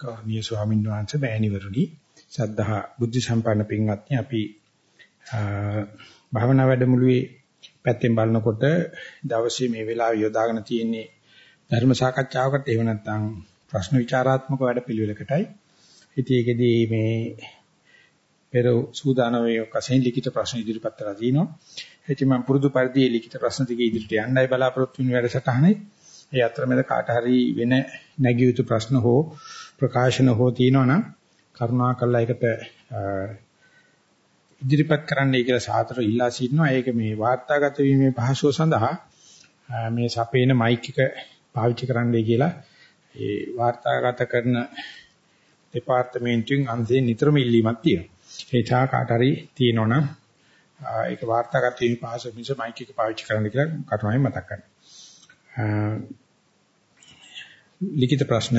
ගෞරවනීය ස්වාමීන් වහන්සේ බෑණිවරුනි සද්ධා බුද්ධ සම්පන්න පින්වත්නි අපි භාවනා වැඩමුළුවේ පැත්තෙන් බලනකොට දවසේ මේ වෙලාව යොදාගෙන තියෙන්නේ ධර්ම සාකච්ඡාවකට එහෙම නැත්නම් ප්‍රශ්න විචාරාත්මක වැඩපිළිවෙලකටයි. ඉතින් ඒකෙදී මේ පෙර සූදානමේ වශයෙන් ලිඛිත ප්‍රශ්න ඉදිරිපත් කරලා තිනවා. ඉතින් මම පුරුදු පරිදි ලිඛිත ප්‍රශ්න ටික ඉදිරියට යන්නයි බලාපොරොත්තු වෙන වැඩසටහනේ. ඒ අතරමැද කාට හරි වෙන නැගිය යුතු ප්‍රශ්න හෝ ප්‍රකාශන හෝ තියෙනවා නම් කරුණාකරලා ඒකට ඉදිරිපත් කරන්නයි කියලා සාතර ඉල්ලා සිටිනවා. ඒක මේ වාර්තාගත වීමේ පහසුව සඳහා මේ සපේන මයික් එක පාවිච්චි කරන්නයි කියලා ඒ වාර්තාගත කරන දෙපාර්තමේන්තුවෙන් අන්සේ නිතරම ඉල්ලීමක් තියෙනවා. ඒ ඡා කාට හරි තියෙනවනම් ඒක වාර්තාගත වීමේ පහසුව මිස මයික් එක පාවිච්චි කරන්න කියලා කරුණාවෙන් මතක් කරනවා. ලිඛිත ප්‍රශ්න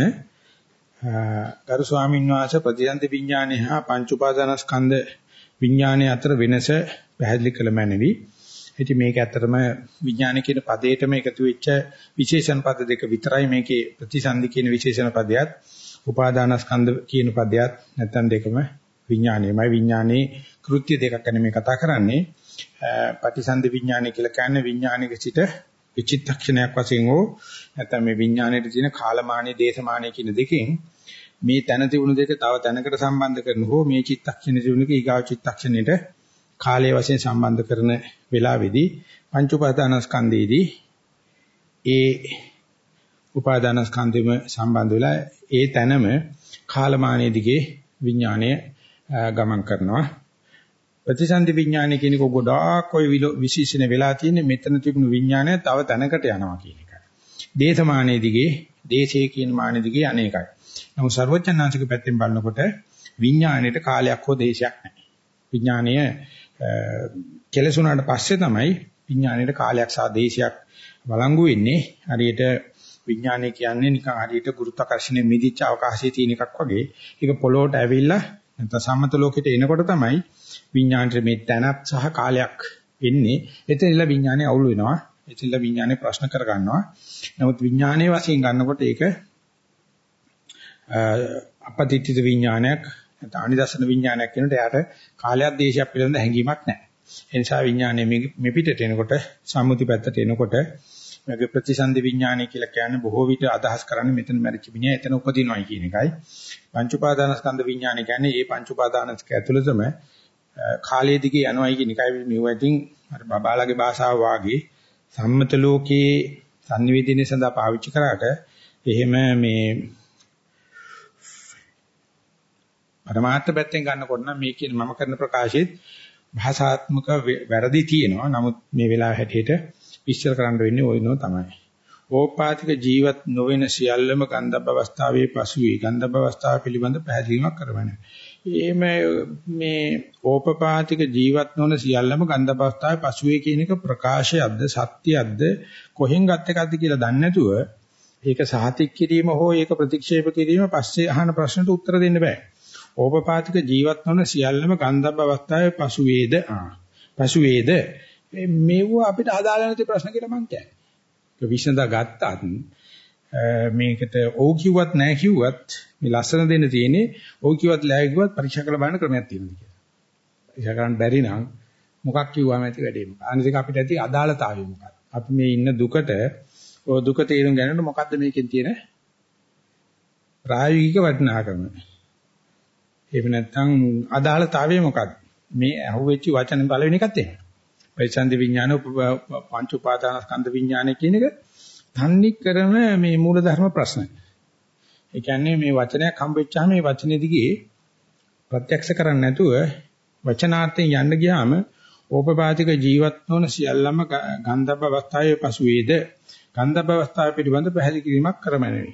ගරු ස්වාමීන් වහන්සේ ප්‍රතිසන්දි විඥානය හා පංච උපාදානස්කන්ධ විඥානය අතර වෙනස පැහැදිලි කළ මැනවි. ඉතින් මේක ඇත්තටම විඥාන කියන පදේටම එකතු වෙච්ච විශේෂණ පද දෙක විතරයි මේකේ ප්‍රතිසන්දි කියන විශේෂණ පදයක් උපාදානස්කන්ධ කියන පදයක් නැත්නම් දෙකම විඥානයමයි විඥානයේ කෘත්‍ය දෙකක් ගැන මේ කතා කරන්නේ. ප්‍රතිසන්දි විඥානය කියලා කියන්නේ විඥානික සිට විචිත්තක්ෂණයක් වශයෙන් හෝ නැත්නම් මේ විඥාණයට තියෙන කාලමානීය දේශමානීය කියන දෙකෙන් මේ තැන තිබුණු දෙක තව තැනකට සම්බන්ධ කරන හෝ මේ චිත්තක්ෂණ තිබුණක ඊගාව චිත්තක්ෂණයට කාලය වශයෙන් සම්බන්ධ කරන වෙලාවේදී පංච උපාදානස්කන්ධයේදී ඒ උපාදානස්කන්ධෙම සම්බන්ධ වෙලා ඒ තැනම කාලමානීය දිගේ විඥාණය ගමන් කරනවා ප්‍රතිසන්දි විඥානය කියන එක ගොඩාක් ඔය විශේෂණ වෙලා තියෙන්නේ මෙතන තිබුණු විඥානය තව තැනකට යනවා කියන එකයි. දේශමානයේ දිගේ දේශයේ කියන මානෙ දිගේ අනේකයි. නමුත් ਸਰවඥාන්සික පැත්තෙන් බලනකොට විඥාණයට කාලයක් හෝ දේශයක් නැහැ. විඥාණය කෙලසුණාට පස්සේ තමයි විඥාණයට කාලයක් සහ දේශයක් වළංගු වෙන්නේ. හරියට විඥානය කියන්නේ නිකන් හරියට ගුරුත්වාකර්ෂණයේ මිදිච්ච අවකාශයේ තියෙන එකක් වගේ. ඒක පොළොවට ඇවිල්ලා නැත්නම් සම්මත ලෝකෙට එනකොට තමයි විඥාණයට මේ තැනක් සහ කාලයක් එන්නේ. එතනilla විඥානේ අවුල් වෙනවා. එතනilla විඥානේ ප්‍රශ්න කර ගන්නවා. නමුත් විඥානයේ වශයෙන් ගන්නකොට ඒක අපතිත්‍ිත විඥානයක් නැත්නම් අනිදර්ශන විඥානයක් කියනකොට එයාට කාලයක් දේශයක් පිළිබඳ හැඟීමක් නැහැ. ඒ නිසා විඥානයේ මේ පිටට එනකොට සම්මුති පැත්තට එනකොට මේකේ ප්‍රතිසන්දි විඥානය කියලා කියන්නේ බොහෝ විට අදහස් කරන්නේ මෙතන මැරිච්ච මිනිහා එතන උපදිනවයි කියන එකයි. පංච උපාදානස්කන්ධ විඥානය කියන්නේ මේ පංච උපාදානස්ක ඇතුළතම කාලයේ දිගේ යනවායි කියන එකයි මෙව ඉතින් අර බබාලගේ භාෂාව වාගේ සම්මත ලෝකයේ sannivedanaye සඳහා පාවිච්චි කරාට එහෙම මේ පරමාර්ථ පැත්තෙන් ගන්නකොට නම් මේ කියන මම කරන ප්‍රකාශෙත් භාෂාත්මක වැරදි තියෙනවා. නමුත් මේ වෙලාව හැටියට විස්තර කරන්න වෙන්නේ ওই නෝ තමයි. ඕපාතික ජීවත් නොවන සියල්ලම ගන්ධබ්බ අවස්ථාවේ පසුවේ ගන්ධබ්බ අවස්ථාව පිළිබඳ පැහැදිලිමක් කරවන්නේ. එහෙම මේ ඕපපාතික ජීවත් නොවන සියල්ලම ගන්ධබ්බ අවස්ථාවේ පසුවේ කියන එක ප්‍රකාශයක්ද සත්‍යයක්ද කොහෙන් ගත් එකක්ද කියලා දන්නේ නැතුව ඒක සහතික කිරීම හෝ ඒක ප්‍රතික්ෂේප කිරීම පස්සේ අහන ප්‍රශ්නට උත්තර දෙන්න බෑ. ඕපපාතික ජීවත් නොවන සියල්ලම ගන්ධබ්බ අවස්ථාවේ පසුවේද ආ පසුවේද මේව අපිට අදාළ නැති ප්‍රශ්න කියලා මං කියන්නේ. ඒක විසඳා ගත්තත් මේකට ඔව් කිව්වත් නැහැ කිව්වත් මේ ලස්සන දෙන්න තියෙන්නේ ඔව් කිව්වත් නැහැ කිව්වත් පරීක්ෂා කරලා බලන්න ක්‍රමයක් තියෙනවා කියලා. පරීක්ෂා කරන්න බැරි නම් මොකක් කිව්වම ඇති වැඩේ මොකක්ද? අනිත් අපිට ඇති අදාළතාවය මොකක්ද? අපි මේ ඉන්න දුකට ඔය දුක තේරුම් ගන්නකොට මොකද්ද මේකෙන් තියෙන ප්‍රායෝගික වටිනාකම? එහෙම නැත්නම් අදාළතාවය මොකක්ද? මේ අහුවෙච්ච වචන පළවෙනි එකත් එහෙම. පරිසන්දි විඥාන පංච උපාදානස්කන්ධ විඥාන කියන එක තන්නේ කරන මේ මූලධර්ම ප්‍රශ්න. ඒ කියන්නේ මේ වචනයක් හම්බෙච්චාම මේ වචනේ දිගේ ප්‍රත්‍යක්ෂ කරන්නේ නැතුව වචනාර්ථයෙන් යන්න ගියාම ඕපපාතික ජීවත් නොවන සියල්ලම ගන්ධබ්බ අවස්ථාවේ පසුවේද ගන්ධබ්බ අවස්ථාව පිළිබඳ පැහැදිලි කිරීමක් කරමැනවි.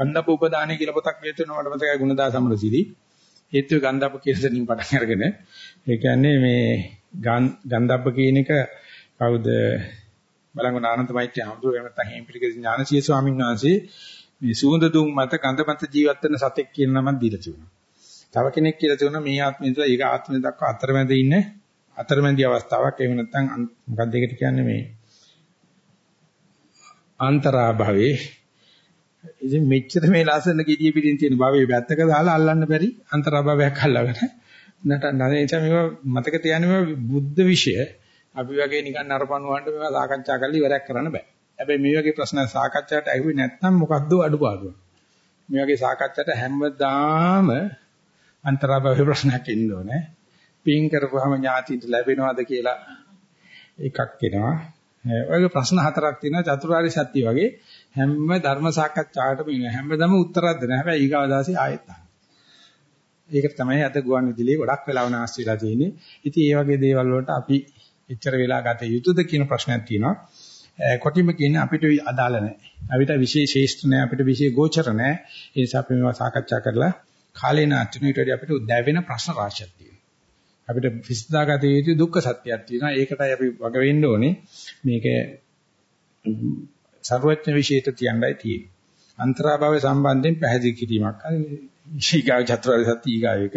ගන්ධබ්බ උපදානය කියලා පොතක් ලියතුන මට මතකයි ගුණදාස සමරසිරි. හේතුව ගන්ධබ්බ කියන දෙනින් පටන් අරගෙන ඒ කියන්නේ මේ ගන්ධබ්බ කියන එක කවුද බලංගොඩ ආනන්ද මෛත්‍රී හඳුර එහෙම නැත්නම් හේම්පිටික ඥානසීය ස්වාමීන් වහන්සේ මේ සුවඳ දුම් මත ගන්ධ මත ජීවත් වෙන සතෙක් කියන නමක් දීලා තිබුණා. තව කෙනෙක් කියලා තිබුණා මේ ආත්මය ඉඳලා ඊග ආත්මය දක්වා අතරමැද ඉන්න අතරමැදි අවස්ථාවක් එහෙම නැත්නම් මොකක්ද ඒකට කියන්නේ මේ අන්තරාභවේ ඉතින් මෙච්චර මේ ලස්සන gediya පිටින් තියෙන භවයේ පැත්තක දාලා අල්ලන්න බැරි අන්තරාභවයක් අල්ලගෙන නට නැදෙන්චා මේවා මතක තියාගන්න බුද්ධ විෂය අපි වගේ නිකන් නරපණුවන්ට මේවා සාකච්ඡා කරලා ඉවරයක් කරන්න බෑ. හැබැයි මේ වගේ ප්‍රශ්න සාකච්ඡාවට ඇහුවේ නැත්නම් මොකද්ද අඩුපාඩුව? මේ වගේ සාකච්ඡාවට හැමදාම අන්තරාභවයේ ප්‍රශ්නයක් ඉන්න ඕනේ. පින් කරපුවාම ඥාතින්ට ලැබෙනවද කියලා එකක් එනවා. ඔයගේ ප්‍රශ්න හතරක් තියෙනවා චතුරාර්ය සත්‍ය වගේ හැම ධර්ම සාකච්ඡාවකටම ඉන්න හැමදම උත්තරයක් දෙන හැබැයි ඊගාව දාසේ ආයෙත් අහන. ඒක තමයි අද ගුවන් විදුලියේ ගොඩක් වෙලාව නාස්ති වෙලා තියෙන්නේ. ඉතින් මේ වගේ දේවල් වලට අපි එච්චර වෙලා ගත යුතුද කියන ප්‍රශ්නයක් තියෙනවා. කොටිම කියන්නේ අපිට අදාළ නැහැ. අපිට විශේෂ ශේෂ්ඨ නැහැ, අපිට විශේෂ ගෝචර නැහැ. ඒ නිසා අපි මේවා සාකච්ඡා කරලා කාලේ නාට්‍යනට වඩා අපිට දැවෙන ප්‍රශ්න රාශියක් තියෙනවා. අපිට විසඳාගත යුතු දුක්ඛ සත්‍යයක් තියෙනවා. ඒකටයි අපි වග වෙන්න ඕනේ. මේක සර්වඥ විශේෂයට තියන්නයි තියෙන්නේ. අන්තරාභාවය සම්බන්ධයෙන් පැහැදිලි කිරීමක්. ඊගාව චතුරාර්ය සත්‍ය ඊගාවයක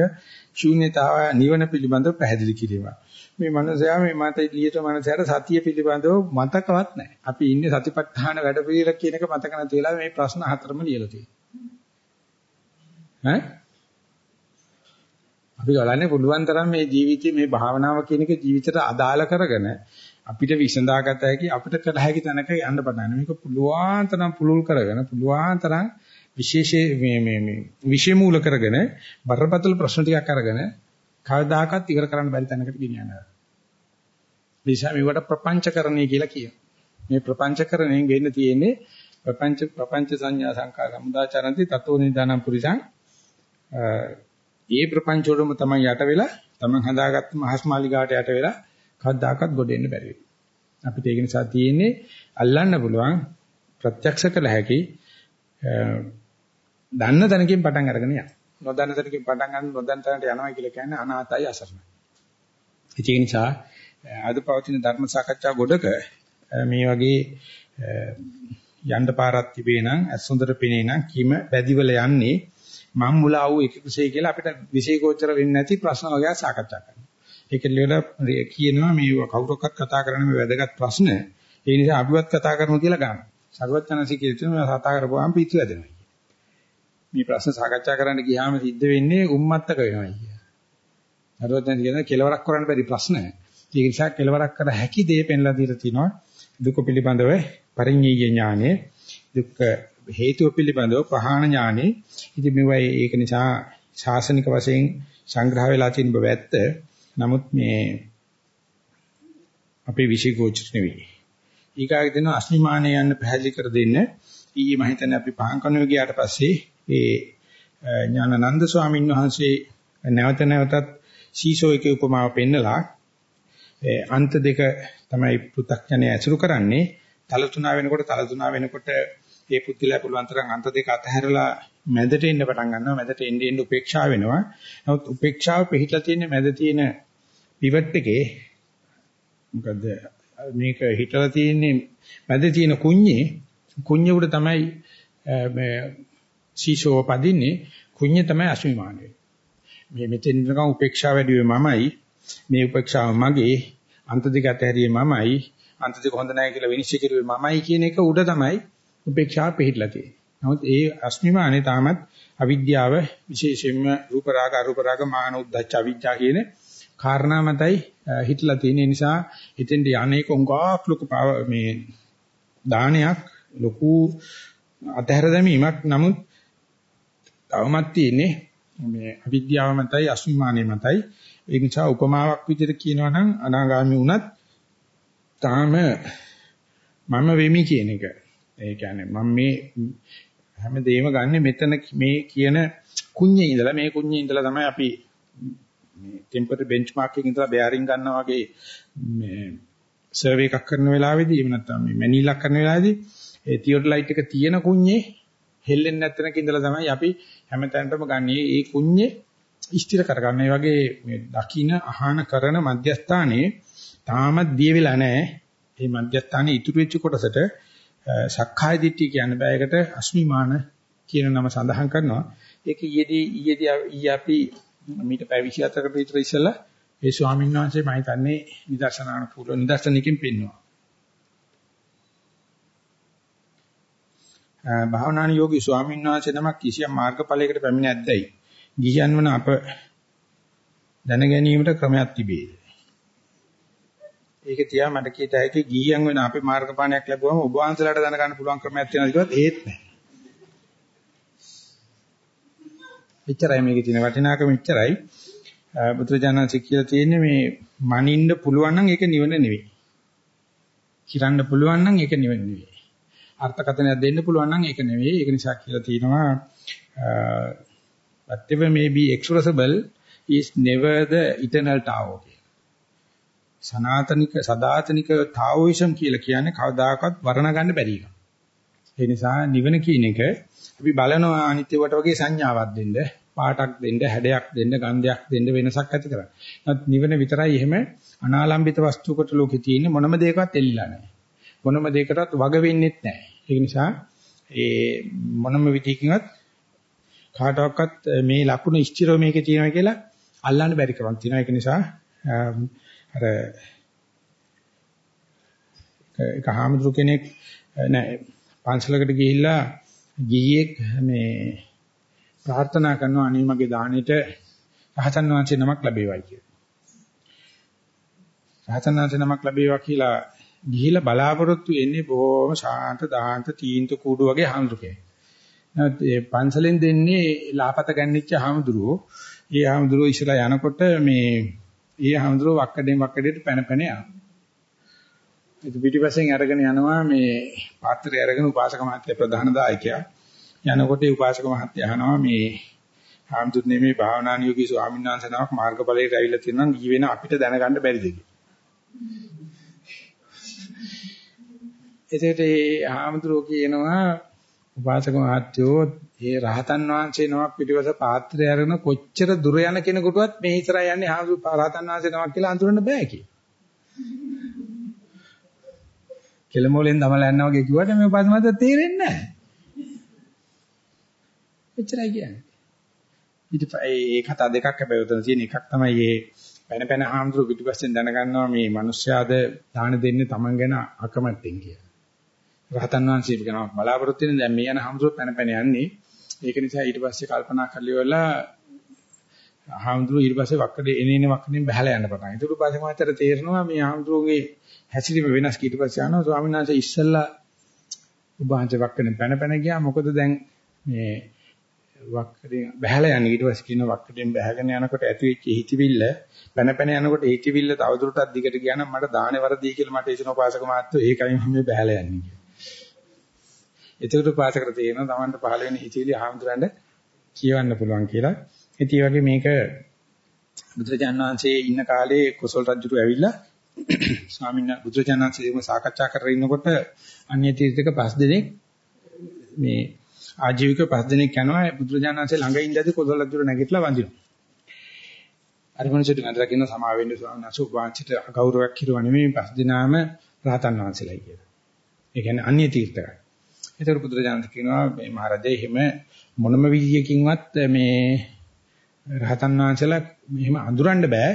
ශූන්‍යතාව නිවන පිළිබඳව පැහැදිලි කිරීමක්. මේ මනසයා මේ මත ලියට මනසයාට සතිය පිළිබඳව මතකවත් නැහැ. අපි ඉන්නේ සතිපට්ඨාන වැඩ පිළිවෙල කියන එක මතක නැති වෙලා මේ ප්‍රශ්න හතරම ලියලා තියෙනවා. ඈ? අපි ගලන්නේ පුළුවන් තරම් මේ ජීවිතයේ මේ භාවනාව කියන එක ජීවිතයට අදාළ කරගෙන අපිට විසඳාගත හැකි අපිට කළ හැකි තැනක යන්න පටන් මේක පුළුවන් තරම් පුළුල් කරගෙන පුළුවන් තරම් විශේෂ මේ මේ මේ විෂය මූල කරගෙන බරපතල ප්‍රශ්න ටිකක් අරගෙන කවදාකවත් ඉවර කරන්න බැරි තැනකට ගෙනියනවා. නිසා මේවට ප්‍රපංචකරණය කියලා කියනවා. මේ ප්‍රපංචකරණයෙන් වෙන්න තියෙන්නේ ප්‍රපංච ප්‍රපංච සංඥා සංකාර සමුදාචරන්ති තතෝ නිදානම් පුරිසං ඒ ප්‍රපංච වලම තමයි යට වෙලා තමන් හදාගත්ත මහස්මාලිගාට යට වෙලා කවදාකවත් ගොඩ එන්න බැරි වෙනවා. අපිට ඒක නිසා තියෙන්නේ අල්ලන්න පුළුවන් ප්‍රත්‍යක්ෂ කළ හැකි දන්න තැනකින් පටන් අරගෙන යන්න. නොදන්න තැනකින් පටන් ගන්න නොදන්න තැනට යනවා කියලා කියන්නේ අනාතයි අසරණයි. ඒ නිසා අද පවතින ධර්ම සාකච්ඡා ගොඩක මේ වගේ යන්න පාරක් තිබේ නම් අසුන්දර පෙනේ නම් කිම බැදිවල යන්නේ මම් මුලා වූ එකකුසේ කියලා අපිට විශේෂෝච්චර වෙන්නේ නැති ප්‍රශ්න වගේ සාකච්ඡා කරනවා. ඒක ලියලා කියනවා මේ කවුරක්වත් කතා කරන්න මේ වැදගත් ප්‍රශ්න. ඒ නිසා අපිවත් කතා කරමු කියලා ගන්න. සර්වඥාන්සේ කියනවා කතා කරපුවාම පිස්සු වැදෙනවා. මේ ප්‍රශ්න සාකච්ඡා කරන්න ගියාම සිද්ධ වෙන්නේ උම්මත්තක වෙනවා කිය. සර්වඥාන්සේ කියන කෙලවරක් කරන්න බැරි ප්‍රශ්න. ඒ නිසා කෙලවරක් කර හැකි දේ පෙන්ලා දීලා තිනවා. දුක පිළිබඳව පරිඤ්ඤය ඥානෙ දුක් හේතුව පිළිබඳව පහාන ඥානෙ. ඉතින් මේවයි ඒක නිසා ශාසනික වශයෙන් සංග්‍රහ වෙලා තියෙන බව ඇත්ත. නමුත් මේ අපේ විශේෂෝචිත නෙවෙයි. ඊගාට දෙන අස්මිමානය යන්න පැහැදිලි කර දෙන්න ඊයේ මම හිතන්නේ අපි පහංකනුවේ ගියාට පස්සේ ඒ ඥානানন্দ ස්වාමීන් වහන්සේ නැවත නැවතත් සීසෝ එකේ උපමාව පෙන්නලා අන්ත දෙක තමයි පෘථග්ජනය ඇසුරු කරන්නේ තල තුනා වෙනකොට තල තුනා වෙනකොට ඒ පුද්ගලයා පුළුවන් තරම් අන්ත දෙක අතහැරලා මැදට එන්න පටන් ගන්නවා මැදට එන්න එන්න උපේක්ෂා වෙනවා. නමුත් උපේක්ෂාව පිහිටලා තියෙන මැද තියෙන පිවට් එකේ. මොකද මේක හිටලා තියෙන්නේ මැද තියෙන කුඤ්ඤේ කුඤ්ඤ උඩ තමයි මේ සීසෝ පදින්නේ. කුඤ්ඤ තමයි අසුවිමාන මේ මෙතෙන් නිකන් උපේක්ෂාව වැඩි මමයි. මේ උපේක්ෂාව මගේ. අන්ත දෙක අතරේ මමයි. අන්ත දෙක හොඳ නැහැ කියලා විනිශ්චය කරුවේ මමයි කියන එක උඩ තමයි උපේක්ෂාව පිහිටලා තියෙන්නේ. නමුත් ඒ අස්මිමානේ තාමත් අවිද්‍යාව විශේෂයෙන්ම රූප රාග අරූප රාග මාන උද්දච්ච අවිද්‍යාව කියන කාරණා මතයි හිටලා තියෙන. නිසා එතෙන්ට යන්නේක උංගාක් ලොකු මේ දානයක් ලොකු අතහැර දැමීමක්. නමුත් තවමත් තියෙන්නේ මේ අවිද්‍යාව මතයි අස්මිමානේ මතයි. ඒ නිසා උපමාවක් විදිහට කියනවා නම් අනාගාමී වුණත් තාම මම වෙමි කියන එක. ඒ කියන්නේ මම මේ හැමදේම ගන්නෙ මෙතන මේ කියන කුඤ්ඤේ ඉඳලා මේ කුඤ්ඤේ ඉඳලා තමයි අපි මේ ටෙම්පරරි බෙන්ච්මාර්ක් එකකින් ඉඳලා බෙයාරින් ගන්නවා වගේ මේ සර්වේ එකක් කරන වෙලාවේදී එහෙම නැත්නම් මේ මැනිලක් කරන වෙලාවේදී ඒ තියොඩලයිට් එක තියෙන කුඤ්ඤේ හෙල්ලෙන්නේ නැත්නම්ක ඉඳලා තමයි අපි හැමතැනටම ගන්නේ. ඒ කුඤ්ඤේ ස්ථිර කරගන්න. ඒ වගේ මේ දකින අහන කරන මධ්‍යස්ථානයේ තාමත් දිය වෙලා නැහැ. මේ මධ්‍යස්ථානයේ ඉතුරු වෙච්ච කොටසට සක්කාය දිට්ඨිය කියන බයකට අස්මිමාන කියන නම සඳහන් කරනවා. ඒක ඊයේදී ඊයේදී ඊයේ අපි මීට පැය 24කට විතර ඉස්සෙල්ලා ඒ ස්වාමීන් වහන්සේ මම හිතන්නේ නිදර්ශනාන පූර්ව නිදර්ශනකින් පෙන්වනවා. භාවනාන යෝගී ස්වාමීන් වහන්සේ නමක් කිසියම් මාර්ගඵලයකට පැමිණ ඇද්දයි. ගිහියන් වන අප දැන ගැනීමට ක්‍රමයක් තිබේ. ඒක තියා මට කීත හැකි ගිහියන් වෙන අපේ මාර්ගපාණයක් ලැබුවම ඔබ වහන්සේලාට දැනගන්න පුළුවන් ක්‍රමයක් තියෙනවා කිව්වත් ඒත් නැහැ. එච්චරයි මේකේ තියෙන වටිනාකම එච්චරයි. බුදුරජාණන්සේ කියලා තියෙන්නේ මේ මනින්න පුළුවන් නම් ඒක නිවන නෙවෙයි. කිරන්න පුළුවන් නම් ඒක නිවන නෙවෙයි. අර්ථකථනයක් දෙන්න පුළුවන් නම් ඒක නෙවෙයි. ඒක නිසා කියලා තියෙනවා whatever may be expressible is never the eternal Tao. සනාතනික සදාතනික තාઓයිසම් කියලා කියන්නේ කවදාකවත් වර්ණ ගන්න බැරි එකක්. ඒ නිසා නිවන කියන එක අපි බලනවා අනිත්‍යවට වගේ සංඥාවක් දෙන්න, පාටක් දෙන්න, හැඩයක් දෙන්න, ගන්ධයක් දෙන්න වෙනසක් ඇති කරන්නේ. නමුත් නිවන විතරයි එහෙම අනාලම්බිත වස්තුවකට ලෝකේ තියෙන මොනම දෙයකවත් එල්ලලා නැහැ. මොනම දෙයකටවත් වග වෙන්නෙත් නැහැ. ඒ නිසා ඒ මොනම විදිහකින්වත් කාටවත් මේ ලකුණු ස්ථිරව මේකේ තියෙනවා කියලා අල්ලන්න බැරි කමක් තියෙනවා. ඒක නිසා අර එක හාමුදුරු කෙනෙක් නෑ පන්සලකට ගිහිල්ලා ගිහියෙක් මේ ප්‍රාර්ථනා කරනවා අනේ මගේ දානෙට රහතන් වහන්සේ නමක් ලැබේවයි කියලා. රහතන් වහන්සේ නමක් ලැබේවා කියලා ගිහිලා බලාපොරොත්තු වෙන්නේ බොහොම ශාන්ත දාන්ත තීන්ත කූඩු වගේ හාමුදුරු කෙනෙක්. නැත් ඒ පන්සලෙන් දෙන්නේ ලාපත ගන්නිච්ච හාමුදුරුවෝ. ඒ හාමුදුරුවෝ ඉස්සලා යනකොට මේ ඒ හාමුදුරුවෝ වක්කඩෙන් වක්කඩේට පැන පැන යනවා. ඉතින් පිටිපස්සෙන් අරගෙන යනවා මේ පාත්‍රය අරගෙන උපාසක මහත්තයා ප්‍රධාන දායකයා. යනකොට ඒ උපාසක මහත්තයා අහනවා මේ හාමුදුරනේ මේ භාවනානියෝගී ස්වාමීන් වහන්සේ නමක් මාර්ගඵලයට ඇවිල්ලා තියෙනවා නම් ඊ වෙන අපිට දැනගන්න බැරිද කියලා. එතකොට ඒ හාමුදුරුවෝ කියනවා උපාසක මහත්තයෝ ඒ රහතන් වහන්සේ නමක් පිටිවස පාත්‍රය අරගෙන කොච්චර දුර යන කෙනෙකුටවත් මේ ඉස්සරහ යන්නේ හාමුදුරු රහතන් වහන්සේ නමක් කියලා අඳුරන්න බෑ කියලා. කෙලමෝලෙන් දමලා යනවා වගේ කිව්වට මේ උපාසක මහත්තයා තේරෙන්නේ නැහැ. එච්චරයි කියන්නේ. ඊට ඒ කතා දෙකක් හැබැයි උතන තියෙන එකක් තමයි මේ පැන පැන හාමුදුරු පිටිපස්සෙන් දැනගන්නවා මේ මිනිස්යාද දාන දෙන්නේ Taman ගැන අකමැත්තෙන් කියලා. රහතන් වහන්සේ කියනවා බලාපොරොත්තු වෙන දැන් මේ යන හාමුදුරුවෝ පැන පැන යන්නේ. ඒක නිසා ඊට පස්සේ කල්පනා කරලිවලා හාමුදුරුවෝ ඊට පස්සේ වක්කඩේ එනේන වක්කඩෙන් බහලා යන්න පටන්. ඒක උපාසක මාත්‍යට තේරෙනවා මේ හාමුදුරුවෝගේ හැසිරීම වෙනස් ඊට පස්සේ යනවා ස්වාමීන් වහන්සේ ඉස්සල්ලා උභාන්ත වක්කඩෙන් පැන පැන ගියා. මොකද දැන් මේ වක්කඩෙන් බහලා යන්නේ ඊට පස්සේ කියන වක්කඩෙන් බහගෙන යනකොට ඇති වෙච්ච හිතවිල්ල පැන පැන යනකොට හිතවිල්ල තවදුරටත් දිගට ගියා නම් මට දානේ වරදී කියලා මට හිතෙන උපාසක මාත්‍යට ඒකයි මම මේ බහලා යන්නේ කියලා. එතකොට පාසකට තේරෙනවා Tamanට පහළ වෙන හිතවිලි ආහඳුරන්න කියවන්න පුළුවන් කියලා. ඉතින් ඒ වගේ මේක බුදුරජාණන් වහන්සේ ඉන්න කාලේ කුසල රජුරු ඇවිල්ලා ස්වාමීන් වහන්සේ බුදුරජාණන් වහන්සේම සාකච්ඡා කරගෙන ඉන්නකොට අන්‍ය තීර්ථක පස් දෙනෙක් මේ ආජීවික පස් දෙනෙක් යනවා බුදුරජාණන් වහන්සේ ළඟ ඉඳදී කුසල රජුරු නැගිටලා වඳිනවා. අර මොනසෙට නතර කියන සමා වෙන්න ස්වාමීන් වහන්සේ වාචිත ගෞරවයක් කිරුවා නෙමෙයි පස් දිනාම රහතන් වහන්සේලා කියලා. ඒ කියන්නේ අන්‍ය තීර්ථකයි. ඒතර බුදුරජාණන් කියනවා මේ මහරජා එහෙම මොනම විදියකින්වත් මේ රහතන් වහන්සේලා මෙහෙම අඳුරන්න බෑ.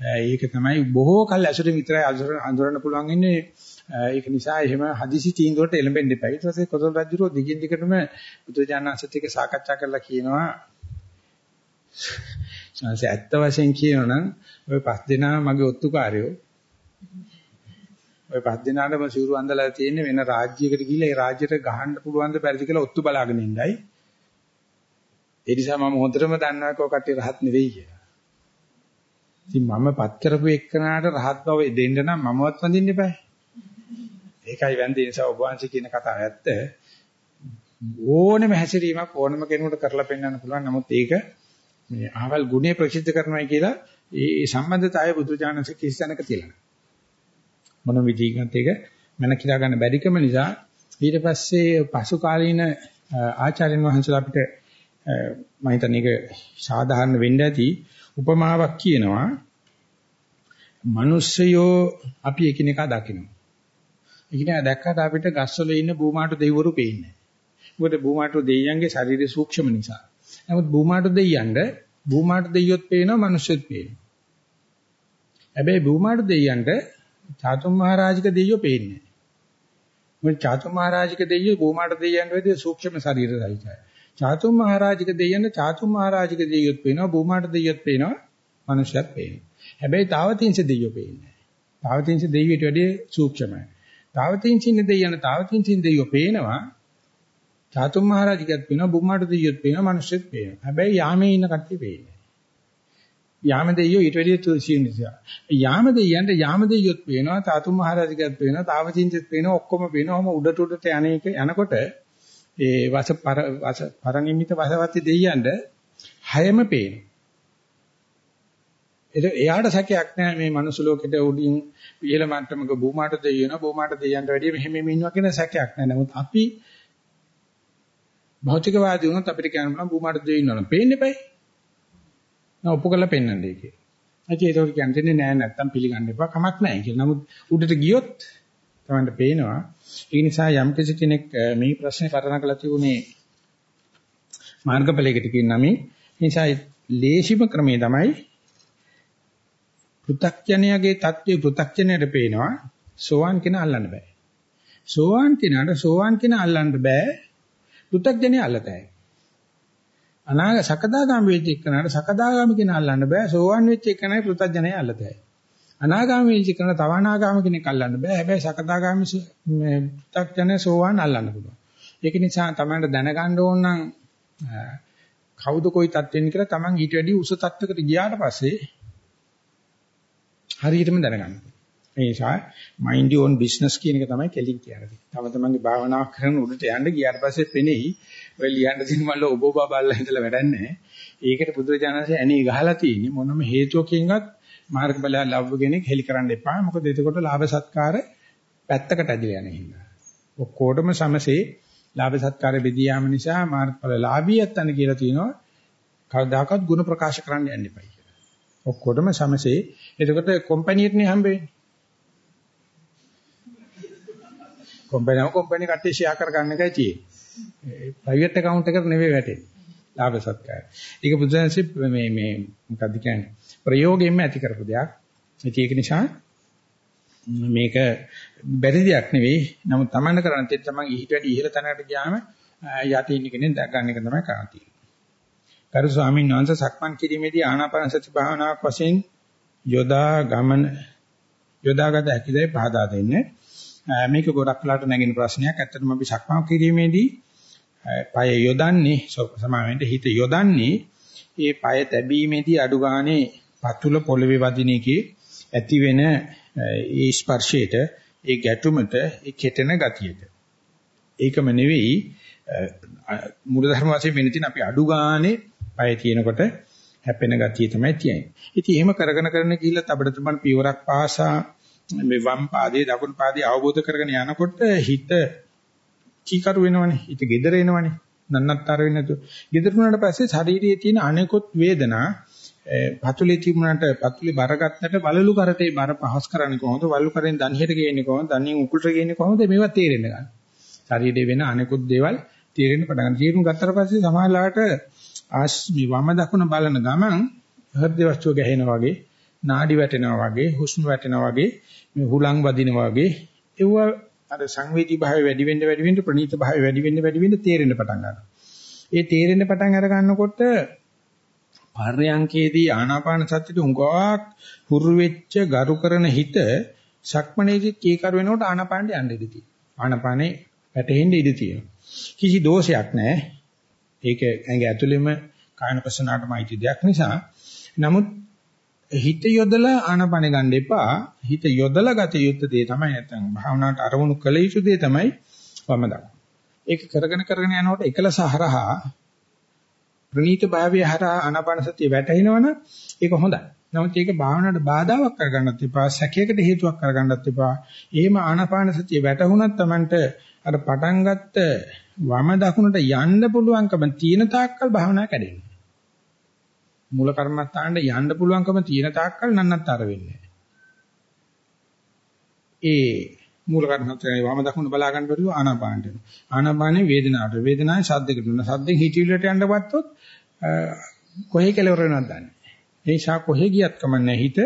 ඒක තමයි බොහෝ කල් ඇසුරින් විතරයි අඳුරන්න පුළුවන් ඉන්නේ. ඒක නිසා එහෙම හදිසි තීන්දුවට එළඹෙන්න එපා. ඊට පස්සේ කොසල් රජුරෝ දිගින් දිගටම බුදුරජාණන් වහන්සේත් එක්ක සාකච්ඡා කරලා කියනවා සංසය ඇත්ත වශයෙන් කියනනම් ওই පස් දෙනා මගේ ඔත්තුකාරයෝ ඔය පස් දිනාටම සිවුරු අඳලා තියෙන්නේ වෙන රාජ්‍යයකට ගිහිල්ලා ඒ රාජ්‍යයට ගහන්න පුළුවන් ද බැරිද කියලා ඔත්තු බලාගෙන ඉඳයි. ඒ නිසා මම හොඳටම දන්නවා කෝ කට්ටිය රහත් නෙවෙයි කියලා. ඉතින් මම පත් කරපු එක්කනට රහත් බව දෙන්න නම් මමවත් වඳින්න එපා. ඒකයි වැන්දේ නිසා ඔබ වහන්සේ කියන කතාව ඇත්ත. ඕනෙම හැසිරීමක් ඕනම කෙනෙකුට කරලා පෙන්වන්න පුළුවන්. නමුත් ඒක මේ අහවල් ගුණේ ප්‍රසිද්ධ කරනවායි කියලා ඒ සම්බන්ධතාවය බුදුජානක කිසි තැනක තියලා නැහැ. මොන විදිහකට ඒක මන කියා ගන්න බැරිකම නිසා ඊට පස්සේ පසු කාලීන ආචාර්යන් වහන්සේලා අපිට මම හිතන්නේ ඒක සාධාරණ වෙන්න ඇති උපමාවක් කියනවා මිනිස්සයෝ අපි එකිනෙකා දකිනවා. එකිනෙකා දැක්කට අපිට ගස්වල ඉන්න බූමාටු දෙවිවරු පේන්නේ. මොකද බූමාටු දෙයියන්ගේ ශරීරය සූක්ෂම නිසා. නමුත් බූමාටු දෙයියන්ට බූමාටු දෙයියොත් පේනවා මිනිස්සුත් පේනවා. හැබැයි බූමාටු දෙයියන්ට චාතුම් මහරජික දෙයියෝ පේන්නේ මොකද චාතු මහරජික දෙයියෝ බෝමාට දෙයියන් වෙදී සූක්ෂම ශරීර සහිතයි. චාතු මහරජික දෙයියන් චාතු මහරජික දෙයියොත් පේනවා බෝමාට දෙයියොත් පේනවා මනුෂ්‍යත් පේනවා. හැබැයි තාවතින්ස දෙයියෝ පේන්නේ නැහැ. තාවතින්ස දෙයියට වැඩිය සූක්ෂමයි. තාවතින්සින් දෙයියන් තාවතින්සින් දෙයියෝ පේනවා චාතු මහරජිකත් පේනවා බෝමාට දෙයියොත් පේනවා මනුෂ්‍යත් පේනවා. හැබැයි යාමේ ඉන්න කට්ටිය පේන්නේ යාම දෙයියෝ ඊට වැඩිය තුසිය නිසා. යාම දෙයියන්ට යාම දෙයියොත් පේනවා, තාතු මහරජකත් පේනවා, තාවචින්චෙත් පේනවා, ඔක්කොම පේනවාම උඩට උඩට යන්නේක යනකොට ඒ වස පර වස පරනිමිත වසවත්ති දෙයියන්ට හයම පේනවා. ඒක එයාට සැකයක් නැහැ මේ මනුස්ස ලෝකෙට උඩින් ඉහළ මට්ටමක භූමාට දෙයියන භූමාට දෙයියන්ට වැඩිය මෙහෙම මෙහෙම ඉන්නවා කියන සැකයක් නැහැ. නමුත් අපි භෞතිකවාදී වුණොත් අපිට කියන්න පුළුවන් භූමාට දෙයියන නම් පේන්නේ බෑ. ඔප්පු කරලා පෙන්වන්නේ කියලා. ඇයි ඒක කියන්නේ නෑ නැත්තම් පිළිගන්න එපා කමක් නෑ කියලා. නමුත් උඩට ගියොත් තමයි පේනවා. ඒ නිසා යම් කෙනෙක් මේ ප්‍රශ්නේ පටන් කළා තිබුණේ මාර්ගඵලයකට කියන නමේ. නිසා ලේසිම ක්‍රමේ තමයි පෘ탁ඥයාගේ தત્ත්වය පෘ탁ඥයට පේනවා. සෝවාන් කෙනා අල්ලන්න බෑ. සෝවාන් කෙනාට සෝවාන් කෙනා අල්ලන්න බෑ. පෘ탁ඥයා අල්ලතයි. අනාග සකදාගාමි වෙච්ච එකනට සකදාගාමි කෙනා අල්ලන්න බෑ සෝවන් වෙච්ච එකනයි පෘථජනය අල්ලතයි අනාගාමි වෙච්ච එකන තව අනාගාමි කෙනෙක් අල්ලන්න බෑ හැබැයි සකදාගාමි මේ පෘථජනය සෝවන් අල්ලන්න පුළුවන් ඒක නිසා තමයි දැනගන්න ඕන නම් කවුද කොයි තත්ත්වෙන් කියලා Taman ඊට වැඩි උස තත්ත්වයකට ගියාට පස්සේ හරියටම දැනගන්න. ඒ නිසා mind your own business කියන එක තමයි කෙලින් කියන්නේ. තම තමන්ගේ භාවනාව කරන උඩට යන්න ගියාට පස්සේ පෙනෙයි ඔය ලියන්න තියෙන මල්ල ඔබ ඔබ බල්ලා හිටලා වැඩක් නැහැ. ඒකට බුදුරජාණන්සේ ඇණී ගහලා තියෙන්නේ මොනම හේතුවකින්වත් මාර්ගඵලය ලැබුව කෙනෙක් හෙලි කරන්න එපා. මොකද එතකොට ලාභ සත්කාර පැත්තකට ඇදලා යන හින්දා. ඔක්කොටම සමසේ ලාභ සත්කාර බෙදී යාම නිසා මාර්ගඵල ලාභියත් අන්න කියලා තියෙනවා. කවදාකවත් ಗುಣ ප්‍රකාශ කරන්න යන්න එපා කියලා. ඔක්කොටම සමසේ. එතකොට කම්පැනිටනේ හම්බෙන්නේ. කම්පැනිව කම්පැනි කට්ටිය ෂෙයා කර ගන්න එකයි තියෙන්නේ. ප්‍රයිවට් account එකට නෙවෙයි වැටෙන්නේ. ලාභ සත්කාර. ඒක බුදුන්සේ මේ මේ මොකද්ද කියන්නේ? ප්‍රයෝගයෙන්ම ඇති කරපු දෙයක්. ඒක නිසා මේක බැරි දෙයක් නෙවෙයි. නමුත් Tamanne කරන්නේ තේ තමන් ඊට වැඩි ඉහළ තැනකට ගියාම යටි ඉන්න කෙනෙක් දැක් ගන්න එක තමයි කරන්නේ. කරු ස්වාමීන් වහන්සේ සක්මන් කිරීමේදී ආනාපාන සති භාවනාවක් වශයෙන් යොදා ගමන යොදාගත හැකිදයි පහදා දෙන්නේ. මේක ගොඩක් වෙලාට නැගෙන ප්‍රශ්නයක්. ඇත්තටම අපි සක්මන් කිරීමේදී පය යොදන්නේ සමාවෙන්ට හිත යොදන්නේ ඒ පය තැබීමේදී අඩු ගානේ පතුල පොළවේ වදින එකේ ඇති වෙන ඒ ස්පර්ශයට ඒ ගැටුමට ඒ කෙටෙන ගතියට ඒකම නෙවෙයි මූලධර්ම වශයෙන් වෙන තියෙන අපි අඩු ගානේ පය තියෙනකොට හැපෙන ගතිය තමයි තියෙන්නේ. ඉතින් එහෙම කරගෙන කරගෙන ගිහිල්ලා අපිට තමයි පියවරක් පාසා මේ වම් පාදයේ දකුණු පාදයේ අවබෝධ කරගෙන යනකොට හිත කීකරු වෙනවනේ. හිත gedere එනවනේ. නන්නත්තර වෙන්නේ නැතුව. gedere වුණාට පස්සේ ශරීරයේ තියෙන අනෙකුත් වේදනා පතුලේ තිබුණාට පතුලේ බර ගන්නට වලලු කරටේ බර පහස් කරන්නේ කොහොමද? වලලු කරෙන් දණහියට ගේන්නේ කොහොමද? දණහින් උකුලට ගේන්නේ කොහොමද? මේවා තේරෙන්න ගන්න. ශරීරයේ වෙන අනෙකුත් දේවල් තේරෙන්න පටන් ගන්න. තේරුම් ගත්තට පස්සේ සමාජලාට ආශ්මි වම දකුණ බලන ගමන් හෘද වස්තුව ගැහෙනා වගේ, නාඩි වැටෙනවා වගේ, හුස්ම වැටෙනවා වගේ, මේ හුලං වදිනවා වගේ ඒවා අර සංවේදී භාවය වැඩි වෙන්න වැඩි වෙන්න ප්‍රණීත භාවය වැඩි වෙන්න වැඩි වෙන්න තේරෙන්න පටන් ගන්නවා. ඒ තේරෙන්න පටන් අර ගන්නකොට පර්යංකේදී ආනාපාන සතියට උඟාවක් හුරු වෙච්ච ගරු කරන හිත සක්මණේදී කීකර වෙනකොට ආනාපානට යන්න ඉඩ තියෙනවා. ආනාපානේ වැටෙන්න ඉඩ තියෙනවා. කිසි දෝෂයක් නැහැ. ඒක ඇඟ ඇතුළෙම කායන ප්‍රසනාටම අයිති දෙයක් නිසා. නමුත් හිත යොදලා ආනපන ගන්න එපා. හිත යොදලා ගත යුත්තේ දේ තමයි නැත්නම් භාවනාවට අරමුණු කළ යුතු දේ තමයි වම දක්වන. ඒක කරගෙන කරගෙන යනකොට එකලස හරහා ප්‍රණීත භාවය හරහා ආනපන සතිය වැටෙනවනම් ඒක හොඳයි. නමුත් ඒක භාවනාවට බාධාවක් කරගන්නත් එපා, සැකයකට හේතුවක් කරගන්නත් එපා. එහෙම ආනපාන සතිය වැටුණත් Tamanට අර පටන් ගත්ත වම දකුණට යන්න පුළුවන්කම තියෙන තාක්කල් භාවනාව කැඩෙනවා. මූල කර්මස්ථානට යන්න පුළුවන්කම තියෙන තාක්කල් නන්නත්තර වෙන්නේ ඒ මූල කර්මස්ථානේ වම දකුණ බලා ගන්න බැරුව ආනාපානට ආනාපානේ වේදනාවට වේදනාවේ ශබ්දයකට උන ශබ්දෙන් හිතවිලට යන්න ගත්තොත් කොහේ කෙලවර වෙනවද දන්නේ ඒ නිසා කොහේ ගියත් කමන්නේ හිත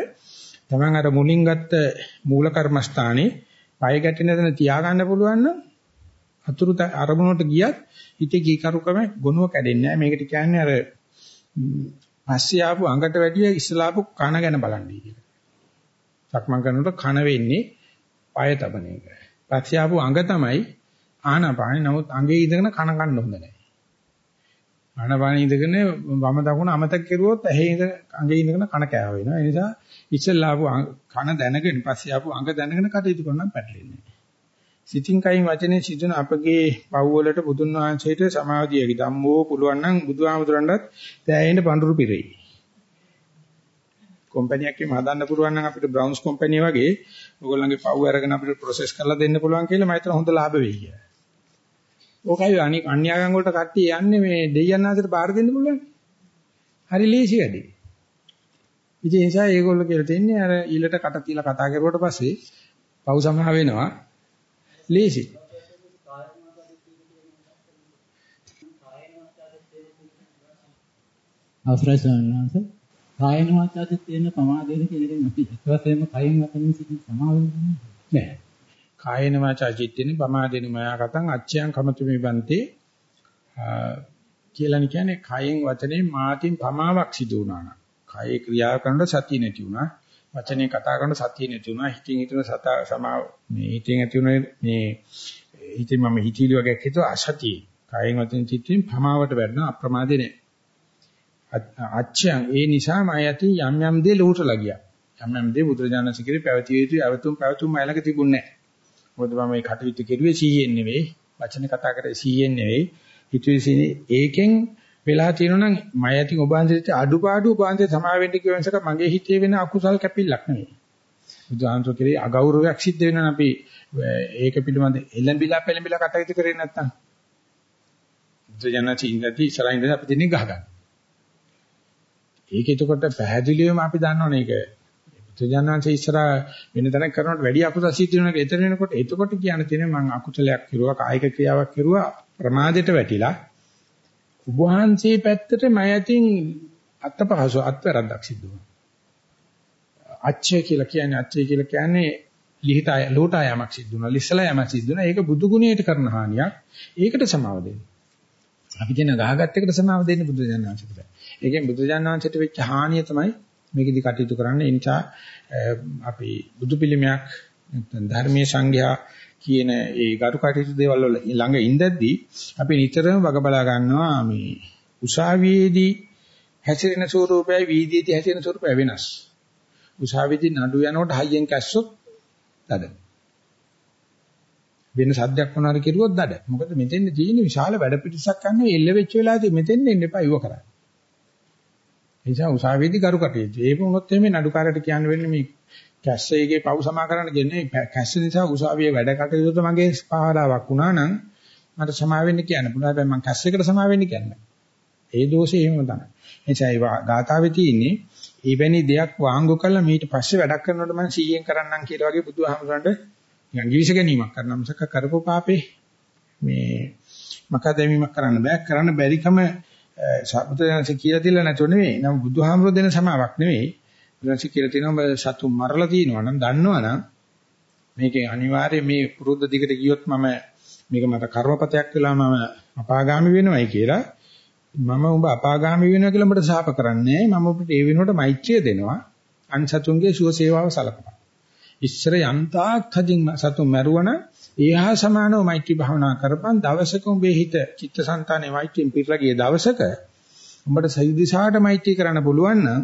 තමන් අර මුලින් ගත්ත මූල කර්මස්ථානේ පය ගැටෙන දන තියාගන්න පුළුවන් නම් අතුරු අරමුණට ගියත් හිතේ කීකරුකම ගොනුව කැඩෙන්නේ නැහැ. මේකට කියන්නේ අර පස්සේ ආපු අඟට වැඩිය ඉස්සලා ආපු කන ගැන බලන්නේ කියලා. සක්මන් කරනකොට කන වෙන්නේ පය තබන එක. පස්සේ ආපු අඟ තමයි ආනාපානෙ. නමුත් අඟේ ඉඳගෙන කන ගන්න හොඳ නැහැ. ආනාපානෙ ඉඳගෙන වම දකුණ අමතක කෙරුවොත් ඇහි ඉඳ අඟේ ඉඳගෙන කන කෑව වෙනවා. ඒ නිසා ඉස්සලා ආපු කන දැනගෙන පස්සේ ආපු අඟ දැනගෙන කටයුතු කරනම් පැටලෙන්නේ නැහැ. සිතින් කයින් වචනේ සිදුන අපගේ පව්වලට බුදුන් වහන්සේට සමාධියකි ධම්මෝ පුළුවන් නම් බුදුහාමුදුරන්ටත් දැයෙන්න පඳුරු පිරෙයි. කම්පැනි එකක් හදන්න පුළුවන් නම් අපිට බ්‍රවුන්ස් කම්පැනි වගේ ඕගොල්ලන්ගේ පව් අරගෙන අපිට ප්‍රොසෙස් කරලා දෙන්න පුළුවන් කියලා මම හිතන හොඳ ලාභ වෙයි කියලා. ඕකයි අනික අන්‍යාගම් වලට කට්ටිය යන්නේ මේ දෙයයන් අතර බාර දෙන්න පුළුවන්. හරි ලේසි වැඩේ. ඉතින් ඒ නිසා ඒගොල්ලෝ කියලා තියන්නේ අර ඊළට කට තියලා කතා කරුවට පස්සේ පව් සමහ වෙනවා. ලේසි. අවසරයි සන්නස කායන වාචාද තියෙන ප්‍රමාදයෙන් කියන එකෙන් අපි එකවසෙම කයින් වතනින් සිටින සමාවෙන්නේ නැහැ. කායන වාචා චිත්තෙන ප්‍රමාදෙන මයාකතං අච්ඡයන් කමතුමි බන්තේ කියලා කියන්නේ කයෙන් වචනේ මාතින් ප්‍රමාවක් සිදු වුණා නම්. කායේ ක්‍රියා කරනකොට සතිය නැති වුණා වචනේ කතා කරනකොට සතිය නැති වුණා හිතින් හිතන සතා සමා මේ හිතෙන් ඇති වුණේ මේ හිතේ මම හිතීලි වගේ හිතුවා අසතිය කායෙන් වචනේ චිත්තෙන් ප්‍රමාවට වැඩන අප්‍රමාදේ නැහැ අච්ඡයන් ඒ නිසා මම යති යම් යම් දේ ලෝටලා ගියා. යම් යම් දේ බුදුරජාණන් ශ්‍රී පැවතිය යුතු අවතුම් පැවතුම් මයිලක තිබුණේ නැහැ. මොකද මම මේ කටයුතු කෙරුවේ 100ෙන් නෙවෙයි, වචන කතා කරේ 100ෙන් නෙවෙයි. හිතුවේ ඒකෙන් වෙලා තියෙනවා නම් මම යති ඔබ අන්තිට අඩුපාඩු ඔබ අන්තිට සමා වෙන්න කියවනසක මගේ හිතේ වෙන අකුසල් කැපිල්ලක් නෙවෙයි. බුදුහාමුදුරු කෙරේ අගෞරවයක් සිද්ධ වෙනවා අපි ඒක පිළිබඳ එළඹිලා පෙළඹිලා කටයුතු කරේ නැත්නම් බුදුජානක ඉඳී ඉස්සරහින් ඉඳලා අපි දෙන්නේ ගහගන්න. ඒක එතකොට පැහැදිලිවම අපි දන්නවනේ ඒක බුදුජානනාංශ ඉස්සරහ වෙන තැනක් කරනකොට වැඩි අකුසල සිද්ධ වෙනකොට එතන වෙනකොට එතකොට කියන්න තියෙන්නේ මම අකුසලයක් කෙරුවා කායික ක්‍රියාවක් කෙරුවා ප්‍රමාදයට වැටිලා උභාන්සේ පැත්තට මම ඇතින් අත්පහසු අත්වැරද්දක් සිද්ධ වුණා. අච්චය කියලා කියන්නේ අච්චය කියලා කියන්නේ ලිහිත ලෝටා යමක් සිද්ධ වුණා ලිස්සලා යමක් සිද්ධ වුණා ඒක බුදු ගුණයට කරන හානියක් ඒකට සමාව දෙන්න. අපි කියන ගහගත් එකට සමාව දෙන්න බුදු දඥාංශයට බෑ. ඒකෙන් බුදුජානනාංශයට වෙච්ච හානිය තමයි මේකෙදි කටයුතු කරන්නේ. ඒ නිසා අපි බුදු පිළිමයක් නැත්නම් ධර්මීය සංඝයා කියන ඒ ගරු කටයුතු දේවල් වල ළඟ ඉඳද්දී අපි නිතරම වග බලා ගන්නවා මේ උසාවියේදී හැසිරෙන ස්වරූපයයි වීදියේදී හැසිරෙන ස්වරූපය වෙනස්. උසාවියේදී නඩු යනකොට හයියෙන් කැස්සොත් දඩ. වෙන සද්දයක් මොනවාරි කෙරුවොත් දඩ. මොකද මෙතෙන් තියෙන විශාල වැඩ පිටිසක් ගන්න එල්ල වෙච්ච වෙලාවදී මෙතෙන් එන්න එපා ඉව කරන්නේ. ඒ නිසා උසාවියේදී කරු කටයුතු. ඒක වුණොත් එimhe නඩුකාරට කියන්න වෙන්නේ මේ කැස්සේගේ පව් සමා කරන්න කියන්නේ කැස්ස නිසා උසාවියේ වැඩ කටයුතුට මගේ පාඩාවක් වුණා නම් මට සමා වෙන්න කියන්න පුළුවන්. හැබැයි මම කැස්සේකට සමා වෙන්න කියන්නේ. ඒ දෝෂේ එහෙම තමයි. එනිසා ඒ ගාථාවේ තියෙන්නේ ඊවැනි දෙයක් වාංගු කළා මීට පස්සේ වැඩක් කරනකොට මම 100ෙන් කරන්නම් කියලා වගේ බුදුහාමුදුරන්ට නිකන් ගිවිස ගැනීමක් කරනවා. මිසක කරපු පාපේ මේ මකදැමීමක් කරන්න බෑ. කරන්න බැරිකම සබුතයන්සේ කියලා දෙලා නැතුව නෙවෙයි. නම් බුදුහාමුදුරුවෝ දෙන සමාවක් නෙවෙයි. බුදුන්සේ කියලා තියෙනවා ඔබ සතු මරලා තියෙනවා නම් දන්නවනම් මේකේ අනිවාර්යයෙන් මේ පුරුද්ද දිගට ගියොත් මම මේක මට කර්මපතයක් වෙලා මම අපාගාමි වෙනවයි කියලා මම උඹ අපාගාමි වෙනවා කියලා උඹට සාප කරන්නේ මම ඔබට ඒ වෙනුවට මෛත්‍රිය දෙනවා. අන්සතුන්ගේ සුව සේවාව සලකනවා ඉස්සර යන්තාක් හදින් සතුන් මැරුවන ඒහා සමානව මෛත්‍රී භාවනා කරපන්. දවසක උඹේ හිත චිත්තසංතානේ මෛත්‍රියෙන් පිරලා ගිය දවසක උඹට සයිදිසාට මෛත්‍රී කරන්න පුළුවන් නම්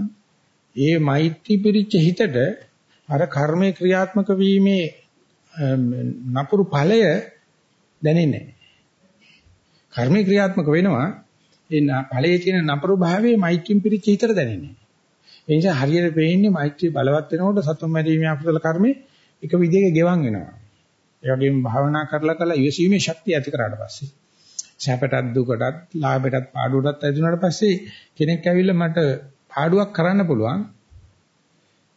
ඒ මෛත්‍රී පිරිච්ච හිතට අර කර්මේ ක්‍රියාත්මක වීමේ නපුරු ඵලය දැනෙන්නේ නැහැ. කර්මේ ක්‍රියාත්මක වෙනවා ඒ ඵලයේ තියෙන නපුරු භාවයේ මෛත්‍රියෙන් පිරිච්ච හිතට දැනෙන්නේ නැහැ. ඒ නිසා හරියට පේන්නේ මෛත්‍රී බලවත් වෙනකොට සතුම් මැරීමේ අකුසල කර්මේ එක විදිහක ගෙවන් වෙනවා. ඒ වගේම භාවනා කරලා කරලා ඉවසීමේ ශක්තිය ඇති කරාට පස්සේ සැපටත් දුකටත් ලාභයටත් පාඩුවටත් ඇතුණාට පස්සේ කෙනෙක් ඇවිල්ලා මට පාඩුවක් කරන්න පුළුවන්.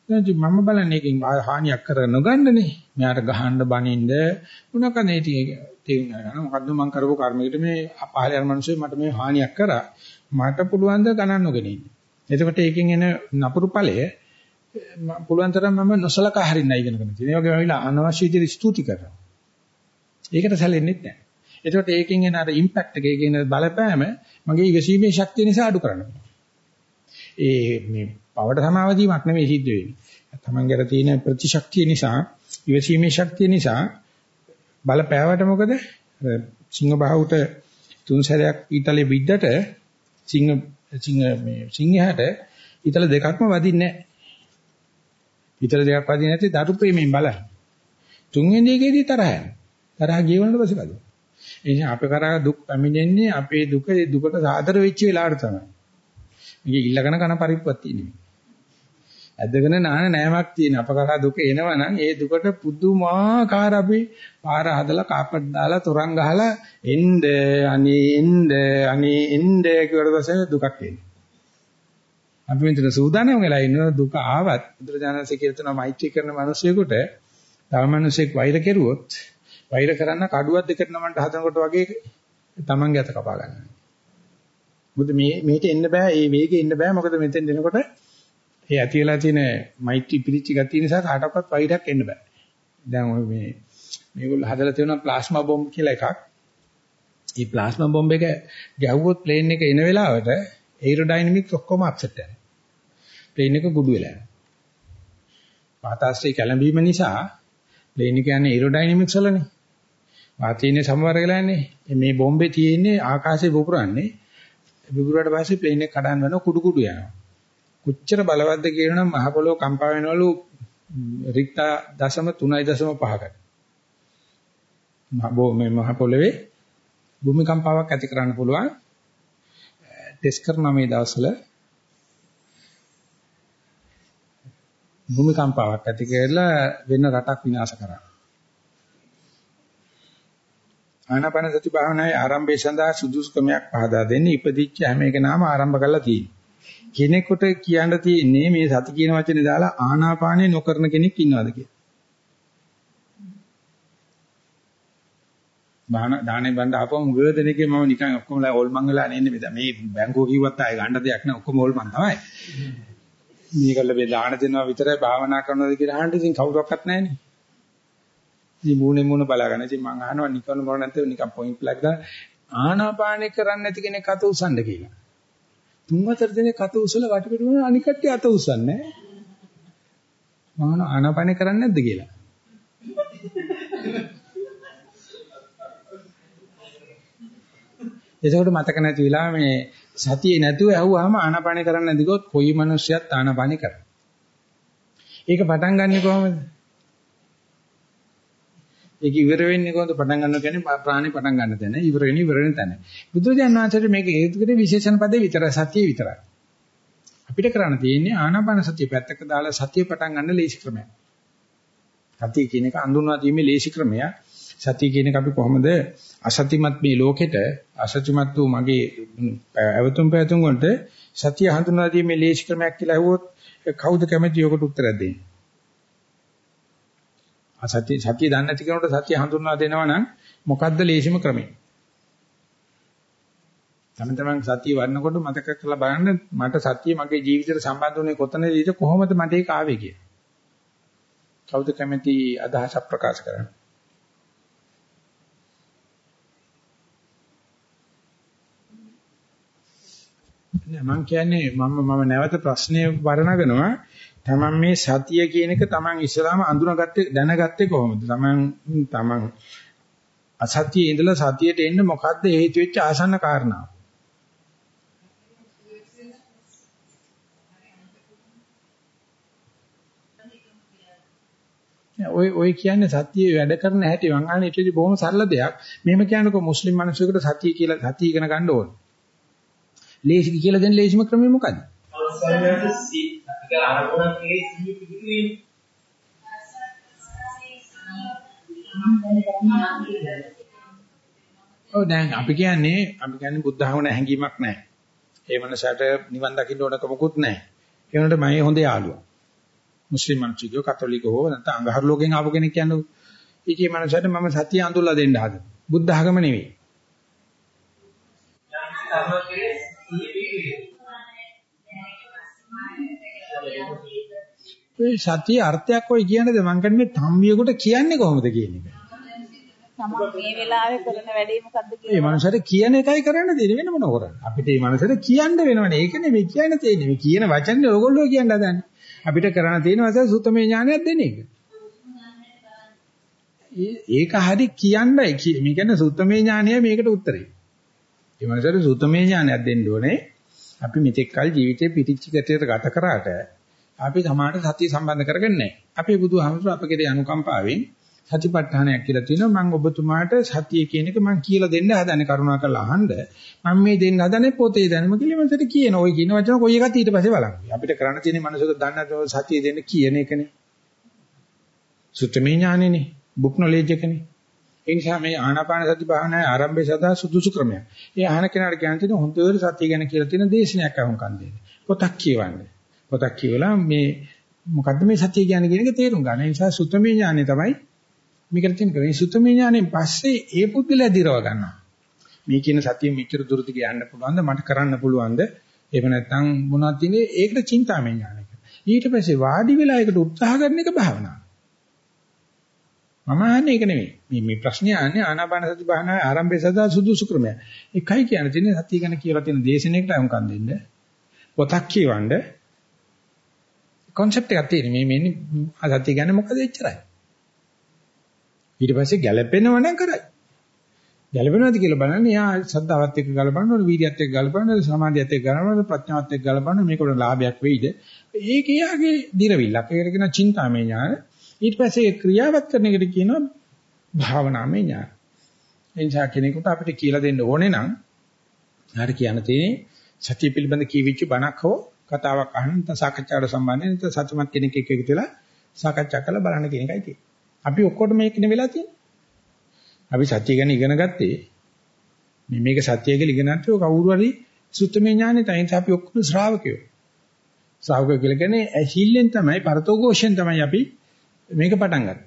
නැති මම බලන්නේ එකකින් හානියක් කර නොගන්නනේ. මෙයාට ගහන්න බනින්න මොනකනේ තේරුණා. මොකද්ද මං කරපු කර්මයකට මේ පහල යන මිනිස්සු මට මේ හානියක් කරා. මට පුළුවන් ද ගණන් නොගෙන ඉන්න. එතකොට ඒකෙන් එන නපුරු ඵලය පුළුවන් තරම් මම නොසලකා හරින්න ඉගෙනගෙන තියෙනවා. ඒ වගේම ඇවිල්ලා අනවශ්‍ය විදිහට ස්තුති කරනවා. ඒකට සැලෙන්නේ නැහැ. එතකොට ඒකෙන් එන අර ඉම්පැක්ට් එක ඒකේ එන බලපෑම මගේ ඉවසීමේ ශක්තිය නිසා අඩු කරනවා. ඒ මේ පවට සමාවදීමක් නෙමෙයි සිද්ධ වෙන්නේ. තමන්ගේ තියෙන ප්‍රතිශක්තිය නිසා ඉවසීමේ ශක්තිය නිසා බලපෑවට මොකද? සිංහ බාහුවට තුන් සැරයක් ඊතලෙ විද්දට සිංහ සිංහ මේ සිංහයාට ඊතල දෙකක්ම වදින්නේ නැහැ. ඊතල දෙකක් වදින්නේ නැති දරු ප්‍රේමයෙන් බලන්න. තුන්වෙනි එකේදී තරහ යනවා. තරහ ගියවනට පස්සේ බලන්න. ඒ නිසා අපේ කරා දුක් පැමිණෙන්නේ අපේ දුක දුකට සාදර වෙච්ච වෙලාවට තමයි. මේක ඉල්ලගෙන කන පරිප්පුවක් තියෙනවා. ඇදගෙන නාන නෑමක් තියෙන අපකරා දුක එනවනම් ඒ දුකට පුදුමාකාර අපි පාර හදලා කාපට් දාලා තොරන් ගහලා එන්න අනේ එන්න අනේ එන්න කියවට පස්සේ දුකක් එන්නේ. අපි මෙතන සූදානම් වෙලා ඉන්න දුක ආවත් බුදුරජාණන්සේ කියලා තියෙනවා මෛත්‍රී කරන මිනිසෙකුට තව මිනිසෙක් වෛර කෙරුවොත් වෛර කරන්න කඩුවක් දෙකට නමන්න හදනකොට වගේ තමන්ගේ අත කපා ගන්නවා. මොකද මේ මේට එන්න බෑ, මේ වේගෙ එන්න බෑ. මොකද මෙතෙන් දෙනකොට ඒ ඇති වෙලා තියෙන මෛත්‍රී පිරිච්ච ගතිය නිසා කාටවත් වෛරයක් එන්න බෑ. දැන් ඔය මේ මේගොල්ලෝ හදලා තියෙනවා ප්ලාස්මා බෝම්බ කියලා එකක්. මේ ප්ලාස්මා බෝම්බ එක ගැහුවොත් ප්ලේන් එක එන වෙලාවට ඒරෝඩයිනමික්ස් ඔක්කොම අප්සෙට් වෙනවා. ප්ලේන් එක කුඩු වෙලා යනවා. වාතාශ්‍රය කැළඹීම නිසා ප්ලේන් එක යන්නේ ඒරෝඩයිනමික්ස් වලනේ. වාතයනේ සමවර වෙලා යන්නේ. මේ බෝම්බේ තියෙන්නේ ආකාශයේ පුපුරන්නේ. පුපුරාට පස්සේ ප්ලේන් එක කඩන් වෙනවා කුඩු කුඩු යනවා. කොච්චර බලවත්ද කියනනම් මහ පොළොව කම්පා වෙනවලු රික්තා දශම 3.5කට. මේ මහ පොළවේ භූමිකම්පාවක් ඇති කරන්න පුළුවන්. ටෙස්ට් කරනවා මේ දවස්වල භූමිකම්පාවක් ඇති කරලා වෙන රටක් විනාශ කරා. ආනාපාන සති භාවනාවේ ආරම්භය සඳහා සුදුසුකමක් පහදා දෙන්නේ ඉපදිච්ච හැම එකනම ආරම්භ කරලා තියෙනවා. කෙනෙකුට කියන්න තියෙන්නේ මේ සති කියන වචනේ දාලා ආනාපානේ නොකරන කෙනෙක් ඉන්නවද කියලා. බාන දානේ බණ්ඩ ආපුවම ගොඩදෙනකේ මම නිකන් ඔක්කොමලා ඕල්මන් වෙලා නෙන්නේ මේ මේ බැංකුව කිව්වත් ආයේ ගන්න දෙයක් නෑ ඔක්කොම ඕල්මන් තමයි. මේකල්ල මේ දාන දෙනවා විතරයි භාවනා කරනවද කියලා අහන්න ඉතින් කවුරක්වත් නැහැනේ. ඉතින් මූණේ මූණ බලාගෙන ඉතින් මං අහනවා නිකන් මොන නැත්නම් නිකන් පොයින්ට් ප්ලග් දාලා ආනාපානේ කරන්නේ නැති කෙනෙක් අත උසන්න කියලා. තුන් හතර දිනේ කත උසල වටපිට වුණා අනික් කට්ටිය අත උස්සන්නේ මම ආනාපානේ කරන්නේ නැද්ද කියලා. එතකොට මතක නැති වෙලා මේ සතියේ නැතුව ඇහුවාම ආනාපානේ කරන්නේ නැති කිව්වොත් කොයි මිනිස්සයත් ආනාපානේ කරනවා. ඒක පටන් ගන්නෙ කොහොමද? ඒක ඉවර වෙන්නේ කොහොමද පටන් ගන්නවා කියන්නේ ප්‍රාණි පටන් ගන්න තැන ඉවර වෙන්නේ ඉවර වෙන තැන. බුදුරජාණන් වහන්සේට මේක හේතුකේ විශේෂණ පදේ විතරයි සතිය විතරයි. අපිට කරන්න තියෙන්නේ ආනාපාන සතිය පැත්තක දාලා සතිය පටන් ගන්න ලේසි ක්‍රමයක්. සතිය කියන එක අඳුන්වා දීමේ ලේසි ක්‍රමයක්. සතිය කියන එක අපි කොහොමද අසතිමත් මේ ලෝකෙට අසතිමත් වූ මගේ අවතුම් පැතුම් වලට සතිය හඳුන්වා දීමේ ලේසි ක්‍රමයක් කියලා අහුවොත් කවුද කැමති ඔකට උත්තරයක් දෙන්නේ? සතිය සතිය දන්නේ නැති කෙනෙකුට සතිය හඳුන්වා දෙනවා නම් මොකද්ද ලේසිම ක්‍රමය? තම තමන් සතිය වඩනකොට මතක කරලා බලන්න මට සතිය මගේ ජීවිතේට සම්බන්ධ වුණේ කොතනදීද කොහොමද මට ඒක ආවේ කියලා. කවුද කැමති අදහස ප්‍රකාශ කරන්නේ? නෑ මම කියන්නේ මම මම නැවත ප්‍රශ්නේ වර්ණගෙනවා තමන් මේ සතිය කියන එක තමන් ඉස්සලාම අඳුනගත්තේ දැනගත්තේ කොහොමද? තමන් තමන් අසතියේ ඉඳලා සතියට එන්න මොකද්ද හේතු වෙච්ච ආසන්න කාරණා? ඔය ඔය කියන්නේ සතිය වැඩ කරන හැටි මං අහන්නේ ඊටදී බොහොම සරල දෙයක්. මෙහෙම කියනකො මුස්ලිම් මිනිසෙකුට සතිය කියලා සතිය ඉගෙන ගන්න ඕන. ලේසි කියලා දෙන ලේසිම ක්‍රමය මොකද්ද? ඒක අරමුණේ සිහි පිහිටුවීම. ඔව් දැන් අපි කියන්නේ අපි කියන්නේ බුද්ධ ධර්ම හැංගීමක් නැහැ. ඒ මනසට නිවන් දකින්න ඕනක මොකුත් නැහැ. ඒ වුණාට මම හොඳ යාළුවා. මුස්ලිම් මිනිස්සුયો කතෝලිකෝ නැත්නම් අඟහරු ලෝකෙන් ආපු කෙනෙක් කියන්නේ. ඒකේ මනසට මම සතිය අඳුල්ලා දෙන්න හදන. බුද්ධ ධර්ම නෙවෙයි. ඔය සතිය අර්ථයක් ඔය කියන්නේද මං කියන්නේ තම්බියෙකුට කියන්නේ කොහොමද කියන එක. තමන් මේ වෙලාවේ කරන වැඩේ මොකද්ද කියලා. මේ මනුස්සයට කියන එකයි කරන්න දෙන්නේ වෙන මොනව කරන්නේ. අපිට මේ මනුස්සයට කියන්න වෙනවනේ. ඒක නෙමෙයි කියන්න තියෙන්නේ. මේ කියන වචනේ ඕගොල්ලෝ කියන්න හදන්නේ. අපිට කරන්න තියෙන වශයෙන් සුතමේ ඥානයක් දෙන එක. ඒක හරි කියන්නයි මේ කියන්නේ සුත්තමේ ඥානය මේකට උත්තරේ. ඒ මනසට සුත්තමේ ඥානයක් දෙන්න ඕනේ. අපි මෙතෙක් කල ජීවිතේ පිටිච්ච ගැටයට ගත කරාට අපි සමාහට සතිය සම්බන්ධ කරගන්නේ නැහැ. අපේ බුදුහාමුදුරුවෝ අපගේ අනුකම්පාවෙන් සතිපට්ඨානයක් කියලා තියෙනවා. මම ඔබතුමාට සතිය කියන එක මම කියලා දෙන්න හදන්නේ කරුණාකරලා අහන්න. මම මේ දෙන්න හදන්නේ පොතේ දැනුම කියලා මනසට කියන. ওই කියන වචන කොයි එකත් ඊට පස්සේ බලන්න. අපිට කරන්න තියෙන්නේ මනසට දන්න සතිය දෙන්න කියන එකනේ. සුත්තමේ ඥානෙනේ. බුක් නොලෙජ් එකනේ. ඒ නිසා මේ ආනාපාන සති භාවනාවේ ආරම්භය සදා සුදුසු ක්‍රමයක්. ඒ අහන කෙනාට කියන්න තියෙන හොඳට සතිය ගැන කියලා තියෙන දේශනයක් අහුම්කන් දෙන්න. පොතක් කියවන්න. පොතක් කියවලා මේ මොකද්ද මේ සතිය කියන්නේ කියන එක තේරුම් ගන්න. ඒ නිසා සුත්තමේ ඥානෙ තමයි මේකට තියෙන කරේ. සුත්තමේ ඥානෙන් පස්සේ ඒ පුද්ගලයා දිරව ගන්නවා. මේ කියන සතිය මෙච්චර දුරට ගියන්න පුළුවන්ද? මට කරන්න පුළුවන්ද? එහෙම නැත්නම් මොනවද තියෙන්නේ? ඒකට චින්තාමය ඥානය. ඊට පස්සේ වාඩි වෙලා ඒකට උත්සාහ කරන එක භාවනාව. මම අහන්නේ ඒක නෙමෙයි. මේ මේ ප්‍රශ්නේ අහන්නේ ආනාපාන සති භාවනාවේ ආරම්භය සදා සුදුසු ක්‍රමය. එකයි කියන්නේ තියෙන්නේ සතිය ගැන කියලා තියෙන දේශනාවකට අහුම්කම් දෙන්න. පොතක් කියවන්න. Concept එකක් තියෙන. මේ මේ සතිය ගැන මොකද එච්චරයි. ඊට පස්සේ ගැළපෙනව නම් කරයි. ගැළපෙනවද කියලා බලන්න. යා සද්ධාවත් එක්ක ගලපන්න ඕනේ, වීර්යයත් එක්ක ගලපන්න ඕනේ, සමාධියත් එක්ක ගලපන්න ඕනේ, ප්‍රඥාවත් එක්ක ගලපන්න ඕනේ. මේකට ලාභයක් වෙයිද? ඒක යාගේ දිරවිල්ලක්. ඒකට කියන චින්තාමය ඥාන. ඊට පස්සේ ක්‍රියාවත් කරන එකට කියනවා භාවනාමය ඥාන. එනිසා කෙනෙකුට අපිට කියලා දෙන්න ඕනේ නම් හරි කියන්න තියෙන්නේ සතිය පිළිබඳ කීවිච්ච බණක් හෝ කතාවක් අහන්න නැත්නම් සාකච්ඡාවට සම්බන්ධ නැත්නම් සතුටුමත් කෙනෙක් එක්ක එකතුලා සාකච්ඡා කරලා බලන්න කියන එකයි තියෙන්නේ. අපි ඔක්කොටම මේක නේ වෙලා තියෙන්නේ. අපි සත්‍ය ගැන ඉගෙන ගත්තේ මේ මේක සත්‍ය කියලා ඉගෙන ගන්නත් කවුරු හරි සුත්තමේ ඥානෙ තයින් අපි ඔක්කොම ශ්‍රාවකයෝ. ශ්‍රාවකයෝ කියලා කියන්නේ ඇහිල්ලෙන් තමයි පරතෝഘോഷෙන් තමයි අපි මේක පටන් ගන්න.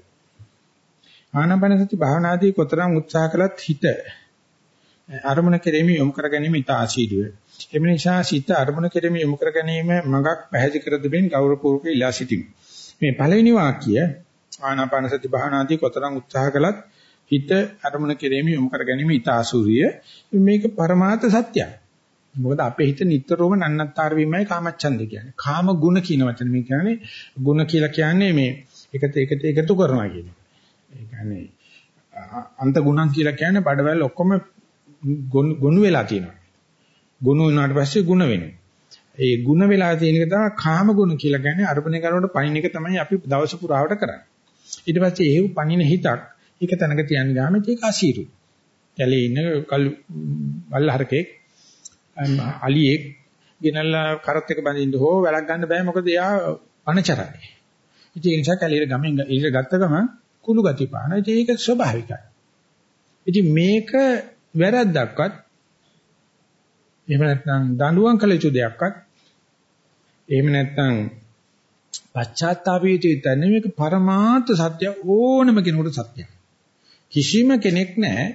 ආනාපාන සති භාවනාදී කොතරම් උත්සාහ කළත් හිත අරමුණ කෙරෙමි යොමු කර ගැනීම ඉතා ආශීර්වාද. එම නිසා සිත අරමුණ කෙරෙමි යොමු කර ගැනීම මඟක් පැහැදිලි කර දෙමින් ගෞරවපූර්වක ඉලා සිටිමි. මේ පළවෙනි වාක්‍ය ආනාපාන සති භාවනාදී කොතරම් උත්සාහ කළත් හිත අරමුණ කෙරෙමි යොමු කර ගැනීම ඉතා ආසූරිය. මේක පරමාර්ථ සත්‍යයි. මොකද අපේ හිත නිතරම නන්නත්තර වීමයි කාමච්ඡන්ද කියන්නේ. කාම ගුණ කියන වචනේ මේ කියන්නේ ගුණ කියලා කියන්නේ මේ එකට එකට එකතු කරනවා කියන එක. ඒ කියන්නේ අන්ත ගුණම් කියලා කියන්නේ බඩවැල් ඔක්කොම ගොනු වෙලා තියෙනවා. ගුණ වුණාට පස්සේ ಗುಣ වෙනවා. ඒ ಗುಣ වෙලා තියෙන එක තමයි කාම ගුණ කියලා කියන්නේ අර්පණය කරනකොට පයින් එක තමයි අපි දවස පුරාවට කරන්නේ. ඊට පස්සේ ඒව පණින හිතක් ඒක තැනක තියන්න ගාම ඒක අසීරු. කැලේ ඉන්න කල් වල්හරකෙක් අලියෙක් ගෙනල්ලා කරත් එක බඳින්න හෝ වැලක් ගන්න බෑ මොකද එයා අනචරයි. ඉතින් ඒ නිසා කැලියට ගමෙන් ඉර ගත්ත ගමන් කුළු ගති පාන. ඉතින් ඒක ස්වභාවිකයි. ඉතින් මේක වැරද්දක්වත් එහෙම නැත්නම් දඬුවම් කළ යුතු දෙයක්වත් එහෙම නැත්නම් පශ්චාත්තාපීති තන්නේ මේක පරමාර්ථ සත්‍ය ඕනම කෙනෙකුට සත්‍යයි. කිසිම කෙනෙක් නැහැ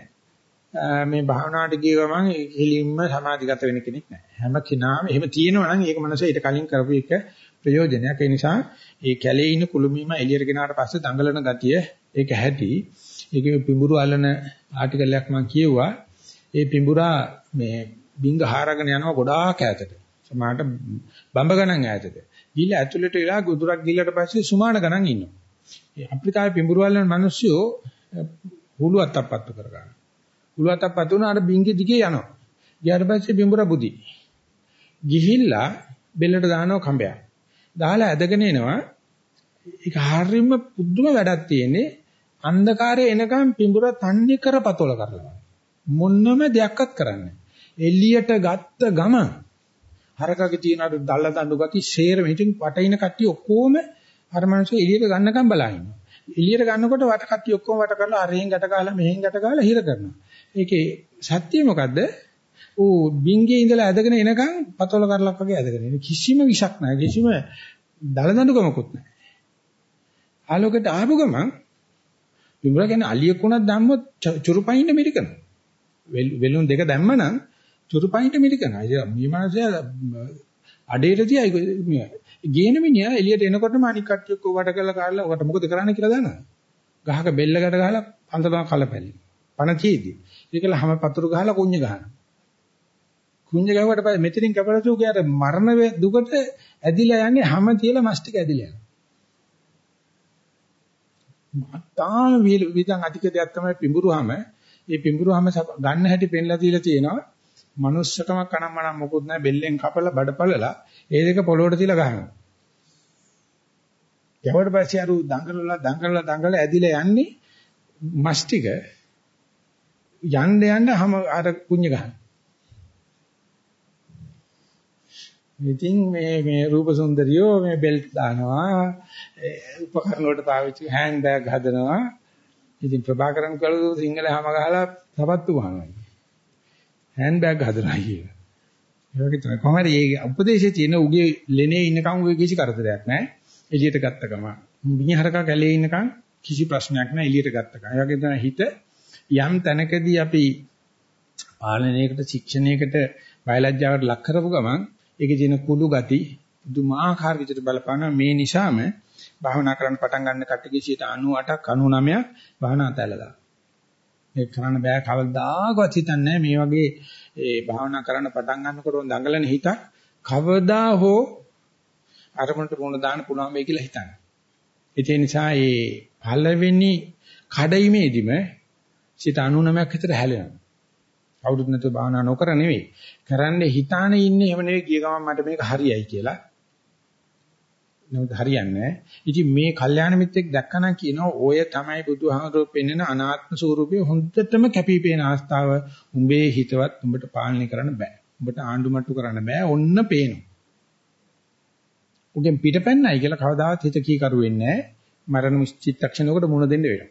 මේ භාවනාවට ගිය ගමන් හිලින්ම සමාධිගත වෙන කෙනෙක් නැහැ. හැම කෙනාම එහෙම තියෙනවා නම් ඒක මනස ඊට කලින් කරපු එක ප්‍රයෝජනයක්. ඒ නිසා ඒ කැලේ ඉන්න කුළුමීම එළියට ගෙනාට පස්සේ දඟලන ගතිය ඒක හැටි. ඒකේ පිඹුරු අල්ලන ආටිකල් එකක් මම කියුවා. ඒ පිඹුරා මේ බින්ග හාරගෙන යනවා ගොඩාක් ඈතට. සමහරට බඹ ගණන් ඈතට. ගිහිල්ලා ඇතුළට වෙලා ගුදුරක් ගිල්ලට පස්සේ සුමාන ගණන් ඉන්නවා. ඒ අප්‍රිකාවේ පිඹුරු අල්ලන මිනිස්සු හුළු අත්තපත්තු කරගන්නවා. හුළු අත්තපත්තු වුණාට බින්ගේ දිගේ යනවා. ගියාට පස්සේ පිඹුර බුදි. ගිහිල්ලා බෙල්ලට දානවා කඹයක්. දාලා ඇදගෙන එනවා. ඒක හරියම පුදුම වැඩක් තියෙන්නේ. අන්ධකාරය එනකම් පිඹුර තන්නේ කරපතොල කරනවා. මොන්නම දෙයක්වත් කරන්නේ. එළියට ගත්ත ගම හරකගේ තියෙන අර දල්ල දඬු ගති ෂේර මෙතින් වටින කට්ටිය ඔක්කොම අර මිනිස්සු එළියට ගන්නකම් බලා ඉන්නවා. එළියට ගන්නකොට වට කට්ටිය ඔක්කොම වට කරලා අරෙන් ගැට ගහලා මෙහෙන් ගැට ගහලා හිර කරනවා. ඒකේ සත්‍ය මොකද්ද? ඌ බින්ගේ ඉඳලා ඇදගෙන එනකන් පතොල කරලක් වගේ ඇදගෙන ඉන්නේ. කිසිම විෂක් නැහැ. කිසිම දලදඬුකමකුත් නැහැ. ආලෝකයට ආපු ගමන් විමුර කියන්නේ අලියෙක් වුණත් දැම්මොත් චුරුපයින්න මිරිකනවා. වෙලුන් දෙක දැම්මනම් චුරුපයින්ට මිරිකනවා. මේ මානසය අඩේට තියයි ගේන මිනිහා එළියට එනකොටම අනික් කට්ටිය ඔක්කොම වට කරලා කාලා ඔකට මොකද කරන්න කියලා දන්නවද? ගහක බෙල්ල ගැට ගහලා අන්තම කලපැලි. පණ චීදි. ඒකල හැම පතුරු ගහලා කුඤ්ඤ ගහනවා. කුඤ්ඤ ගහුවට පස්සේ මෙතනින් කපලතු කියාට මරණ දුකට ඇදිලා යන්නේ හැම තියලා මස් ටික ඇදිලා යනවා. තාම විදන් අධික දෙයක් තමයි පිඹුරුවම ඒ පිඹුරුවම ගන්න හැටි පෙන්ලා දීලා තියෙනවා. Manussකම කනම්මනම් මොකුත් නැහැ බෙල්ලෙන් කපලා බඩපලලා ඒ දෙක පොළොවට තියලා ගහනවා. යවට පස්සේ අර දඟලලා දඟලලා දඟලලා ඇදිලා යන්නේ මස් ටික යන්න යන්න හැම අර කුඤ්ඤ ගන්න. ඉතින් මේ මේ රූප සුන්දරියෝ මේ බෙල්ට් දානවා උපකරණ වලට පාවිච්චි හෑන්ඩ් බෑග් හදනවා. ඉතින් ප්‍රභාකරන් කළු සිංහල හැම ගහලා සපත්තු ගහනවා. හෑන්ඩ් බෑග් හදනවා කියලා. ඒ වගේ තමයි කොහමද මේ උපදේශයේ තියෙන උගේ ලෙනේ ඉන්නකම් උගේ කිසි කරදරයක් නැහැ. එළියට ගත්ත ගම. මිනිහරකා කැලේ ඉන්නකම් කිසි ප්‍රශ්නයක් නැහැ එළියට ගත්ත ගම. ඒ වගේ තමයි හිත යම් තැනකදී අපි පාලනයකට ශික්ෂණයකට බයලජ්ජාවට ලක් කරපු ගමන් ඒකේ තියෙන කුඩු ගති දුමාකාර විදිහට බලපාන මේ නිසාම භාවනා කරන්න පටන් ගන්න කට්ටිය 98ක් 99ක් භාවනා තැලලා. මේ කරන්න බෑ කවදාකවත් හිතන්නේ මේ වගේ ඒ භාවනා කරන්න පටන් ගන්නකොට දඟලන හිත කවදා හෝ අරමුණට මුණ දාන්න පුළුවන් වෙයි කියලා හිතන්නේ. ඒ නිසා මේ පළවෙනි කඩයිමේදීම 99ක් විතර හැලෙනවා. කවුරුත් නැතුව භාවනා නොකර නෙවෙයි. කරන්නේ හිතාන ඉන්නේ එහෙම නෙවෙයි ගිය ගමන් මට මේක හරියයි කියලා. නමුත් හරියන්නේ නැහැ. ඉතින් මේ කල්යාණ මිත්‍රෙක් දැක්කනම් කියනවා ඔය තමයි බුදුහාමුදුරුවෝ පෙන්වන අනාත්ම ස්වરૂපයේ හොඳටම කැපිපේන අවස්ථාව. උඹේ හිතවත් උඹට පාලනය කරන්න බෑ. උඹට ආණ්ඩුමට්ටු කරන්න බෑ. ඔන්න පේනවා. උගෙන් පිටපැන්නයි කියලා කවදාවත් හිත කීකරු වෙන්නේ නැහැ. මරණ චිත්තක්ෂණයකට මුණ දෙන්න වෙනවා.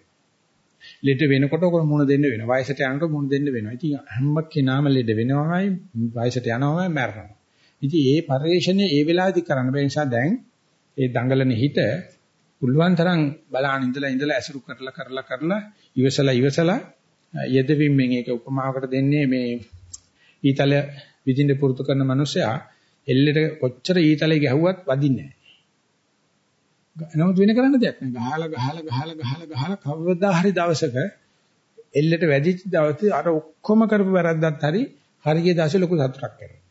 ලෙඩ වෙනකොට ඔක මුණ දෙන්න වෙනවා. වයසට යනකොට මුණ දෙන්න වෙනවා. ඉතින් හැම කෙනාම ලෙඩ වෙනවමයි වයසට යනවමයි මැරෙනවා. ඉතින් ඒ පරිශ්‍රණය ඒ වෙලාවේදී කරන්න බැරි නිසා දැන් ඒ දඟලන හිත පුළුවන් තරම් බලාන ඉඳලා ඉඳලා ඇසුරු කරලා කරලා කරලා ඉවසලා ඉවසලා යෙදවීමෙන් ඒක උපමාවකට දෙන්නේ මේ ඊතල විදින්න පුරුදු කරන මනුස්සයා එල්ලෙට කොච්චර ඊතලේ ගැහුවත් වදින්නේ නැහැ. නමුත් වෙන කරන්න දෙයක් නැහැ. ගහලා ගහලා ගහලා ගහලා ගහලා කවදා හරි දවසක එල්ලෙට වැදිච්ච දවසේ අර ඔක්කොම කරපු වැරද්දත් හරි හරිය දැසේ ලොකු සතුටක් කරනවා.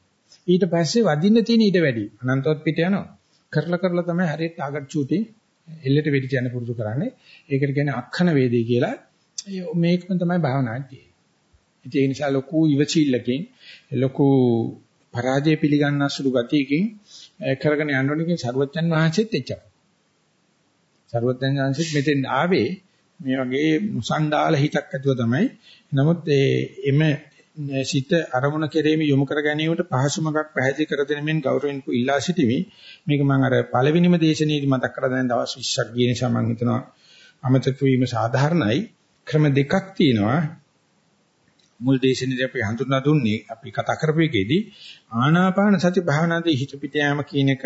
ඊට පස්සේ වදින්න තියෙන ඊට වැඩි අනන්තවත් පිට යනවා. කරලා කරලා තමයි හරියට ටාගට් ෂූටින් එල්ලෙට වෙඩි තියන්න පුරුදු කරන්නේ. ඒකට කියන්නේ අක්ෂණ වේදී කියලා. මේකම තමයි භාවනාවේ තියෙන්නේ. ඒ නිසා ලොකු ඉවචිල්ලකින් ලොකු පරාජය පිළිගන්න සුළු ගතියකින් කරගෙන යන්න ඕනේ කියන සරුවච්චන් වහන්සේත් එච්චරයි. සරුවච්චන් වහන්සේත් මෙතෙන් ආවේ මේ වගේ මුසන්ඩාල හිතක් ඇතුව තමයි. නමුත් එම සිත අරමුණ කෙරෙහිම යොමු කර ගැනීමට පහසුමක් පැහැදිලි කර දෙන මෙන් ගෞරවයෙන් ඉල්ලා සිටිමි. මේක මම අර පළවෙනිම දේශනාවේදී මතක් කරලා දැන් දවස් 20ක් ගිය නිසා මම හිතනවා අමතක වීම සාධාරණයි. ක්‍රම දෙකක් තියෙනවා. මුල් දේශනාවේදී අපි හඳුන්වා දුන්නේ අපි කතා කරපු එකේදී ආනාපාන සති භාවනාවේ හිත පිට යාම කියන එක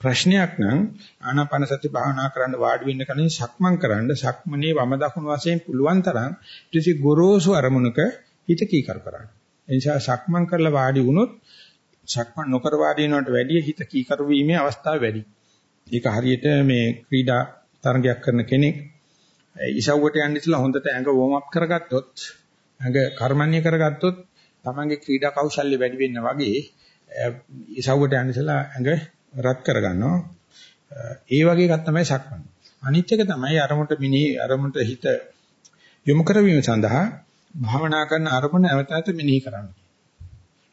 ප්‍රශ්නයක් නම් ආනාපාන සති භාවනා කරන්න වාඩි වෙන්න කලින් සක්මන් කරන්න සක්මනේ වම දකුණු වශයෙන් පුළුවන් තරම් ත්‍රිසි ගොරෝසු අරමුණක හිත කීකරු කරන්න. ඒ නිසා සක්මන් කරලා වාඩි වුණොත් සක්මන් නොකර වාඩි වෙනවට වැඩිය හිත කීකරු වීමේ අවස්ථාව වැඩි. ඒක හරියට මේ ක්‍රීඩා තරගයක් කරන කෙනෙක් ඉසව්වට යන්න ඉස්සලා හොඳට ඇඟ වෝම් අප් කරගත්තොත් ඇඟ කර්මන්නේ කරගත්තොත් තමන්ගේ ක්‍රීඩා කෞශල්‍ය වැඩි වෙන්න වගේ ඉසව්වට යන්න ඉස්සලා ඇඟ රත් කරගන්නවා. ඒ වගේ එකක් තමයි සක්මන්. අනිත් එක තමයි අරමුණට මිනි අරමුණට හිත යොමු කරවීම සඳහා භාවනා කරන අරමුණ නැවතත් මෙනෙහි කරන්න.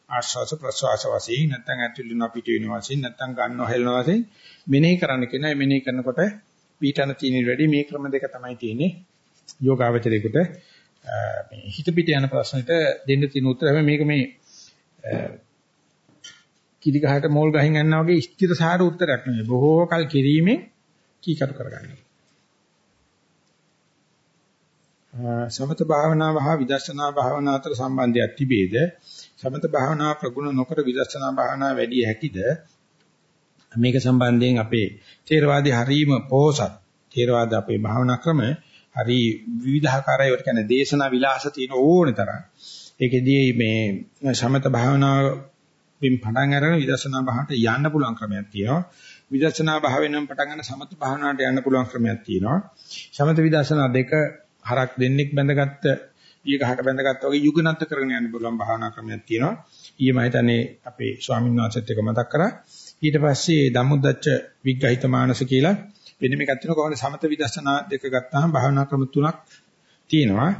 ආශ්වාස ප්‍රශ්වාස වශයෙන් නැත්නම් ඇතුළු වෙනවා පිට වෙනවා වශයෙන් නැත්නම් ගන්නව හෙලනවා වශයෙන් මෙනෙහි කරන්න කියනවා. මෙනෙහි කරනකොට පීඨන තියෙන වැඩි මේ ක්‍රම දෙක තමයි තියෙන්නේ. යෝගාවචරයේකට මේ හිත පිට යන ප්‍රශ්නෙට දෙන්න තියෙන උත්තරය මේක මේ කිරි ගහට මෝල් ගහින් යනවා වගේ ස්ථිර සාර උත්තරයක් නෙවෙයි. බොහෝ කල් කිරීමෙන් කීකරු කරගන්නවා. සමත භාවනාව හා විදර්ශනා භාවනාව අතර සම්බන්ධයක් තිබේද? සමත භාවනාව ප්‍රගුණ නොකර විදර්ශනා භාවනාව වැඩි හැකිද? මේක සම්බන්ධයෙන් අපේ ථේරවාදී හරීම පොහසත් ථේරවාද අපේ භාවනා ක්‍රම හරි විවිධාකාරයි ඒකට කියන්නේ දේශනා විලාස තියෙන ඕනේ තරම්. ඒකෙදී මේ සමත භාවනාව වින් පටන් අරගෙන විදර්ශනා භාවනට යන්න පුළුවන් ක්‍රමයක් තියෙනවා. විදර්ශනා භාවයෙන් පටන් ගන්න සමත භාවනාවට යන්න පුළුවන් ක්‍රමයක් තියෙනවා. සමත විදර්ශනා දෙක හරක් දෙන්නෙක් බැඳගත්ත ඊගහකට බැඳගත්ත වගේ යුගනත් කරගෙන යන්න පුළුවන් භාවනා ක්‍රමයක් තියෙනවා. ඊයේ මම හිතන්නේ අපේ ස්වාමීන් වහන්සේත් එක මතක් කරා. ඊට පස්සේ ධම්මොද්දච්ච විග්‍රහිත මානස කියලා වෙන මේකක් තියෙනවා කොහොමද සමත විදර්ශනා දෙක ගත්තාම භාවනා ක්‍රම තුනක් තියෙනවා.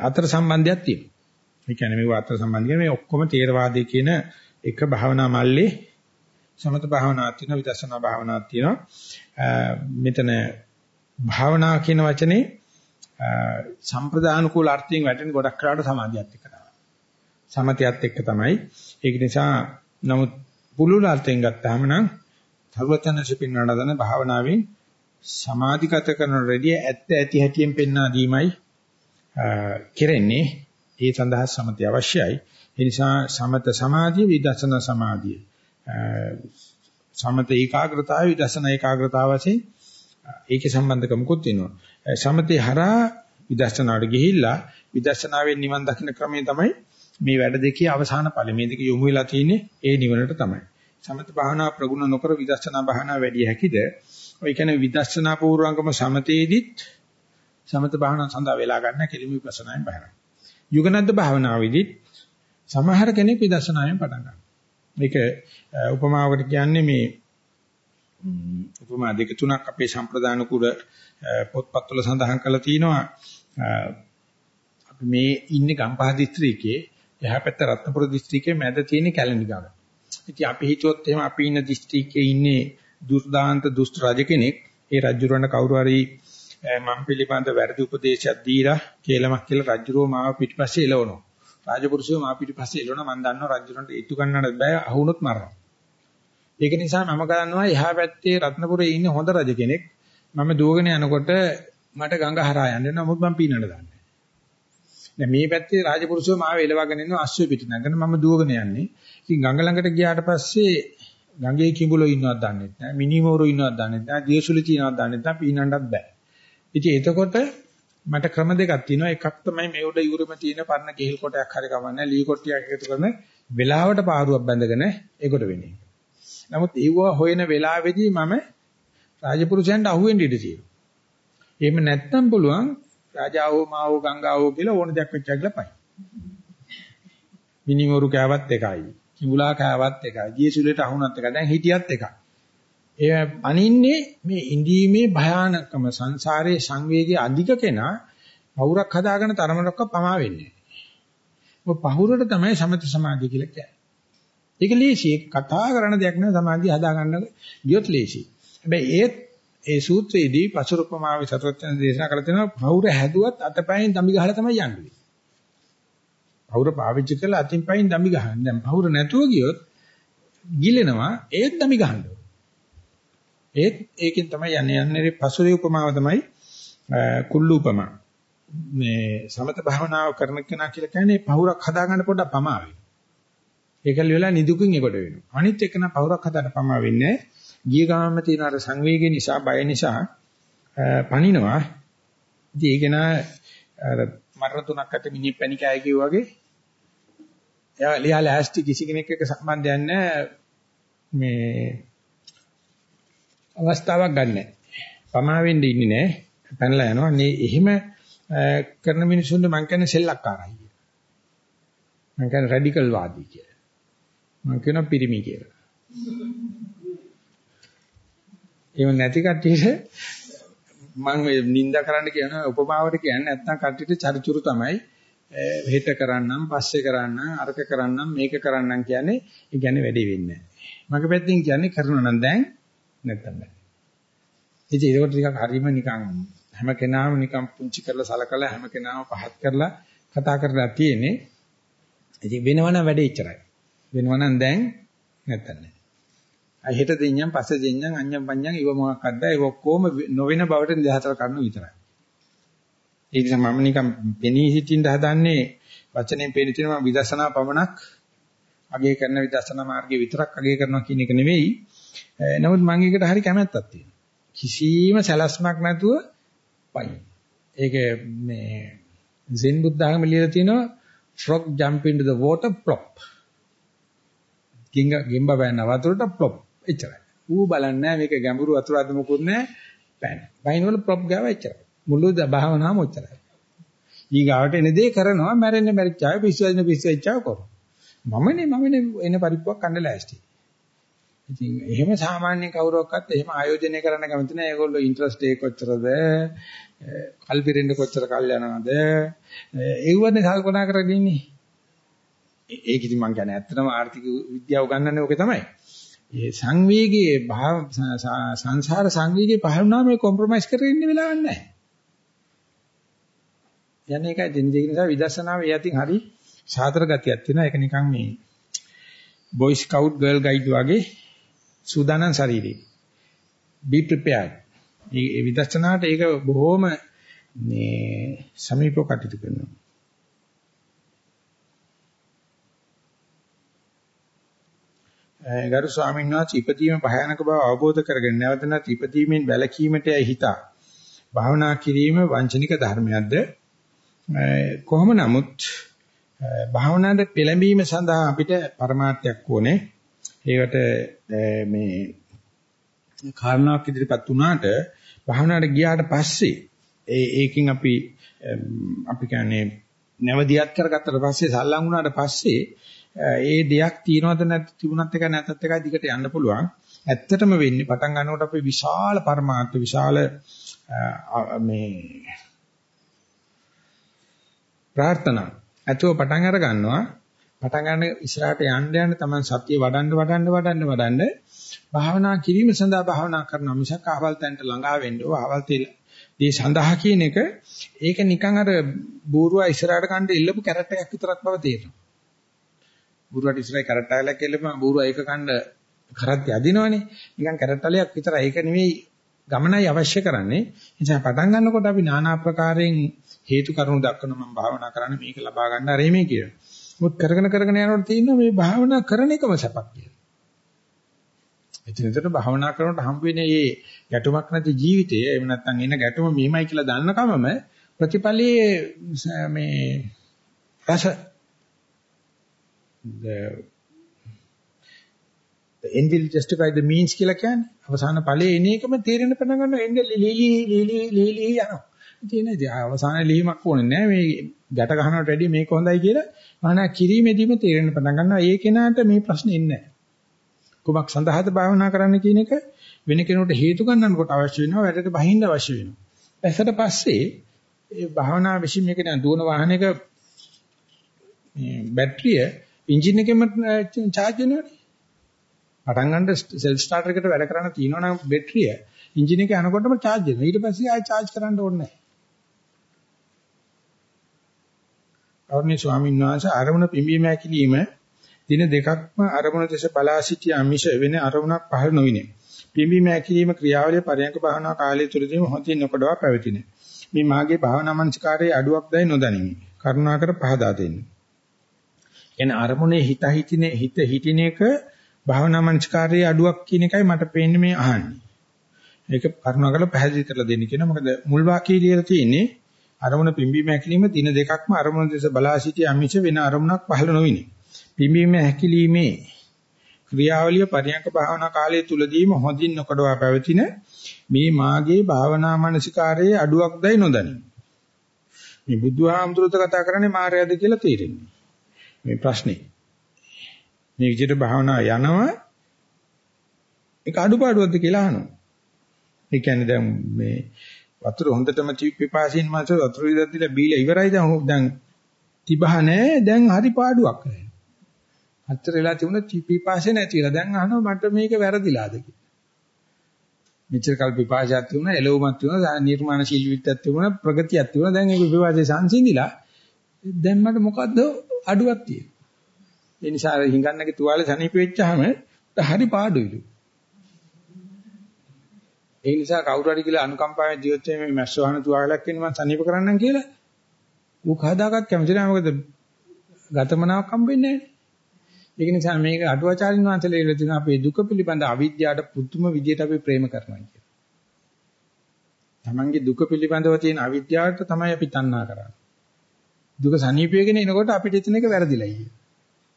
අතර සම්බන්ධයක් තියෙනවා. ඒ කියන්නේ මේව අතර සම්බන්ධ මේ ඔක්කොම තේරවාදයේ කියන එක භාවනා මල්ලේ සමත භාවනාවක් තියෙනවා විදර්ශනා භාවනාවක් තියෙනවා. මෙතන භාවනා කියන වචනේ සම්ප්‍රදාන කුල අර්ථයෙන් වැටෙන ගොඩක් කරාට සමාධියත් එක්ක තමයි. සමතයත් එක්ක තමයි. ඒක නිසා නමුත් පුළුල් අර්ථයෙන් ගත්තාම නම් සර්වඥ සිපින්නඩ දන භාවනාවෙන් සමාධිගත කරන රෙඩිය ඇත්ත ඇති හැටියෙන් පෙන්වා දීමයි කෙරෙන්නේ. ඒ සඳහා සමතය අවශ්‍යයි. ඒ නිසා සමත සමාධිය විදර්ශනා සමාධිය සමත ඒකාග්‍රතාවය විදර්ශනා ඒකාග්‍රතාව වශයෙන් ඒකේ සම්බන්ධකමකුත් වෙනවා. සමතේ හරහා විදර්ශනාවට ගිහිල්ලා විදර්ශනාවෙන් නිවන් දකින්න ක්‍රමය තමයි මේ වැඩ දෙකේ අවසාන ඵල. මේ දෙක යොමු වෙලා තියෙන්නේ ඒ නිවනට තමයි. සමත භාවනා ප්‍රගුණ නොකර විදර්ශනා භාවනා වැඩි හැකිද? ඔය කියන්නේ විදර්ශනා පූර්වංගම සමතේදිත් සමත භාවනා සඳහා වෙලා ගන්න කෙලිම විපස්සනායෙන් බහැරයි. යුගනද්ද භාවනාවේදීත් සමහර කෙනෙක් විදර්ශනායෙන් පටන් ගන්නවා. මේක උපමාවකට කියන්නේ මේ උපමා දෙක තුනක් අපේ සම්ප්‍රදාන කුල පොත්පත්වල සඳහන් කරලා තිනවා අපි මේ ඉන්නේ ගම්පහ දිස්ත්‍රික්කයේ එහා පැත්ත රත්නපුර දිස්ත්‍රික්කයේ මැද තියෙන කැලණි ගඟ. ඉතින් අපි හිතුවොත් එහෙම අපි ඉන්න දිස්ත්‍රික්කයේ ඉන්නේ දුර්දාන්ත දුෂ්ට රජ කෙනෙක්. ඒ රජුරණ කවුරු හරි මම පිළිබඳ වැරදි උපදේශයක් දීලා කේලමක් කියලා රජුරෝ මාව පිටිපස්සේ එලවනවා. රාජපුරුෂයෝ මාව පිටිපස්සේ එලවනවා මම දන්නවා රජුරන්ට ඉටු ගන්නට බෑ අහුනොත් මරනවා. ඒක නිසා මම කරනවා එහා පැත්තේ රත්නපුරේ ඉන්න හොඳ රජ කෙනෙක්. මම දුවගෙන යනකොට මට ගඟ හරහා යන්න නමුත් මම පීනන්න දන්නේ දැන් මේ පැත්තේ රාජපුරුෂයෝ මාව එලවගෙන ඉන්නවා අස්සු පිට නැගගෙන මම දුවගෙන යන්නේ. ඉතින් ගඟ ළඟට ගියාට පස්සේ ගඟේ කිඹුලෝ ඉන්නවද දන්නේ නැහැ. මිනිමෝරෝ ඉන්නවද දන්නේ නැහැ. දියසුලි තියනවද දන්නේ නැහැ. පීනන්නත් බෑ. ඉතින් එතකොට මට ක්‍රම දෙකක් තියෙනවා. එකක් තමයි මේ උඩ යුරෙම තියෙන පරණ කෙහෙල් කොටයක් හරි කවන්නේ ලී කොට්ටියක් එකතු කරන වෙලාවට පාරුවක් බැඳගෙන ඒකට වෙන්නේ. නමුත් ඒව හොයන වෙලාවේදී මම රාජපුරුෂයන්ට අහුවෙන්න ඉඩ තියෙනවා. එහෙම නැත්නම් පුළුවන් රාජාවෝ මාවෝ ගංගාවෝ කියලා ඕන දෙයක් වෙච්චා කියලා පයි. මිනිමෝරු කෑවත් එකයි. කිඹුලා කෑවත් එකයි. ජීසුලට අහුණත් එකයි. දැන් හිටියත් එකයි. ඒ අනින්නේ මේ ඉඳීමේ භයානකම සංසාරයේ සංවේගයේ අධික කෙනා පවුරක් හදාගෙන තරමරක්ක පමා වෙන්නේ නැහැ. පහුරට තමයි සමත සමාධිය කියලා කියන්නේ. ඒක ලේසි. කතා කරන දෙයක් නෙවෙයි සමාධිය හදාගන්න ගියොත් ලේසි. හැබැයි ඒත් ඒ සූත්‍රයේදී පසුරුපමාවේ සතරචන දේශනා කරලා තියෙනවා පෞර හැදුවත් අතපයින් දම්බි ගහලා තමයි යන්නේ. පෞර පාවිච්චි කරලා අතින් පයින් දම්බි ගහන්නේ. දැන් පෞර නැතුව ගියොත් ගිලෙනවා ඒත් දම්බි ගහනවා. ඒත් ඒකෙන් තමයි යන්නේ යන්නේ පසුරේ උපමාව තමයි කුල්ලු උපමා. මේ සමත භාවනාව කරන කෙනා කියලා කියන්නේ පහුරක් හදාගන්න පොඩ්ඩක් පමා වෙනවා. ඒකල වෙලා නිදුකින් ඒකට වෙනවා. අනිත් එක නා පහුරක් හදාන්න පමා වෙන්නේ ගිය ගාමම තියෙන අර සංවේගය නිසා බය නිසා පණිනවා. ඉතින් ඒක නා අර මරණ තුනක් අත මිනිහ පැණිකයි කිව්වා වගේ එයා ලියා ලෑස්ටි කිසි කෙනෙක් එක්ක සම්බන්ධයක් නැහැ මේ අවස්ථාවක් ගන්නෑ. පමා වෙන්න ඉන්නේ නැහැ. පැනලා යනවා. මේ එහෙම කරන මිනිසුන්ට මං කියන්නේ සෙල්ලක්කාරයි කියලා. මං කියන්නේ රැඩිකල් වාදී කියලා. මං කියනවා පිරිමි කියලා. එහෙම නැති කට්ටියට මම මේ නිඳා කරන්න කියන උපමාවට කියන්නේ නැත්නම් කට්ටියට චරිචුරු තමයි හෙට කරන්නම් පස්සේ කරන්නම් අරක කරන්නම් මේක කරන්නම් කියන්නේ ඒ කියන්නේ වැඩි වෙන්නේ නැහැ. මගේ පැත්තෙන් කියන්නේ කරනවා නම් දැන් නැත්තම් බෑ. ඉතින් ඒකට ටිකක් හරීම නිකන් හැම කෙනාම නිකන් පුංචි කරලා සලකලා හැම කෙනාම පහත් කරලා කතා කරලා තියෙන්නේ. ඉතින් වෙනවනම් වැඩේ ඉච්චරයි. වෙනවනම් දැන් නැත්තම් නෑ. අය හෙට දෙඤ්ඤම් පස්සේ දෙඤ්ඤම් අඤ්ඤම් පඤ්ඤම් ඉව මොකක්ද ඒ ඔක්කොම නොවන බවට නිදහතර කරන්න විතරයි. ඒ නිසා මම නිකන් පෙනී සිටින්න හදන්නේ වචනෙන් පෙනී තියෙනවා විදර්ශනා පමණක් අගේ කරන විදර්ශනා මාර්ගයේ විතරක් අගේ කරනවා කියන එක නෙවෙයි. නමුත් මම ඒකට හරි කැමැත්තක් තියෙනවා. කිසිම සැලැස්මක් නැතුව පයි. ඒක මේ සෙන් බුද්ධ ආගම ලියලා තියෙනවා frog jump into the water plop. ගිංග ගෙම්බ වැන්න වතුරට plop එච්චරයි. ඌ බලන්නේ මේක ගැඹුරු වතුරක්ද මොකුත් නැහැ. බෑන. බයිනවල ප්‍රොප් ගාව එච්චරයි. මුළු භාවනාවම ඔච්චරයි. ඊගාවට එන දේ කරනවා මැරෙන්න මැරිච්චාය පිස්සු වෙන පිස්සු වෙච්චාව කරනවා. මමනේ මමනේ එන පරිප්පුවක් කන්න ලෑස්ති. ඉතින් එහෙම සාමාන්‍ය කවුරක්වත් එහෙම ආයෝජනය කරන්න කැමති නැහැ. ඒගොල්ලෝ ඉන්ට්‍රස්ට් එක කොච්චරද? කල්පිරෙන්න කොච්චර කල් යනවද? ඒවනේ කල්පනා කරගෙන ඉන්නේ. ඒක ඉතින් මම කියන්නේ ඇත්තටම ආර්ථික විද්‍යාව ගන්නන්නේ ඕකේ තමයි. ඒ සංවේගයේ භාව සංසාර සංවේගයේ පහළුනාම කොම්ප්‍රොමයිස් කරගෙන ඉන්න වෙලාවක් නැහැ. යන්නේ ඒකයි දෙන්නේ ඒක නිසා විදර්ශනාවේ ඒ අතින් හරි සාතර ගතියක් තියෙනවා. ඒක නිකන් මේ boy scout girl guide වගේ සූදානම් ශරීරේ. be prepared. මේ විදර්ශනාට ඒක බොහොම මේ සමීපව කටයුතු කරනවා. ගරු ස්වාමීන් වහන්සේ ඉපදීම භයානක බව අවබෝධ කරගෙන නැවත නැත් ඉපදීමෙන් වැළකීමට හිතා. භාවනා කිරීම වංචනික ධර්මයක්ද? කොහොම නමුත් භාවනාවේ පෙළඹීම සඳහා අපිට પરමාර්ථයක් ඕනේ. ඒකට මේ කාරණාවක් ඉදිරිපත් වුණාට භාවනාවට ගියාට පස්සේ ඒ ඒකෙන් අපි අපි කියන්නේ නැවදියත් කරගත්තට පස්සේ සල්ලම් වුණාට පස්සේ ඒ දෙයක් තියනවද නැත්නම් තිබුණත් එක නැත්ත් එකයි දිගට යන්න පුළුවන්. ඇත්තටම වෙන්නේ පටන් ගන්නකොට අපි විශාල පරමාර්ථ විශාල මේ ප්‍රාර්ථනා ඇතුව පටන් අර ගන්නවා. පටන් ගන්න ඉස්සරහට යන්න යන්න තමයි සතිය වඩන්න වඩන්න වඩන්න වඩන්න භාවනා කිරීම සඳහා භාවනා කරනවා මිසක් අහවල් තැනට ළඟා වෙන්න ඕ අහවල් තේ සඳහා කියන එක ඒක නිකන් අර බූරුවා ඉස්සරහට කන්න ඉල්ලපු කැරට් එකක් විතරක් බව තේරෙනවා. බූරුවට ඉස්සරහේ කැරට් ටයලයක් එල්ලපුවම බූරුවා ඒක කන්න කරත් යදිනවනේ. නිකන් කැරට් ටයලයක් විතරයි. ඒක නෙවෙයි ගමනයි අවශ්‍ය කරන්නේ. නිසා පටන් ගන්නකොට අපි নানা ආකාරයෙන් හේතු කාරණු දක්වන මම භාවනා කරන්නේ මේක ලබා ගන්න ආරේ මේ කියලා. මොකද කරගෙන කරගෙන යනකොට තියෙනවා මේ භාවනා කරන එකම සපක් කියලා. එතනතර භාවනා කරනකොට හම්බ වෙන මේ ගැටුමක් නැති ජීවිතය එහෙම නැත්නම් එන ගැටුම මෙහිමයි කියලා දන්නකමම ප්‍රතිපලයේ මේ රස the the end will justify the means කියලා කියන්නේ අවසාන ඵලයේ එන එකම තේරෙන්න පටන් ගන්නවා එන්නේ ලීලි ලීලි ලීලි යනවා. ඉතින් ඒ අවසාන ලීමක් ඕනේ නැහැ මේ ගැට ගන්නවට වැඩිය මේක හොඳයි කියලා මහානා කිරීමේදීම තේරෙන්න පටන් ගන්නවා ඒ කෙනාට මේ ප්‍රශ්නේ එන්නේ නැහැ. කුමක් සඳහාද භාවනා කරන්න කියන එක වෙන කෙනෙකුට හේතු ගන්නකොට අවශ්‍ය වෙනවා වැඩට බහින්න අවශ්‍ය වෙනවා. ඇසට පස්සේ ඒ භාවනා විශ්ීම මේක දුවන වාහනයක බැටරිය එන්ජින් එකෙම eh, charge වෙනවනේ. පටන් ගන්න සෙල්ෆ් ස්ටාර්ටර් එකට වැඩ කරන්න තියෙනවනම් බැටරිය එන්ජින් එක යනකොටම charge වෙනවා. ඊට පස්සේ ආයෙ charge කරන්න ඕනේ නැහැ. අවුරුනේ ස්වාමීන් වහන්සේ අරමුණ පිම්බීම හැකිලිම දින දෙකක්ම අරමුණ දෙස බලා සිටියා මිස වෙන අරමුණක් පහළ නොවිනේ. පිම්බීම හැකිලිම ක්‍රියාවලිය පරයන්ක භාවනා කාලය තුලදීම හොතින් නොකඩවා පැවතිනේ. මේ මාගේ භාවනා මනස්කාරයේ අඩුවක් දැයි නොදනිමි. කරුණාකර පහදා දෙන්න. කියන්නේ අරමුණේ හිත හිතිනේ හිත හිතින එක භාවනා මනස්කාරයේ අඩුවක් කියන එකයි මට පේන්නේ මේ අහන්නේ. ඒක කරුණාකර පැහැදිලි කරලා දෙන්න කියනවා. මොකද මුල් වාක්‍යය ලියලා තියෙන්නේ අරමුණ පිම්බීම හැකිලිම දින දෙකක්ම අරමුණ දෙස බලා සිටි අමිෂ වෙන අරමුණක් පහළ නොවිනේ. පිම්බීම හැකිලීමේ ක්‍රියාවලිය පරියන්ක භාවනා කාලය තුලදීම හොඳින් නොකඩවා පැවතින මේ මාගේ භාවනා මානසිකාරයේ අඩුවක්දයි නොදනිමි. මේ බුදුහාමුදුරුවෝ කතා කරන්නේ මායයද කියලා තේරෙන්නේ. මේ ප්‍රශ්නේ. මේ විදිහට භාවනා යනවා ඒක අඩුපාඩුවක්ද කියලා අහනවා. ඒ කියන්නේ දැන් මේ වතුර හොඳටම පිපාසින් මාස වතුර විදක් දීලා බීලා ඉවරයි දැන් දැන් තිබහ නැහැ දැන් හරි පාඩුවක් නැහැ. අතර වෙලා තිබුණ පිපාසය නැතිලා දැන් අහනවා මට මේක වැරදිලාද කියලා. මෙච්චර කල් පිපාසයක් තිබුණා එළවුමක් තිබුණා නිර්මාණශීලීත්වයක් තිබුණා ප්‍රගතියක් තිබුණා දැන් ඒක විපාසයේ සංසිඳිලා දැන් මට මොකද්ද අඩුවක් තියෙනවා. ඒ නිසා හිඟන්නගේ තුවාලේ සනීප වෙච්චාම හරි පාඩුයිලු. ඒ නිසා කවුරු හරි කියලා අනුකම්පාවෙන් ජීවත් වෙන්නේ මේ මැස්ස වහන තුවාලයක් වෙන මම සනීප කරන්නම් කියලා. ඌ කවදාකවත් කැමති නැහැ මොකද ගතමනාවක් හම්බෙන්නේ නැහැ. ඒක නිසා මේක අටුවාචාරින් වහන්සේලා ඉල්ල තියෙනවා අපේ දුක පිළිබඳ අවිද්‍යාවට පුදුම විදියට අපි ප්‍රේම කරනවා කියලා. Tamange දුක පිළිබඳව තියෙන අවිද්‍යාවට තමයි අපි තණ්හා කරන්නේ. දුක සනීපයගෙන එනකොට අපිට එතන එක වැරදිලා ඉන්නේ.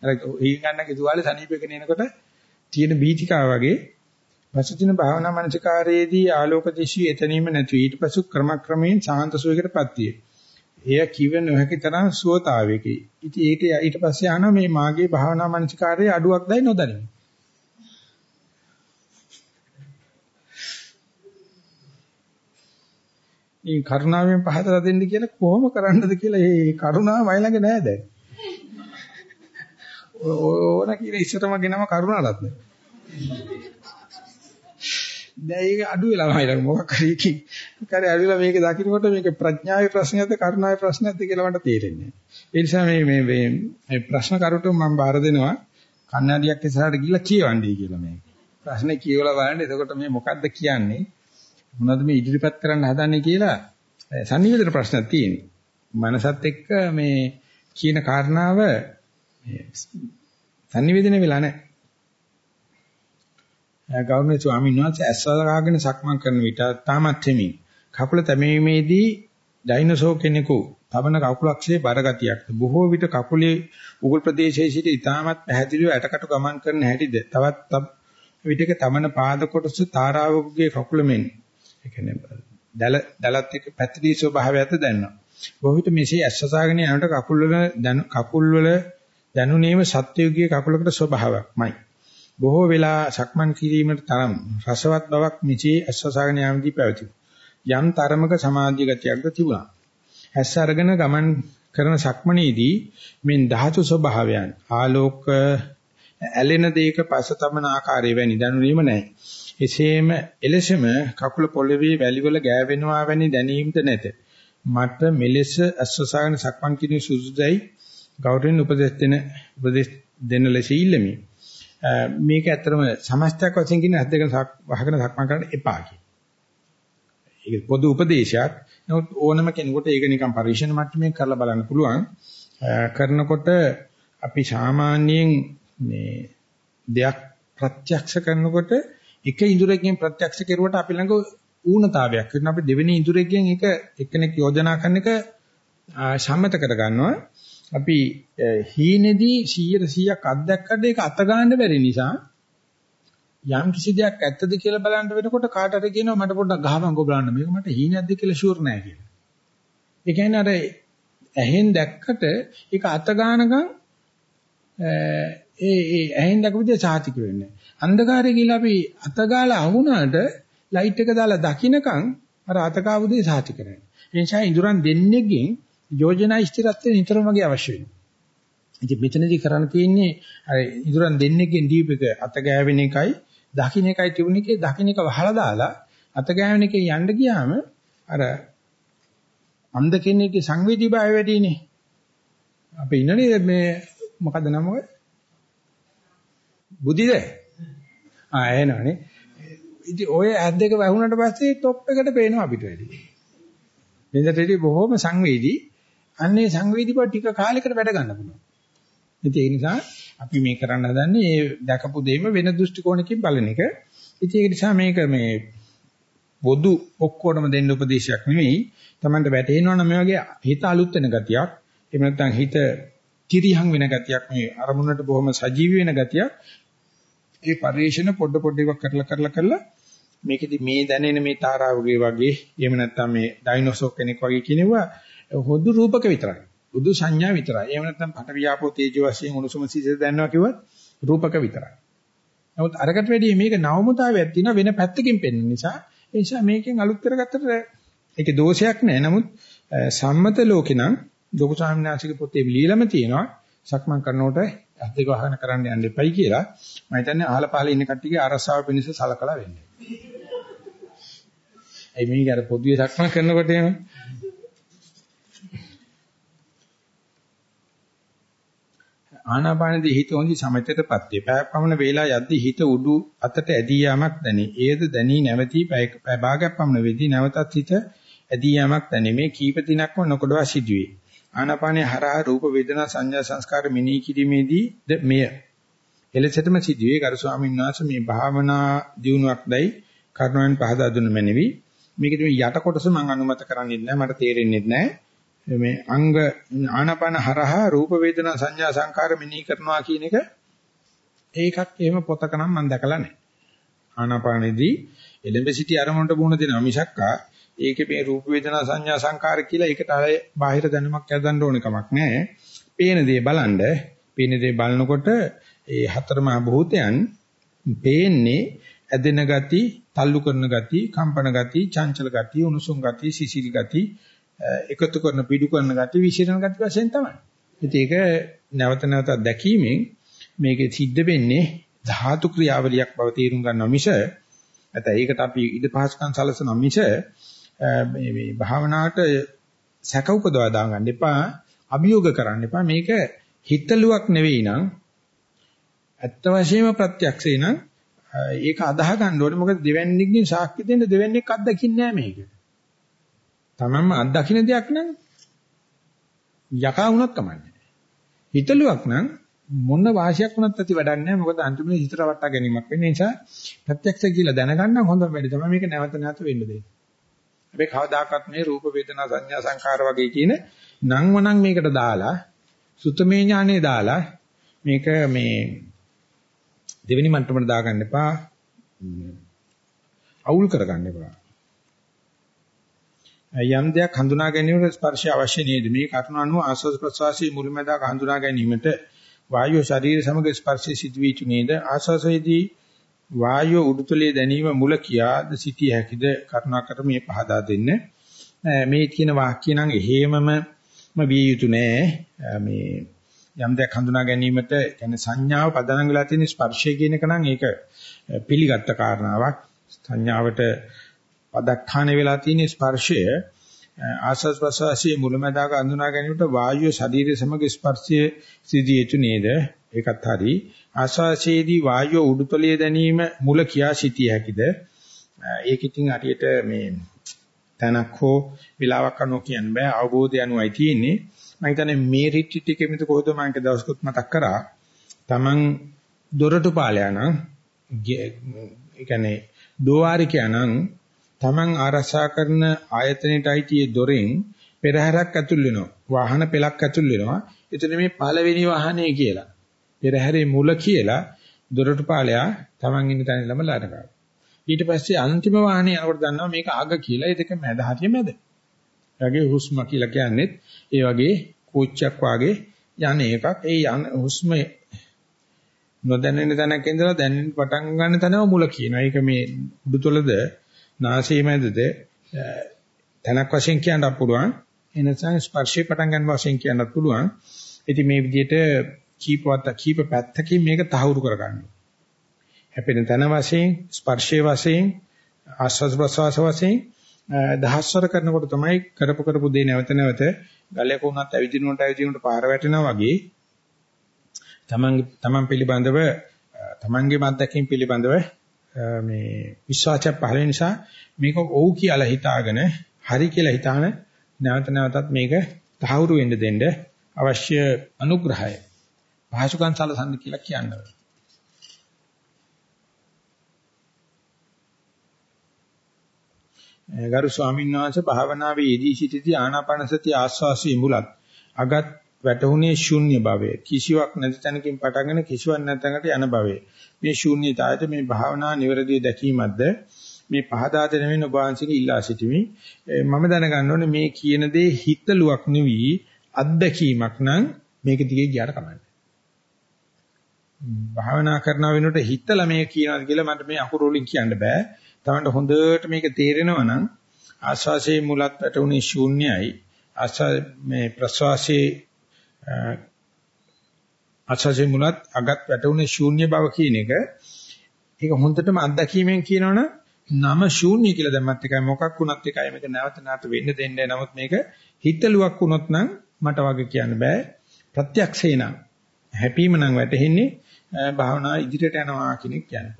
අර ඊ ගන්නගේ තුවාලේ සනීපයගෙන එනකොට තියෙන බීතිකාව වගේ පසුදින භාවනා මනසිකාරයේදී ආලෝක දිශී එතනීම නැති ඊට පසු ක්‍රමක්‍රමයෙන් සාන්ත සුවයකටපත් විය. එය කිව නොහැකි තරම් සුවතාවයකි. ඉතින් ඊට ඊට පස්සේ අහනවා මේ මාගේ භාවනා මනසිකාරයේ අඩුවක් දැයි නොදනිමි. මේ කරුණාවෙන් පහදලා දෙන්න කියලා කොහොම කරන්නද කියලා ඒ කරුණාව මයි ළඟ නෑ දැන්. ඕන කියලා ඉස්සරම ගෙනම කරුණාවක් නෑ. දැන් ඒක අඩු වෙලා මයි ළඟ මොකක් හරි කි. කරේ අවිලා මේක දකින්නකොට මේක ප්‍රඥාවේ ප්‍රශ්නයක්ද කරුණාවේ ප්‍රශ්නයක්ද කියලා මට තේරෙන්නේ නෑ. ඒ නිසා මේ මේ මේ ප්‍රශ්න කරුට මම බාර දෙනවා කන්නඩියක් ඉස්සරහට ගිහිල්ලා කියවන්නේ කියලා මේක. ප්‍රශ්නේ කියවලා බලන්න එතකොට මේ මොකද්ද කියන්නේ? මොනවද මේ ඉදිරිපත් කරන්න හදන්නේ කියලා සංනිවේදන ප්‍රශ්නක් තියෙනවා. මනසත් එක්ක මේ කියන කාරණාව සංනිවේදනය වෙලා නැහැ. ගෞරවනීය ස්වාමීන් වහන්සේ ඇස්වලකාගෙන සක්මන් කරන විට තාමත් හිමින් කකුල තැමීමේදී ඩයිනෝසෝ කෙනෙකු තවන කකුලක්ෂේ බරගතියක් බොහෝ විට කකුලේ උගුල් ප්‍රදේශයේ සිට ඉතාමත් පැහැදිලිව ඇටකට ගමන් කරන හැටිද තවත් විටක තමන පාද කොටස තාරාවකගේ කකුල මෙන් ඒ කියන්නේ දල දලත් එක්ක පැතිරී ස්වභාවයත් දැනෙනවා. බොහෝ විට මෙසේ ඇස්සසාගෙන යනකොට කකුල් වල කකුල් වල දැනුනේම සත්‍යෝගිය කකුලකට ස්වභාවයක්මයි. බොහෝ වෙලා සක්මන් කිරීමට තරම් රසවත් බවක් මෙසේ ඇස්සසාගෙන යාමදී පැවතියි. යම් තරමක සමාධි ගතියක්ද තිබුණා. ඇස් අරගෙන ගමන් කරන සක්මනේදී මෙන් ධාතු ස්වභාවයන් ආලෝක ඇලෙන දෙයක පසතමන ආකාරය වැනි දැනුනීම නැහැ. එසේම එලෙසම කකුල පොළවේ වැලිවල ගෑවෙනවා වැනි දැනීමද නැත. මට මෙලෙස අස්වසාගෙන සක්මන් කිරීම සුදුසුදයි ගෞරවයෙන් උපදෙස් දෙන උපදෙස් දෙන ලෙස ඉල්ලමි. මේක ඇත්තටම සමස්තයක් වශයෙන් කියන අත් දෙක වහගෙන සක්මන් කරන්න එපා කියන. ඒක පොදු උපදේශයක්. නමුත් ඕනම කෙනෙකුට ඒක නිකන් පරිශන මට්ටමේ කරලා බලන්න පුළුවන්. කරනකොට අපි සාමාන්‍යයෙන් මේ දෙයක් ප්‍රත්‍යක්ෂ කරනකොට එක ඉඳුරකින් ප්‍රත්‍යක්ෂ කෙරුවට අපි ළඟ ඌනතාවයක් වෙනවා. අපි දෙවෙනි ඉඳුරකින් එක එක්කෙනෙක් යෝජනා කරන එක සම්මත කර ගන්නවා. අපි හීනේදී 100%ක් අත්දැක්කට ඒක අත ගන්න බැරි නිසා යම් කිසි දෙයක් ඇත්තද කියලා බලන්න වෙනකොට කාට හරි කියනවා මට පොඩ්ඩක් ගහපන්කෝ බලන්න මේක මට හීනයක්ද කියලා ෂුවර් නෑ කියලා. ඒ කියන්නේ අර ඇහෙන් දැක්කට ඒක අත ගන්නකම් ඒ ඒ ඇහෙන් දැකපු දේ සාතික වෙන්නේ. අන්ධකාරය කියලා අපි අතගාලා අහුණාට ලයිට් එක දාලා දකින්නකම් අර අතකාවු දේ සාතික කරන්නේ. ඒ නිසා ඉඳුරන් දෙන්නේකින් යෝජනා ස්ථිරත්වය නිතරම වගේ අවශ්‍ය වෙනවා. ඉතින් මෙතනදී කරන්න තියෙන්නේ අර ඉඳුරන් දෙන්නේකින් දීපක අත ගෑවෙන එකයි දකින්න එකයි තිබුණ එකේ දකින්න එක වහලා දාලා අත ගෑවෙන එකේ යන්න ගියාම අර අන්ධ කෙනෙක්ගේ සංවේදීභාවය වැඩිනේ. අපි ඉන්නනේ මේ මොකද්ද නම ඔය? බුද්ධිද? ආ එනවනේ. ඉතින් ඔය ඇස් දෙක වැහුණට පස්සේ টොප් එකට පේනවා අපිට වැඩි. මෙතනදී බොහොම සංවේදී. අන්නේ සංවේදී බව ටික කාලයකට වැඩ ගන්න පුළුවන්. ඉතින් ඒ නිසා අපි මේ කරන්න හදන්නේ මේ දැකපු දෙයම වෙන දෘෂ්ටි කෝණකින් බලන එක. ඉතින් ඒ නිසා මේක මේ පොදු ඔක්කොටම දෙන්න උපදේශයක් නෙවෙයි. Tamanට වැටෙනවා නම් මේ වගේ හිත අලුත් වෙන ගතියක්. එහෙම නැත්නම් හිත කිරියම් වෙන ගතියක් මේ අරමුණට බොහොම සජීවී වෙන ගතියක්. ඒ පරිේශන පොඩ පොඩ ඒවා කරලා කරලා කරලා මේකෙදි මේ දැනෙන මේ තාරාවගේ වගේ එහෙම නැත්නම් මේ ඩයිනෝසෝ කෙනෙක් වගේ කියනවා හොදු රූපක විතරයි. බුදු සංඥා විතරයි. එහෙම නැත්නම් පට වියාපෝ තේජෝ වශයෙන් උණුසුම සීසද දැනනවා කිව්වත් රූපක විතරයි. නමුත් අරකට වැඩිය මේක නවමුතාවයක් තියෙන වෙන පැත්තකින් පෙන්වන නිසා ඒ නිසා මේකෙන් අලුත් කරගත්තට ඒකේ දෝෂයක් නැහැ. නමුත් සම්මත ලෝකේ නම් ලෝක ස්වාමීන් වහන්සේගේ පොතේ ලියලම තියෙනවා සක්මන් කරනකොට අත් දෙක වහගෙන කරන්න යන්න එපයි කියලා. මම හිතන්නේ අහල පහල ඉන්න කට්ටියගේ අරසාව පිණිස සලකලා වෙන්නේ. ඒ මේක අර පොදුවේ සක්මන් කරනකොට එහෙම ආනාපානදී හිත හොඳි සමතයටපත් වේ. පැය පමණ වේලා යද්දී හිත උඩු අතට ඇදී යාමක් දැනේ. ඒද දැනී නැවතී පැය භාගයක් පමණ වෙදී නැවතත් හිත ඇදී යාමක් දැනේ. මේ කීප දිනක්ම නොකඩවා සිදුවේ. ආනාපානයේ හරහා රූප වේදනා සංඥා සංස්කාර මෙනෙහි කිරීමේදී මෙය එලෙසටම සිදුවේ. ගරු ස්වාමීන් වහන්සේ මේ භාවනා දියුණුවක්දයි කරුණාවෙන් පහදා දුන්න මැනවි. මේකේ මේ යට කොටස මම අනුමත කරන්නේ නැහැ. මට තේරෙන්නේ නැහැ. මේ අංග ආනාපාන හරහා රූප වේදනා සංඥා සංකාර මෙනෙහි කරනවා කියන එක ඒකක් එහෙම පොතක නම් මම දැකලා නැහැ. ආනාපානෙදී එළඹ සිටි අරමුණට මුහුණ දෙනවා මිසක්කා ඒකේ මේ රූප වේදනා සංඥා සංකාර කියලා ඒකට අර බාහිර දැනුමක් යදන්න ඕන කමක් නැහැ. පේන දේ බලන්න, පේන දේ බලනකොට ඒ හතරමහා භූතයන් පේන්නේ ඇදෙන ගති, තල්ලු කරන ගති, කම්පන ගති, චංචල ගති, උණුසුම් ගති, සිසිල් ගති, එකතු කරන පිටු කරන ගති, විසිරෙන ගති වශයෙන් තමයි. ඉතින් ඒක නැවත නැවතත් දැකීමෙන් මේකේ සිද්ධ වෙන්නේ ධාතු ක්‍රියාවලියක් බව තේරුම් ගන්නවා මිස නැත්නම් ඒකට අපි ඉද පහසුකම් සලසන මිස මේ මේ භාවනාවට සැක උපදවා දාගන්න එපා අභියෝග කරන්න එපා. මේක හිතලුවක් නෙවෙයි නං. ඇත්ත වශයෙන්ම ප්‍රත්‍යක්ෂේ නම් ඒක අදාහ ගන්න ඕනේ. මොකද දෙවන්නේකින් සාක්ෂි දෙන්න දෙවන්නේක් අත්දකින්නේ නැහැ මේක. තමන්ම අත්දකින්න දෙයක් නම් යකා වුණත් කමන්නේ. හිතලුවක් නම් මොන වාසියක් වුණත් ඇති වැඩක් නැහැ. මොකද අන්තිමේ හිතට වටා ගැනීමක් වෙන නිසා ප්‍රත්‍යක්ෂ කියලා දැනගන්න හොඳම වැඩි තමයි මේක නැවත නැවත වෙන්න දෙන්නේ. හැබැයි කවදාකවත් මේ රූප වේදනා සංඥා සංකාර වගේ කියන නම් වණන් මේකට දාලා සුතමේ ඥානෙ දාලා මේක මේ දෙවෙනි මට්ටමට දාගන්න එපා. අවුල් කරගන්න එපා. යම් දෙයක් හඳුනා ගැනීමට ස්පර්ශය අවශ්‍ය නේද? මේ කරුණ අනුව ආස්වාද ප්‍රසවාසී මුලමෙදා හඳුනා ගැනීමට වායු ශරීර සමග ස්පර්ශය සිදුවී තුනේද ආස්වාසයේදී වායු උඩුතලයේ දැනීම මුල කියාද සිටිය හැකිද කරුණාකර මේ පහදා දෙන්න. මේ කියන වාක්‍ය නම් එහෙමම විය යුතු නෑ. මේ යම් දෙයක් හඳුනා ගැනීමට කියන්නේ සංඥාව පදනම් වෙලා තියෙන ස්පර්ශය කියන එක නම් ඒක පිළිගත්ත කාරණාවක් සංඥාවට පදක්ඛාන වෙලා තියෙන ස්පර්ශය ආස්වාස් ප්‍රසවාසයේ මුලමදාක හඳුනා ගැනීමට වායුව ශරීරය සමග ස්පර්ශය සිදුවිය යුතු නේද? ඒකත් හරි. ආස්වාසයේදී වායුව උඩුතලයේ දැනීම මුල කියා සිටිය හැකිද? ඒක ඉතින් හරියට මේ තනක් හෝ විලාවක් අනෝ කියන්න බෑ. අවබෝධය අනුවයි තියෙන්නේ. මම හිතන්නේ මේ රිට්‍රීට් එකේ මෙතන කොහොමද මම ඒක දවසකුත් මතක් කරා. Taman දොරටු පාලයා නම් ඒ කියන්නේ දෝවාරිකයා නම් Taman ආරක්ෂා කරන ආයතනයට අයිති දොරෙන් පෙරහැරක් ඇතුල් වෙනවා. වාහන පෙලක් ඇතුල් වෙනවා. එතන මේ පළවෙනි වාහනේ කියලා. පෙරහැරේ මුල කියලා දොරටු පාලයා Taman ඉන්න තැන ළම ලාරනවා. ඊට පස්සේ අන්තිම වාහනේ යනකොට දන්නවා මේක අග කියලා. ඒ දෙක මැද හරිය මැද. එයාගේ හුස්ම කියලා කියන්නේත් ඒ වගේ කෝච්චයක් වාගේ යන එකක්. ඒ යන හුස්ම නොදැනෙන තැනක ඉඳලා දැනෙන්න පටන් ගන්න තැනම මුල කියනවා. ඒක මේ උඩුතලද නාසයේ මැදද තැනක් වශයෙන් කියන්නත් පුළුවන්. එනසම් ස්පර්ශේ පටන් ගන්න වශයෙන් කියන්නත් පුළුවන්. ඉතින් මේ විදිහට කීපවත් කීප පැත්තකින් මේක තහවුරු කරගන්න. හැපෙන තැන වශයෙන් ස්පර්ශයේ වශයෙන් ආස්වාද ප්‍රසවාස වශයෙන් දහස්වර කරනකොට තමයි කරපු කරපු දේ නැවත නැවත ගලයක උනත් ඇවිදිනුවට ඇවිදිනුවට පාර වැටෙනවා වගේ තමන් තමන් පිළිබඳව තමන්ගේ මත්දැකීම් පිළිබඳව මේ විශ්වාසය පහළ නිසා මේක ඔව් කියලා හිතාගෙන හරි කියලා හිතාන නැවත නැවතත් මේක තහවුරු වෙන්න දෙන්න අවශ්‍ය අනුග්‍රහය. පහසුකම් සලසන්න කියලා කියනවා. ගරු ස්වාමීන් වහන්සේ භාවනාවේ යෙදී සිටිදී ආනාපාන සතිය ආස්වාසී මුලත් අගත් වැටුනේ ශූන්‍ය භවය. කිසිවක් නැති තැනකින් පටන්ගෙන කිසිවක් නැතකට යන භවය. මේ ශූන්‍යතාවයට මේ භාවනා නිවැරදි දැකීමක්ද? මේ පහදා දෙන වෙන ඔබ වහන්සේගේ ඉල්ලා සිටිමි. මම දැනගන්න ඕනේ මේ කියන දේ හිතලුවක් නෙවෙයි අත්දැකීමක් නම් මේක දිගේ ගියාට කමන්නේ. භාවනා කරන වෙනකොට හිතලා මේ කියනවාද කියලා මට මේ අකුරු වලින් කියන්න බෑ. තමන්ට හොඳට මේක තේරෙනවා නම් ආස්වාසේ මුලත් වැටුනේ ශූන්‍යයි. ආස්වා මේ ප්‍රස්වාසයේ ආස්වාසේ මුලත් අගත් වැටුනේ ශූන්‍ය බව කියන එක. ඒක හොඳටම අත්දැකීමෙන් කියනවනම් නම ශූන්‍ය කියලා දැම්මත් එකයි මොකක් වුණත් එකයි. මේක නැවත නැවත වෙන්න දෙන්නේ නමුත් මේක හිතලුවක් වුණොත් නම් මට වගේ කියන්න බෑ. ප්‍රත්‍යක්ෂේ නම්. හැපීම නම් වැටෙන්නේ භාවනා ඉදිරියට යනවා කියන එක කියන්නේ.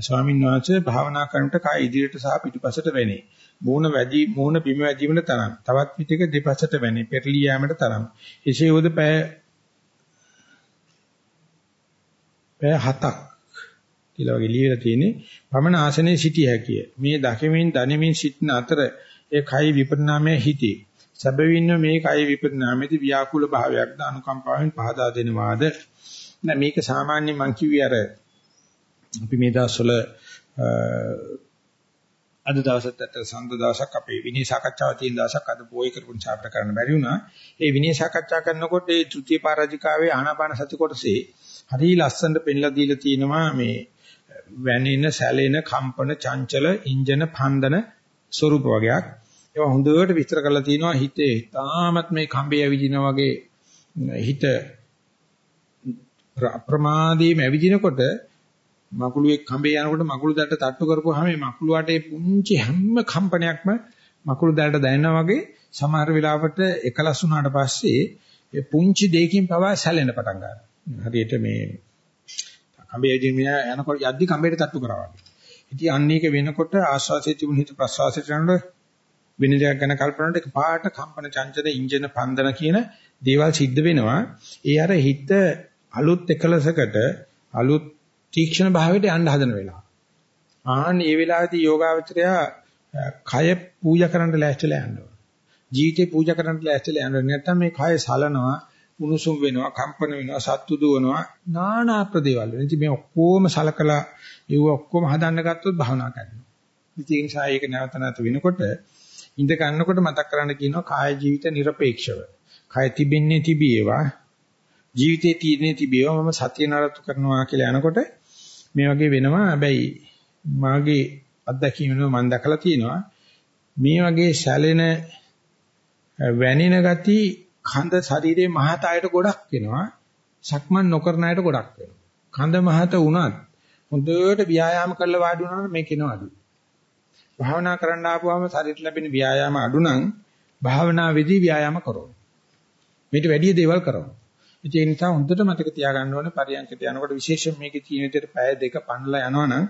ස්වාමීන් වහන්සේ භාවනා කරනට කය ඉදිරියට සහ පිටිපසට වෙන්නේ. මූණ වැඩි මූණ බිම වැඩිවීමට තරම්. තවත් පිටක දෙපසට වෙන්නේ. පෙරලී යාමට තරම්. එසේ වුද පය පය හතක් කියලා වගේ ලියලා තියෙන්නේ. පමණ ආසනයේ සිටිය හැකිය. මේ දකිමින් දනිමින් සිටින අතර ඒ කයි විපරිණාමයේ හිතේ. සැබවින්ම මේ කය විපරිණාමයේදී ව්‍යාකූල භාවයක්ද අනුකම්පාවෙන් පහදා දෙනවාද නෑ මේක සාමාන්‍ය මං කිව්වේ අර අපි මේ දවස්වල අද දවසට සඳ දවසක් අපේ විනය සාකච්ඡාව තියෙන දවසක් අද පොයි කරපු නිසා අපිට කරන්න බැරි වුණා. ඒ විනය සාකච්ඡා කරනකොට ඒ ත්‍ෘතිය පරාජිකාවේ ආනාපාන සති කොටසේ හරි ලස්සනට පෙන්ලා දීලා තියෙනවා මේ වැනෙන, සැලෙන, කම්පන, චංචල, ඉන්ජන, පන්දන ස්වරූප වගේක්. ඒවා හොඳට විස්තර කරලා තියෙනවා හිතේ තාමත් මේ කම්බේ ඇවිදිනා වගේ හිත ප්‍රමාදීම ඇවිදිනකොට මකුළුවේ කඹේ යනකොට මකුළු දැල්ට තට්ටු කරපුවාම මේ මකුළු වටේ පුංචි හැම කම්පනයක්ම මකුළු දැල්ට දැනෙනා වගේ සමහර වෙලාවට එකලස් වුණාට පස්සේ ඒ පුංචි දෙයකින් පවා සැලෙන පටන් ගන්නවා. හරියට මේ කඹේ යනකොට යද්දි කඹේට තට්ටු කරා වගේ. ඉතින් අන්න ඒක වෙනකොට ආශ්වාසයේ තිබුණ හිත ප්‍රශ්වාසයට යනකොට වෙන දෙයක් ගැන කල්පනා කරනකොට පාට කම්පන චංචල ඉන්ජින පන්දන කියන දේවල් සිද්ධ වෙනවා. ඒ අර හිත අලුත් එකලසකට අලුත් තීක්ෂණ භාවයට යන්න හදන වෙලාව. ආන් මේ වෙලාවේදී යෝගාවචරය කය පූජා කරන්න ලෑස්තිලා යන්න ඕන. ජීවිතේ පූජා කරන්න ලෑස්තිලා යන්න ඕන. නැත්නම් මේ කය සලනවා, උණුසුම් වෙනවා, කම්පන වෙනවා, සත්තු දුවනවා, নানা ප්‍රදේවල් වෙනවා. ඉතින් මේ ඔක්කොම සලකලා ඒව ඔක්කොම හදන්න ගත්තොත් භාවනා කරනවා. ඉතින් ඒ නිසා ඒක නැවත නැවත වෙනකොට ඉඳ ගන්නකොට මතක් කරන්න කියනවා කාය ජීවිත নিরপেক্ষව. කාය තිබෙන්නේ තිබීවා ජීවිතේ තියෙන්නේ තිබීවා මම සතිය නරතු කරනවා කියලා යනකොට මේ වගේ වෙනවා. හැබැයි මාගේ අත්දැකීම මම දැකලා තියෙනවා. මේ වගේ සැලෙන වැනින ගති කඳ ශරීරයේ මහතයට ගොඩක් වෙනවා. සක්මන් නොකරන අයට ගොඩක් වෙනවා. කඳ මහත වුණත් හොඳට ව්‍යායාම කරලා වාඩි වුණාම මේක එනවා අඩු. භාවනා කරන්න ආපුවම ශරීරයට ලැබෙන ව්‍යායාම අඩු නම් භාවනාවේදී ව්‍යායාම කරනවා. මේට වැඩි දේවල් කරනවා. ඒ නිසා හොඳට මතක තියාගන්න ඕනේ පරියන්කට යනකොට විශේෂයෙන් මේකේ තියෙන විදිහට පැය දෙක පන්නලා යනවනම්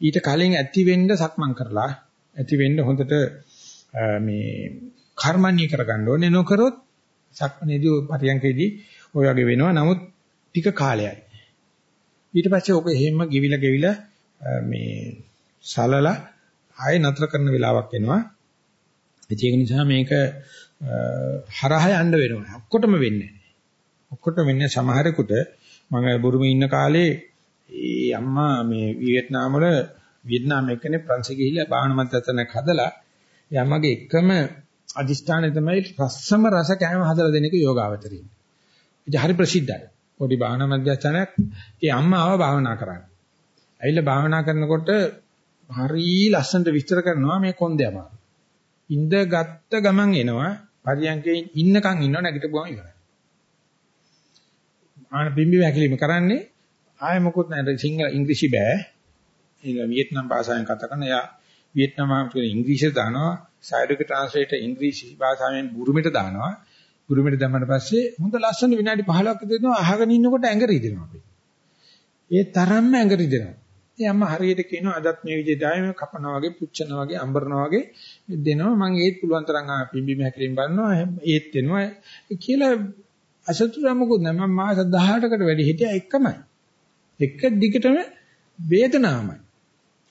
ඊට කලින් ඇති වෙන්න සක්මන් කරලා ඇති වෙන්න හොඳට මේ කර්මණී කරගන්න ඕනේ. නොකරොත් සක්මනේදී පරියන්කේදී ඔය වගේ වෙනවා. නමුත් ටික කාලයයි. ඊට පස්සේ ඔක එහෙම ගිවිලා ගෙවිලා මේ සලලා ආයෙ නතර කරන වෙලාවක් එනවා. ඒක නිසා මේක හරහා යන්න වෙනවා. ඔක්කොටම වෙන්නේ ඔක්කොට වෙන්නේ සමහරෙකුට මම බුරුමේ ඉන්න කාලේ ඒ අම්මා මේ වියට්නාම වල වියට්නාම එක්කනේ ප්‍රංශ ගිහිල්ලා බාහන මතතනක් හදලා යමගේ එකම අදිෂ්ඨානය තමයි රසම රස කෑම හදලා දෙන එක යෝගාවචරින්. ඉතින් හරි ප්‍රසිද්ධයි. පොඩි බාහන මධ්‍යස්ථානයක් ඒ අම්මා ආව භාවනා කරන්න. ඇවිල්ලා භාවනා කරනකොට හරි ලස්සනට විස්තර කරනවා මේ කොන්දේ අමාරු. ඉඳ ගත්ත ගමන් එනවා පරියන්කේ ඉන්නකන් ඉන්නව නැගිටපුවම ඉවරයි. ආන බිම්බි වැකිලිම කරන්නේ ආයෙ මොකොත් නැහැ සිංහල ඉංග්‍රීසි බෑ. ඒක වියට්නාම් භාෂාවෙන් කතා කරන එයා වියට්නාම කියන ඉංග්‍රීසි දානවා සයිඩ් එක ට්‍රාන්ස්ලේටර් ඉංග්‍රීසි භාෂාවෙන් බුරුමිට දානවා. බුරුමිට දැම්මම පස්සේ හොඳ ලස්සන විනාඩි 15ක් දෙනවා අහගෙන ඉන්නකොට ඇඟ රිදෙනවා අපි. ඒ තරම්ම ඇඟ රිදෙනවා. ඒ අම්මා හරියට කියනවා අදත් මේ විදිහට ආයෙම කපනවා වගේ පුච්චනවා වගේ අඹරනවා වගේ දෙනවා මම ඒත් පුළුවන් තරම් පිම්බි මහැකලින් බලනවා ඒත් දෙනවා කියලා අසතුට මොකුත් නැහැ. මම මාස 18කට වැඩි හිටියා එකමයි. එක දිගටම වේදනාවමයි.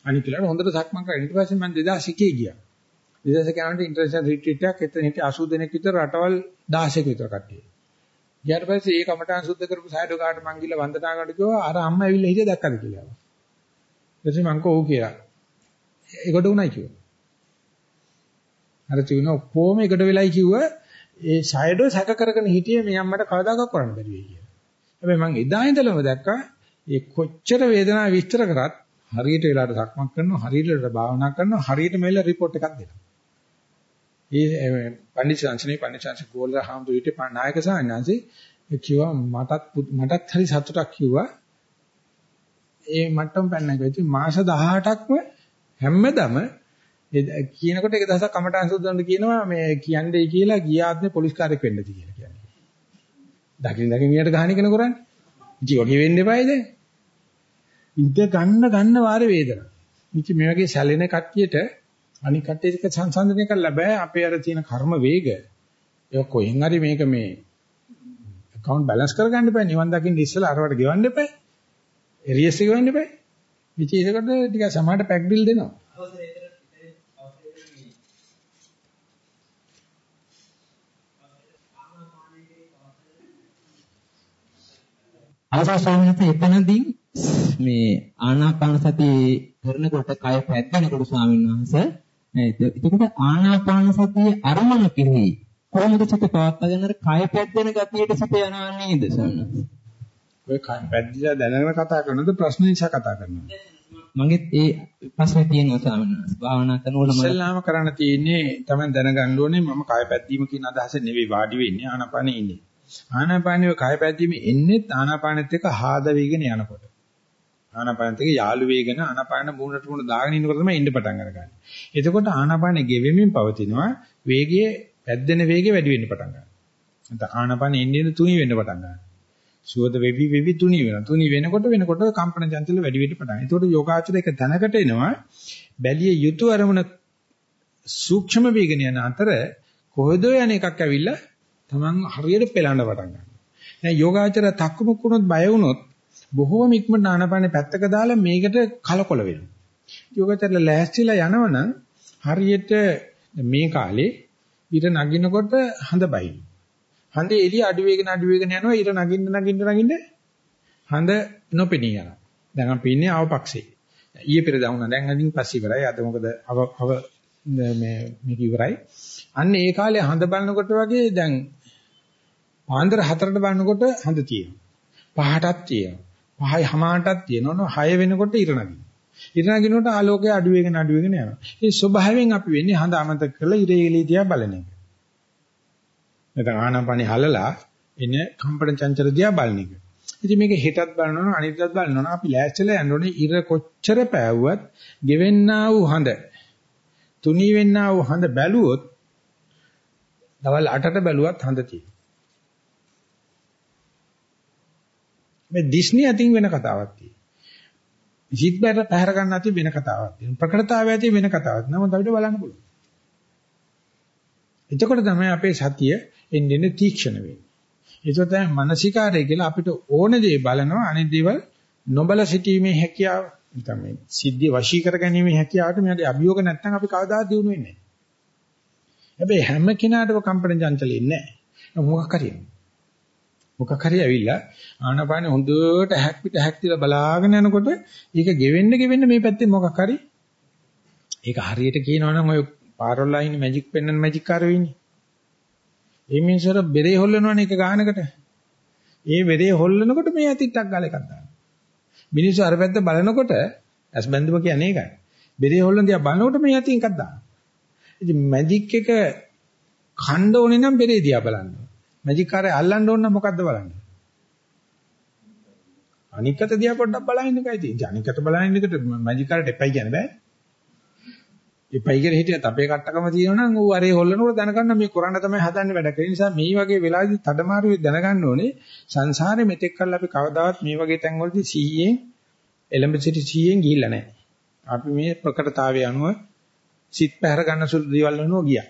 අනිත් කියලා හොඳට සක්මන් කරා. ඊට පස්සේ මම 2001 ගියා. 2001 යනකොට ඉන්ටර්නැෂනල් රිට්‍රීට් එකක් එතන හිටිය 80 දෙනෙක් විතර රටවල් 16ක විතර කට්ටිය. ඊට පස්සේ ඒ කමටහන් සුද්ධ කරපු සයිඩෝ කාට මං ගිහලා වන්දනා කරලා කිව්වා අර අම්මා ඇවිල්ලා හිටිය දැක්කද කියලා. ඊට පස්සේ මං කෝ ඔව් කියලා. ඒකට උණයි කිව්වා. අර තියුණ ඔක්කොම එකට වෙලයි කිව්වා ඒ ෂයඩෝ සැක කරගෙන හිටියේ මේ අම්මට කවදාකවත් කරන්න බැරි වෙයි කියලා. හැබැයි මම එදා ඉඳලම දැක්කා ඒ කොච්චර වේදනාව විස්තර කරත් හරියට වෙලාවට සක්මන් කරනවා හරියට භාවනා කරනවා හරියට මෙල්ල report එකක් දෙනවා. ඒ පණ්ඩිත සංසනේ පණ්ඩිත සංස ගෝල්ලා හාමුදුරුවෝ ඊට නායක සාඥාන්සේ කිව්වා මටත් මටත් හරි සතුටක් කිව්වා. ඒ මට්ටම පැන්නක වෙච්ච මාස 18ක්ම හැමදම කියනකොට එක දවසක් කමටහන් සුද්ධන්න කියනවා මේ කියන්නේ කියලා ගිය ආත්මේ පොලිස් කාර්යයක් වෙන්නද කියලා කියන්නේ. දකින්න දකින්න මියට ගහන කෙන කරන්නේ. ඉතින් වගේ වෙන්න එපායි දැන්. ඉඳ ගන්න ගන්න වාර වේදන. ඉතින් මේ වගේ සැලෙන කට්ටියට අනික් කට්ටියක සංසන්දනය කරලා බෑ අපේ අර තියෙන කර්ම වේග. ඒක කොහෙන් හරි මේක මේ account balance කරගන්න බෑ නිවන් දකින්න ඉස්සෙල්ලා අරවට ගෙවන්න එපා. එරියස් එක ගෙවන්න එපා. ඉතින් ඒකට ටික සමාඩ පැක් බිල් දෙනවා. අවසන් ස්වාමීන් එතනදී මේ ආනාපාන සතිය කරනකොට කය පැද්දෙනකොට ස්වාමීන් වහන්සේ එතකොට ආනාපාන සතිය අරමුණ කෙරෙහි කොහොමද සිත පවත්වාගෙන අර කය පැද්දෙන ගතියට සිත යනවා නේද ස්වාමීන් වහන්සේ? ඔය කය පැද්දිලා දැනගෙන කතා කරනවද ප්‍රශ්න නිසා කතා කරනවද? මගෙත් ඒ ප්‍රශ්නේ තියෙනවා ස්වාමීන් වහන්සේ. භාවනා කරනකොට මම ඉස්සල්ලාම කරන්න තියෙන්නේ තමයි දැනගන්න ඕනේ මම කය පැද්දීම කියන අදහස නෙවෙයි වාඩි වෙන්නේ ආනාපානෙ ඉන්නේ. ආනාපානිය කය පැද්දීම එන්නේ ආනාපානෙත් එක්ක ආද වේගෙන යනකොට. ආනාපානෙත් එක්ක යාළු වේගෙන ආනාපාන මූණට මූණ දාගෙන ඉන්නකොට තමයි ඉන්න පටන් අරගන්නේ. එතකොට ආනාපානෙ ගෙවෙමින් පවතිනවා වේගයේ පැද්දෙන වේගය වැඩි වෙන්න පටන් ගන්නවා. නැත්නම් ආනාපානෙ ඉන්නේ තුනී වෙන්න පටන් ගන්නවා. සුවද වෙවි වෙවි තුනී වෙනවා. තුනී වෙනකොට වෙනකොට කම්පන චංචල වැඩි වෙන්න පටන් ගන්නවා. එතකොට යෝගාචර එක තැනකට එනවා බැලිය යුතු අරමුණ සූක්ෂම වේගන යන අතර කොහෙද යන එකක් ඇවිල්ලා Taman හරියට පෙළඳ පටන් ගන්නවා. දැන් යෝගාචර තක්කමුක් වුණොත් බය වුණොත් බොහෝම ඉක්මනට ආනපානේ පැත්තක දාලා මේකට කලකොල වෙනවා. යෝගාචර ලෑස්තිලා යනවනම් හරියට මේ කාලේ ඊට නගිනකොට හඳ බයි. හඳේ එළිය අඩු වේගෙන අඩු වේගෙන යනවා ඊට නගින්න නගින්න නගින්න හඳ නොපෙනී යනවා. දැන් අපි ඉන්නේ අවපක්ෂේ. ඊයේ පෙර දවුණා දැන් අදින් පස්සේ ඉවරයි. අද මොකද අව අව මේ මේක ඉවරයි. අන්න ඒ කාලේ හඳ බලනකොට වගේ දැන් පාන්දර හතරට බලනකොට හඳ තියෙනවා. පහටත් තියෙනවා. පහයි හමාටත් තියෙනවා. හය වෙනකොට ඉර නගිනවා. ඉර නගිනකොට ආලෝකය අඩු වෙගෙන අඩු වෙගෙන යනවා. ඒ ස්වභාවයෙන් අපි වෙන්නේ හඳ අමතක කරලා ඉරේ එළිය දිහා බලන එක. නැත්නම් ආනාපානි හලලා එන කම්පන චංචල දිහා බලන එක. ඉතින් මේක හෙටත් බලනවා අනිද්දාත් බලනවා අපි ලෑස්තිලා යන්න ඕනේ ඉර කොච්චර පෑවුවත් ගෙවෙන්නා වූ හඳ තුනී වෙන්නා වූ හඳ බැලුවොත් දවල් 8ට බැලුවත් හඳ තියෙනවා. මේ ඩිස්නි අතින් වෙන කතාවක් තියෙනවා. සිත් බැට පැහැර ගන්න අතින් වෙන කතාවක් තියෙනවා. ප්‍රකටතාවය ඇති වෙන කතාවක්. නමුත් අපිට බලන්න පුළුවන්. එතකොට තමයි අපේ සතිය එන්නේ එන්නේ තීක්ෂණ වෙන්නේ. ඒක තමයි මානසිකාරය කියලා අපිට ඕන දේ බලනවා අනිත් දේවල් නොබල සිටීමේ හැකියාව. නැත්නම් මේ සිද්ධිය වශී කර ගැනීමේ හැකියාවට මෙයාගේ අභියෝග නැත්නම් අපි කවදාවත් දිනු වෙන්නේ නැහැ. හැබැයි හැම කෙනාටම කම්පන චංචලෙ ඉන්නේ නැහැ. මොකක් හරි. මොකක් හරි ඇවිල්ලා ආනාපානෙ හොඳට හැක් පිට හැක් තියලා බලාගෙන යනකොට ඒක ගෙවෙන්න ගෙවෙන්න මේ පැත්තේ මොකක් හරි ඒක හරියට කියනවනම් ඔය පාරවල් ඉන්නේ මැජික් පෙන්නන මැජික් කාරයෝ ඉන්නේ. ඒ මිනිස්සුර බෙරේ හොල්ලනවනේ එක ගානකට. ඒ බෙරේ හොල්ලනකොට මේ ඇතිට්ටක් ගාලා එකක් දානවා. මිනිස්සු අර පැත්ත බලනකොට ඇස් බැඳුම කියන්නේ ඒකයි. බෙරේ හොල්ලන දිහා බලනකොට මේ ඇති එකක් දානවා. ඉතින් මැජික් එක ඛණ්ඩ ඕනේ නම් බෙරේ දිහා බලන්න. මැජික් කාර්යය අල්ලන්න ඕන නම් මොකද්ද බලන්නේ? අනිකට දිහා පොඩ්ඩක් බලන්න එකයි තියෙන්නේ. අනිකට බලන්න එකට මැජික් කාර්යයට එපයි කියන්නේ බෑ. එපයි කියලා හිටියත් අපේ කට්ටකම තියෙනවා නම් ඌ අරේ හොල්ලනකොට දැනගන්න මේ කරන්න තමයි හදන්නේ වැඩ. ඒ නිසා මේ වගේ වෙලාවදී තඩමාරුවේ දැනගන්න ඕනේ සංසාරේ මෙතෙක් කල් අපි කවදාවත් මේ වගේ තැන්වලදී 100න් එලඹ සිටි 100න් ගිහිල්ලා නැහැ. අපි මේ ප්‍රකටතාවය අනුව සිත් පැහැර ගන්න සුළු දේවල් වෙනවා ගියා.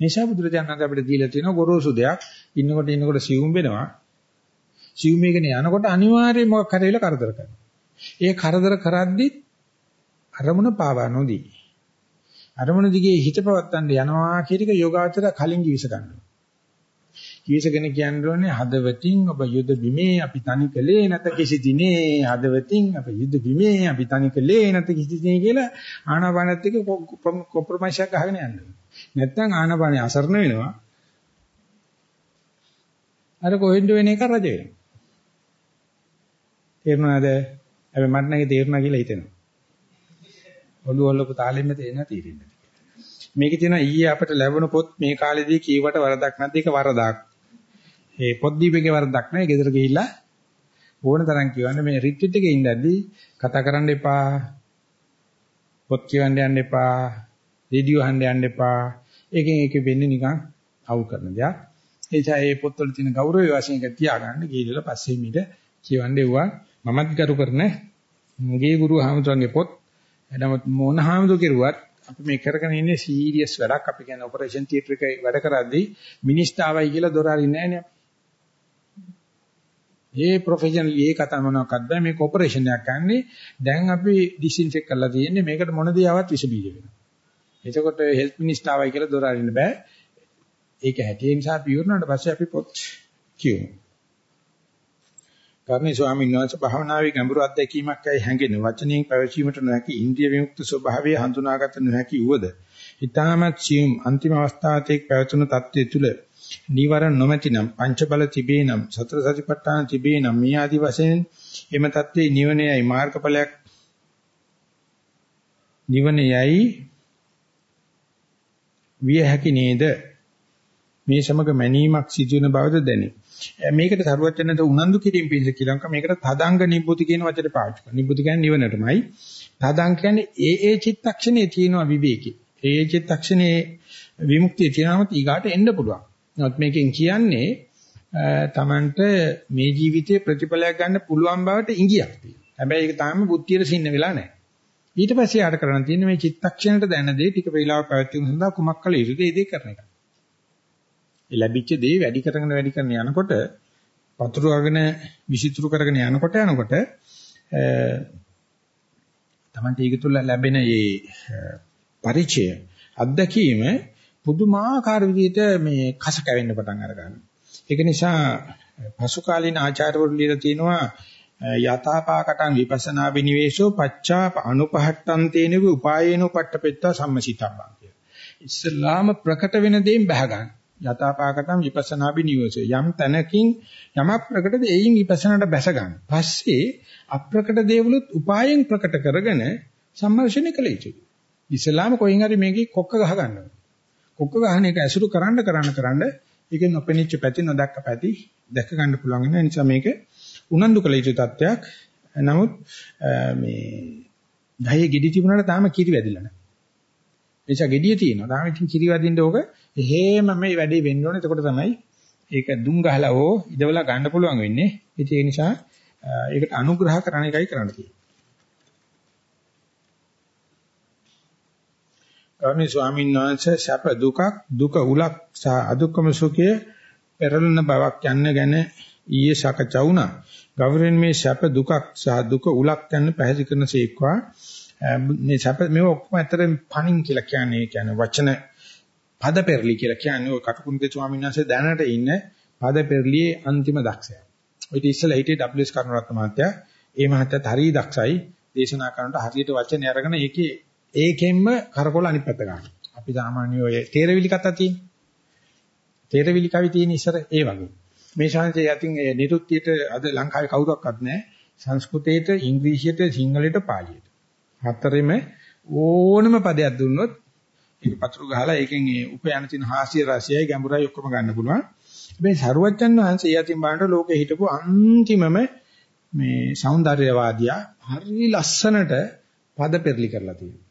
නිසා බුදුරජාණන් අපිට දීලා තියෙන ගොරෝසු දෙයක් ඉන්නකොට ඉන්නකොට සියුම් වෙනවා. සියුම් මේකනේ යනකොට අනිවාර්යයෙන් මොකක් හරි වෙලා කරදර කරනවා. ඒ කරදර කරද්දි අරමුණ පාවා නොදී. අරමුණ දිගේ හිත පවත්තන්න යනවා කියන එක යෝගාචර කලින් කිවිස ගන්නවා. කිවිසගෙන කියන්නේ හදවතින් ඔබ යුද බිමේ අපි තනි කලේ නැත කිසි දිනේ හදවතින් අප යුද බිමේ අපි තනි කලේ නැත කිසි දිනේ කියලා ආනාපානත් එක්ක කොම්ප්‍රොමයිස් එකක් ගහගෙන යනවා. නැත්නම් ආනාපානිය අසරණ වෙනවා. අර කොහෙන්ද වෙන එක රජ වෙනවා. තේරුණාද? හැබැයි මට නැගේ තේරුණා කියලා හිතෙනවා. ඔළුව ඔල්ලපු තාලෙන්න තේරෙන තීරෙන්නේ. මේකේ තියෙන ඊයේ අපිට ලැබුණ පොත් මේ කාලේදී කියවට වරදක් නැද්ද? ඒක වරදක්. ඒ පොත් දීපේකේ වරදක් නැහැ. ගෙදර ගිහිල්ලා ඕන තරම් කියවන්න මේ රිට්‍රීට් එකේ ඉඳද්දී කතා කරන්න එපා. පොත් කියවන්න යන්න එපා. රේඩියෝ අහන්න යන්න එපා. ඒකෙන් ඒකෙ වෙන්නේ නිකන් අවු කරන දෙයක්. ඒ නිසා මේ පොත්වල තියෙන ගෞරවය වශයෙන් එක තියාගන්න ගිහිල්ලා පස්සේ මිට කියවන්න එවුවා. මමත් කරු කරන මගේ ගුරු හාමුදුරන්ගේ පොත්. එනමුත් මොන හාමුදුර කෙරුවත් අපි මේ කරගෙන ඉන්නේ සීරියස් වැඩක්. අපි කියන්නේ ඔපරේෂන් තියටර් එකේ වැඩ කරද්දී මිනිස්තාවයි කියලා දොර අරින්නේ නැහැ නේ. ඒ ප්‍රොෆෙෂනල් ඒ කතා මොනවාක්වත් බෑ මේක ඔපරේෂන් එකක් ගන්නෙ දැන් අපි ඩිස්ඉන්ෆෙක්ට් කරලා තියෙන්නේ මේකට මොන දේ ආවත් විස බීජ වෙනවා එතකොට හෙල්ත් මිනිස්ටර් ආවයි කියලා දොර අරින්න බෑ. ඒක හැටි ඒ නිසා අපි ඉවරනාට පස්සේ අපි පොත් කියමු. කර්ණී ස්වාමීන් වහන්සේ භාවනාවේ ගැඹුරු අත්දැකීමක් ඇයි හැඟෙන වචනයෙන් පැවසීමට නොහැකි ඉන්ද්‍රිය විමුක්ත ස්වභාවය හඳුනාගත නොහැකි වුවද ඊටමත් සියුම් අන්තිම අවස්ථාවතේ පැවතුණු தත්ත්වය තුල නීවරණ නොමැතිනම් පංච බල තිබේනම් සතර සතිපට්ඨාන තිබේනම් මේ ආදි වශයෙන් එම தත්ත්වේ නිවනයයි මාර්ගඵලයක් නිවනයයි විය හැකි නේද? මේ සමග මැනීමක් සිදුවන බවද දැනේ. මේකට සරුවචනට උනන්දු කිරීම පිණිස කියලා මේකට තදංග නිබ්බුති කියන වචනේ පාවිච්චි කරනවා. නිබ්බුති කියන්නේ නිවනටමයි. තදංග කියන්නේ ඒ ඒ චිත්තක්ෂණේ තියෙනවා විවේකී ඒ ඒ චිත්තක්ෂණේ විමුක්තිය තියෙනවම ඊගාට එන්න පුළුවන්. නමුත් මේකෙන් කියන්නේ තමන්ට මේ ජීවිතේ ප්‍රතිඵලයක් ගන්න පුළුවන් බවට ඉඟියක් තියෙනවා. හැබැයි ඒක තාම බුද්ධියට සින්න වෙලා නැහැ. ඊට පස්සේ යාට කරන්න තියෙන්නේ මේ චිත්තක්ෂණයට දැන දේ ටික වේලාවක් පැවැත්වීම සඳහා කුමක් කළ යුතුද ඒ දේ කරන එක. ඒ ලැබිච්ච දේ වැඩි කරගෙන වැඩි කරගෙන යනකොට පතුරවගෙන විසිතුරු කරගෙන යනකොට යනකොට තමන්ට ඒක තුළ ලැබෙන මේ පරිචය අත්දැකීම පුදුමාකාර විදිහට මේ කස කැවෙන්න පටන් අර ගන්නවා. ඒක නිසා පසු කාලීන ආචාර්යවරු ලියලා තියෙනවා යථාපාකටං විපස්සනා විනිවේෂෝ පච්චා අනුපහට්ටං තේනව උපායේනෝ පට්ඨපෙත්තා සම්මසිතබ්බං කියලා. ඉස්ලාම ප්‍රකට වෙන දේෙන් බහ ගන්න. යථාපාකටං විපස්සනා විනිවේෂෝ යම් තැනකින් යමක් ප්‍රකටද එයින් විපස්සනාට බැස ගන්න. පස්සේ අප්‍රකට දේවලුත් උපායෙන් ප්‍රකට කරගෙන සම්මර්ෂණය කළ යුතුයි. ඉස්ලාම කොයින් හරි මේකේ කොක්ක ගහ ගන්නවා. කොක්ක ගහන එක ඇසුරු කරන්න කරන්න කරන්න ඒකෙන් නොපෙනිච්ච පැති නොදක්ක පැති දැක ගන්න පුළුවන් වෙන නිසා මේක උනන්දු කළ යුතු තත්ත්වයක්. නමුත් මේ ධෛර්ය gedi තිබුණාට තාම කිරි වැදිලා නැහැ. එනිසා gediය තියෙනවා. තාම ඉතින් කිරි වදින්න ඕක එහෙම මේ වැඩේ වෙන්න ඕනේ. එතකොට තමයි ඒක දුම් ගහලා හෝ ඉදවලා ගන්න පුළුවන් වෙන්නේ. ඒ නිසා ඒකට අනුග්‍රහ කරන එකයි කරන්න තියෙන්නේ. ගෞරවනීය ස්වාමීන් වහන්සේ සැප දුකක් දුක උලක් සහ අදුක්කම සුඛය පෙරළන බවක් යන්න ගැන ඊයේ සාකච්ඡා වුණා. ගෞරවයෙන් මේ සැප දුකක් සහ දුක උලක් යන පැහැදිලි කරන සීක්වා මේ සැප මේ ඔක්කොම ඇත්තටම පණින් කියලා කියන්නේ කියන්නේ වචන පද පෙරලි කියලා කියන්නේ ඔය කටුකුරුගේ ස්වාමීන් වහන්සේ දැනට ඉන්න පද පෙරලියේ අන්තිම දක්ෂයා. ඔය ඉතින් ඉස්සලා හිටියේ WS කරුණාරත්න මහත්තයා. ඒ මහත්තයාත් හරිය දක්ෂයි. දේශනා කරනකොට හරියට වචන අරගෙන ඒකේ ඒකෙන්ම කරකොල අනිත් පැත්ත ගන්නවා. අපි සාමාන්‍ය ඔය තේරවිලි කතා තියෙන. තේරවිලි කවි තියෙන ඉස්සර ඒ වගේ. මේ ශාන්තිය යතින් ඒ නිරුත්තියට අද ලංකාවේ කවුරක්වත් නැහැ. සංස්කෘතේට, ඉංග්‍රීසියට, සිංහලයට, පාලියට. හතරෙම ඕනම පදයක් දුන්නොත් ඒක පතුරු ගහලා ඒකෙන් ඒ උපයන තියෙන හාස්‍ය රසයයි ගැඹුරයි ඔක්කොම ගන්න පුළුවන්. හැබැයි සරුවච්චන් වහන්සේ යතින් බලනකොට ලෝකේ හිටපු අන්තිමම මේ సౌందර්යවාදියා හරි ලස්සනට පද පෙරලි කරලා තියෙනවා.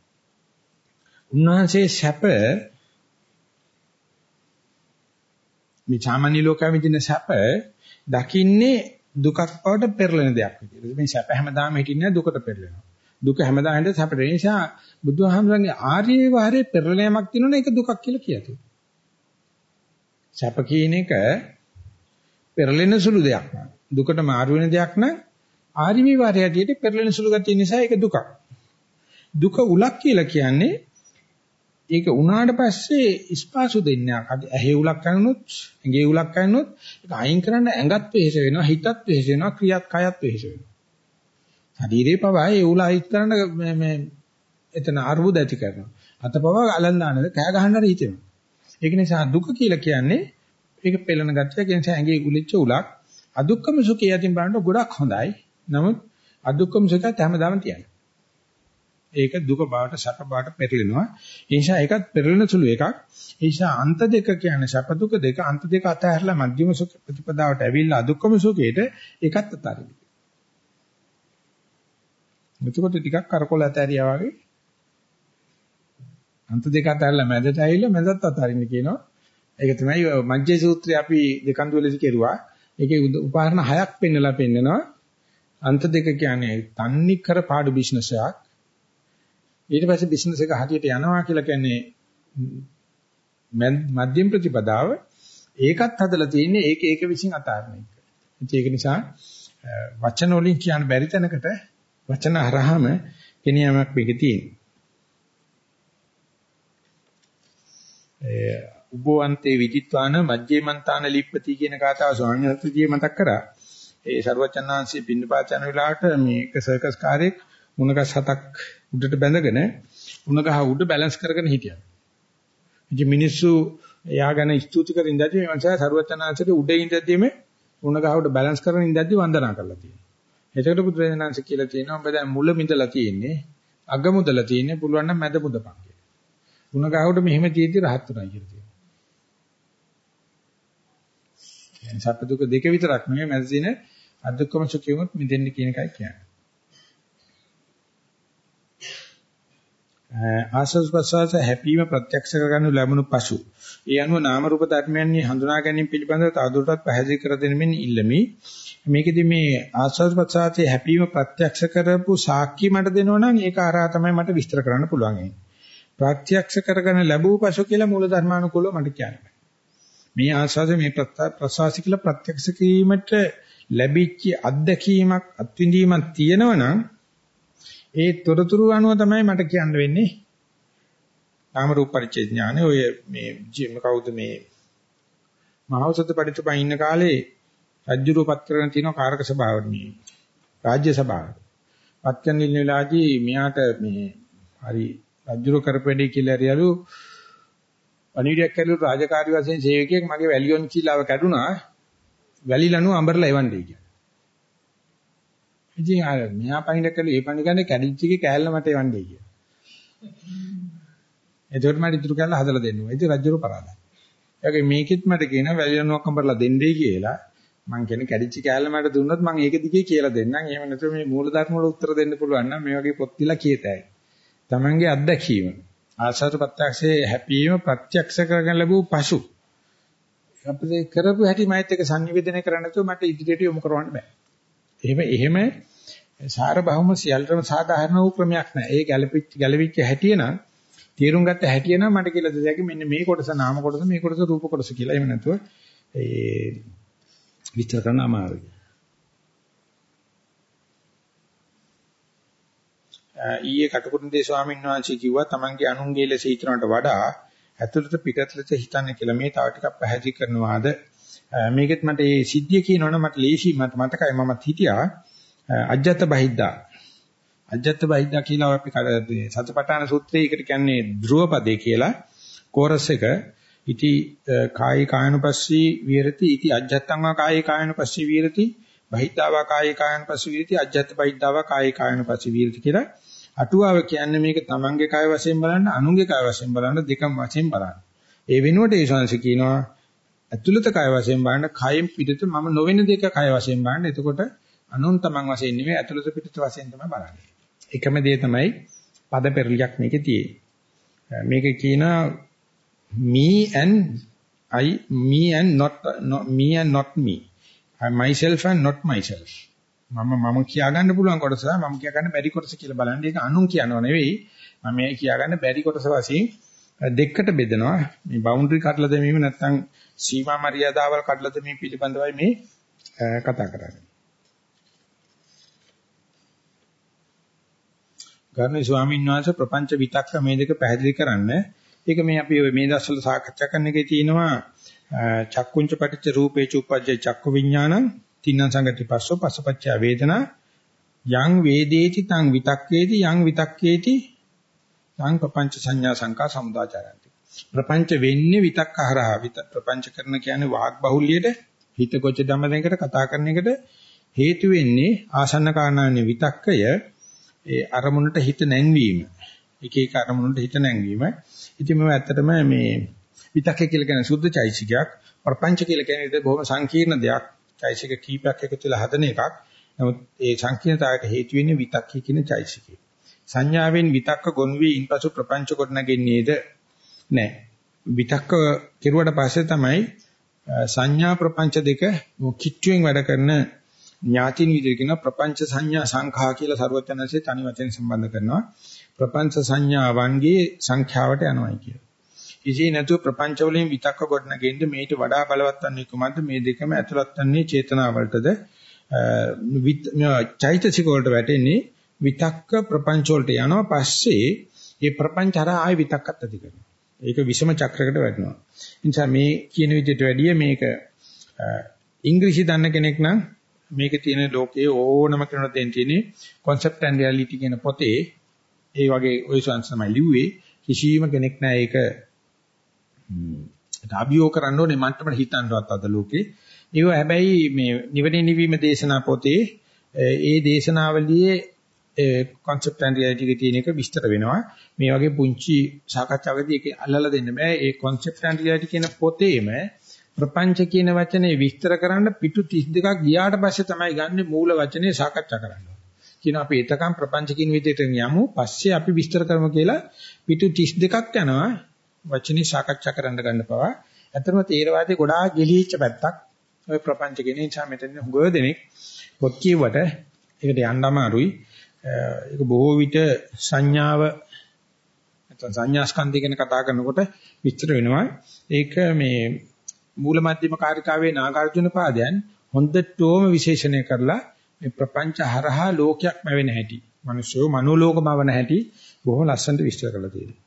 උන්වහන්සේ සැප මේ සාමාන්‍ය ලෝකයේ විඳින සැප දකින්නේ දුකක් බවට පෙරලෙන දෙයක් විදියට. මේ සැප හැමදාම හිටින්නේ දුකට පෙරලෙනවා. දුක හැමදාම හිටින්නේ සැපට. ඒ නිසා බුදුහාමරගේ ආර්ය විවරේ පෙරලෑමක් තියෙනවනේ ඒක දුකක් කියලා කියතියි. සැප කියන එක පෙරලෙන සුළු දෙයක් නෑ. දුකට මාරු වෙන දෙයක් නෑ. ආර්ය විවරය ඇටියට පෙරලෙන සුළු ගැතිය නිසා ඒක දුකක්. දුක උලක් කියලා කියන්නේ ඒක උනාට පස්සේ ස්පාසු දෙන්නේ ඇහි උලක් කරනොත් ඇඟේ උලක් කරනොත් ඒක අයින් කරන්න ඇඟත් වෙහෙස වෙනවා හිතත් වෙහෙස වෙනවා ක්‍රියාත් කයත් වෙහෙස වෙනවා. ශරීරේ පවා ඒ උල අයිත් කරන්න මේ මේ එතන අරුබුද ඇති කරනවා. අතපවා අලන් දානද කෑ ගහන්න හරි හිතෙනවා. ඒක නිසා දුක කියලා කියන්නේ ඒක පෙළෙන ගැටිය කියන ඇඟේ උලිච්ච උලක් අදුක්කම සුඛය යටින් බලනකොට ගොඩක් හොඳයි. නමුත් අදුක්කම සුඛයත් හැමදාම තියන්නේ. ඒක දුක බවට සැප බවට පෙරලෙනවා. ඒ නිසා ඒකත් පෙරලෙන සුළු එකක්. ඒ නිසා අන්ත දෙක කියන්නේ සැප දුක දෙක අන්ත දෙක අතහැරලා මධ්‍යම සුඛ ප්‍රතිපදාවට ඇවිල්ලා අදුක්කම සුඛයට ඒකත් අතාරින්න. එතකොට ටිකක් කරකොල ඇතරියා වගේ අන්ත දෙක අතහැරලා මැදට ඇවිල්ලා මැදත් අතාරින්න කියනවා. ඒක තමයි මජ්ජේ සූත්‍රය අපි දෙකන්දුවලදී කෙරුවා. ඒකේ උදාහරණ හයක් පෙන්නලා පෙන්නනවා. අන්ත දෙක කියන්නේ තන්නි කර පාඩු බිස්නස් එකක්. ඊට පස්සේ බිස්නස් එක හරියට යනවා කියලා කියන්නේ මධ්‍යම ප්‍රතිපදාව ඒකත් හදලා තියෙන්නේ ඒක ඒක විසින් අතාරන එක. ඒක නිසා වචන වලින් කියන්න බැරි තැනකට වචන හරහාම කෙනියමක් මේක තියෙන්නේ. උබෝවන්තේ විදිත්වාන මජ්ජේමන්තාන ලිප්පති කියන කාතාව ස්වාමීන් වහන්සේ මතක් කරා. ඒ ਸਰවචන්නාංශයේ පින්නපාත යන වෙලාවට මේක සර්කස් කාර්යයක් මුණගස් හතක් උඩට බැඳගෙන උණ ගහ උඩ බැලන්ස් කරගෙන හිටියා. ඉතින් මිනිස්සු එයා ගැන ස්තුති කරින් ඉඳදී මේ මංසය සරුවචනාංශයට උඩ ඉඳදීම උණ ගහ උඩ බැලන්ස් කරගෙන ඉඳදී වන්දනා කරලා තියෙනවා. එතකොට බුදුරජාණන්ස කියලා තියෙනවා ඔබ දැන් මුල මිදලා තියෙන්නේ අග මුදලා තියෙන්නේ පුළුවන් නම් මැද මුදපන් කියලා. උණ ගහ උඩ මෙහෙම තියෙද්දි රහත් උනායි කියලා තියෙනවා. කියන්නේ සැප දුක දෙක විතරක් නෙමෙයි මැද තියෙන අදුක්කම සුඛියුත් මිදෙන්න කියන එකයි කියන්නේ. ආසස් ප්‍රසවාස හැපීම ප්‍රත්‍යක්ෂ කරගනු ලැබුණු පසු ඒ අනුව නාම රූප ධර්මයන්හි හඳුනා ගැනීම පිළිබඳව තවදුරටත් පැහැදිලි කර දෙනෙමින් ඉල්ලමි. මේකෙදි මේ ආස්වාද ප්‍රසආතේ හැපීම ප්‍රත්‍යක්ෂ කරපු සාක්ෂි මට දෙනවා නම් ඒක අරහා තමයි මට විස්තර කරන්න පුළුවන්. ප්‍රත්‍යක්ෂ කරගෙන ලැබූ පසු කියලා මූල ධර්මානුකූලව මට කියන්න. මේ ආස්වාද මේ ප්‍රසවාස කියලා ප්‍රත්‍යක්ෂ කිරීමට ලැබිච්ච අත්දැකීමක් අත්විඳීමක් තියෙනවා නම් ඒ තොරතුරු අනුව තමයි මට කියන්න වෙන්නේ. නාම රූප පරිච්ඡේද ඥානෙ ඔය මේ කවුද මේ මහෞසත පරිතුපා ඉන්න කාලේ රජ්ජුරුපත් කරගෙන තියෙන කාරක සභාවට මේ රාජ්‍ය සභාවට. පත්යන් ඉන්න වෙලාවේදී මෙයාට මේ හරි රජ්ජුරු කරපෙඩි කියලා හරියලු පණිවිඩයක් කළු රාජකාරී වශයෙන් සේවකයෙක් මගේ වැලියොන් කිලාව කැඩුනා. වැලිලනු අඹරලා එවන්නේ කියලා. ඉතින් අර මෙහා පණිවිඩ කළු ඒ පණිවිඩ ගන්නේ කැඩිච්ච එකේ කෑල්ල මට එවන්නේ කියලා. එතකොට මට ඉතුරු කැල්ල හදලා දෙන්න ඕනේ. ඉතින් රජුරු පරාදයි. ඒකේ මේකෙත් මට කියන වැලිලනුවක් අඹරලා දෙන්නයි කියලා. මං කියන්නේ කැඩිච්ච කෑල්ල මට දුන්නොත් මං ඒක දිගේ කියලා දෙන්නම්. එහෙම නැත්නම් මේ මූලධර්ම වල උත්තර දෙන්න පුළුවන් නම් මේ වගේ පොත් තියලා කියතයි. Tamange අත්දැකීම. ආසාර ප්‍රත්‍යක්ෂයේ හැපීම ප්‍රත්‍යක්ෂ කරගෙන ලැබූ පසු අපේ කරපු හැටි මයිත් එක සංනිවේදනය කරන්න නැතුව මට ඉදිරියට යොමු කරවන්න බෑ. එහෙම එහෙම සාරභෞම සියල්ලම සාධාරණ වූ ක්‍රමයක් නෑ. ඒ ගැළපිච්ච ගැළවිච්ච හැටිය නම් තීරුම් ගත්ත හැටිය නම් මට කියලා දෙයක් මෙන්න මේ කොටස නාම කොටස මේ කොටස රූප කොටස කියලා. එහෙම නැතුව ඒ විස්තර කරන්න අමාරුයි. ඊයේ කටුකුරුන්දේ ස්වාමීන් වහන්සේ කිව්වා තමන්ගේ අනුන්ගේ ලෙස හිතනට වඩා ඇතුළත පිටත ලෙස හිතන්න කියලා මේ තව ටිකක් පැහැදිලි කරනවාද මේකෙත් මට මේ සිද්ධිය කියනවනේ මට ලේසි මට මතකයි මමත් හිටියා. අජ්ජත් බහිද්දා. අජ්ජත් බහිද්දා කියලා අපි සතපට්ඨාන සූත්‍රයේ ඒකට කියන්නේ ධ්‍රුවපදේ කියලා. කෝරස් එක. ඉති කායි කායනුපස්සී විහෙරති ඉති අජ්ජත්තං වා කායි කායනුපස්සී විහෙරති බහිද්දාවා කායි කායනුපස්සී විහෙරති අජ්ජත් බහිද්දාවා කායි කායනුපස්සී විහෙරති කියලා. අටුවාව කියන්නේ මේක තමන්ගේ කය වශයෙන් බලන්න අනුන්ගේ කය වශයෙන් බලන්න දෙකම වශයෙන් බලන්න. ඒ වෙනුවට ඒ ශාංශ කියනවා ඇතුළත කය වශයෙන් බලන්න කයෙන් පිටත මම නොවන දෙක කය වශයෙන් බලන්න. එතකොට අනුන් තමන් වශයෙන් නෙවෙයි ඇතුළත පිටත වශයෙන් තමයි බලන්නේ. එකම දේ තමයි පද පෙරලියක් මේකේ තියෙන්නේ. මේක කියනවා me and I me and not, not me and not me. I myself and not myself. මම මම කියාගන්න පුළුවන් කොටස මම කියාගන්න බැරි කොටස කියලා බලන්න ඒක අනුන් කියනව නෙවෙයි මම මේ කියාගන්න බැරි කොටස වශයෙන් දෙකකට බෙදනවා. මේ බවුන්ඩරි කඩලා දැමීම නැත්නම් සීමා මරියාදාවල් කඩලා දැමීම පිළිබඳවයි මේ කතා කරන්නේ. ගරුණීය ස්වාමීන් වහන්සේ ප්‍රපංච විතක්ක මේ දෙක පැහැදිලි කරන්න. ඒක මේ අපි මේ දවස්වල සාකච්ඡා කරන එකේ තියෙනවා චක්කුංච පටිච්ච රූපේ චුප්පජ්ජ චක්කු විඥානං තින්න සංගති පස්සෝ පස්සපච්චය වේදනා යං වේදේති තං විතක්කේති යං විතක්කේති තං ප්‍රපංච සංඥා සංකා සමුදාචරಂತಿ ප්‍රපංච වෙන්නේ විතක්කහරහා විත. ප්‍රපංච කරන කියන්නේ වාග් බහුල්‍යයට හිත කොච්ච ධම්ම දෙකට කතා කරන එකට හේතු වෙන්නේ ආසන්න කාරණානේ විතක්කය. ඒ අරමුණට හිත නැංවීම. එක එක අරමුණට හිත නැංවීම. ඉතින් මම ඇත්තටම මේ විතක්කය කියලා කියන සුද්ධ චෛසිකයක්. ප්‍රපංච කියලා කියන්නේ බොහොම සංකීර්ණ දෙයක්. චෛසික කීපයක් එකතු වෙලා හදන එකක්. නමුත් ඒ සංකීර්ණතාවයට හේතු වෙන්නේ විතක්කේ කියන චෛසිකේ. සංඥාවෙන් විතක්ක ගොන් වී ඉන්පසු ප්‍රපංච කොට නැගෙන්නේද? නැහැ. විතක්ක කෙරුවට පස්සේ තමයි සංඥා ප්‍රපංච දෙක කිට්ටුවෙන් වැඩ කරන ඥාතින් විදිහට කියන ප්‍රපංච සංඥා සංඛා කියලා සරුවචනanse තනි වචෙන් සම්බන්ධ කරනවා. ප්‍රපංච සංඥාවන්ගේ සංඛ්‍යාවට යනවායි කියලා. ඉසේ නැතුව ප්‍රපංච වලින් විතක්ක ගොඩනගෙන්න මේට වඩා බලවත් වන්නේ කුමක්ද මේ දෙකම ඇතුළත් වන්නේ චේතනාවලටද චෛතසික වලට වැටෙන්නේ විතක්ක ප්‍රපංච වලට යනවා පස්සේ මේ ප්‍රපංච හරහා ආයි විතක්කත් ඇති කරනවා. ඒක විෂම චක්‍රයකට වැටෙනවා. නිසා මේ කියන විදිහට වැඩිය මේක ඉංග්‍රීසි දන්න කෙනෙක් නම් මේකේ තියෙන ලෝකයේ ඕනම කෙනෙකුට දෙන්න තියෙන්නේ concept and reality කියන පොතේ. ඒ වගේ ওই සංසමයි ලිව්වේ. කිසිම කෙනෙක් නැහැ ඒක ඒක අභියෝග කරන්න ඕනේ මන්ටම හිතන්නවත් අද ලෝකේ. ඒක හැබැයි මේ නිවන නිවීම දේශනා පොතේ ඒ දේශනාවලියේ concept and reality එකේ තියෙන එක විස්තර වෙනවා. මේ වගේ පුංචි සාකච්ඡාවකදී ඒක අල්ලලා දෙන්න බෑ. ඒ concept and reality කියන පොතේම ප්‍රපංච කියන වචනේ විස්තර කරන්න පිටු 32ක් ගියාට පස්සේ තමයි ගන්න මූල වචනේ සාකච්ඡා කරන්න. කියන අපි එතකම් ප්‍රපංච කියන විදිහට යමු පස්සේ අපි විස්තර කරමු කියලා පිටු 32ක් යනවා වචනේ සාකච්ඡා කරන්න ගන්න පවා. ඇත්තම තේරවාදී ගොඩාක් ගෙලිච්ච පැත්තක් ඔය ප්‍රපංච කියන නිසා මෙතන හුඟ දෙනෙක් පොත් කියවට ඒකට යන්න අමාරුයි. ඒක බොහෝ විට සංඥාව නැත්නම් සංඥා ස්කන්ධය ගැන කතා කරනකොට විස්තර වෙනවා. ඒක මේ මූල මධ්‍යම කාර්යකාවේ නාගාර්ජුන පාදයන් හොඳටම විශේෂණය කරලා මේ ප්‍රපංච හරහා ලෝකයක් මැවෙන හැටි, මිනිස්සු මනෝලෝකමවන හැටි බොහොම ලස්සනට විස්තර කරලා තියෙනවා.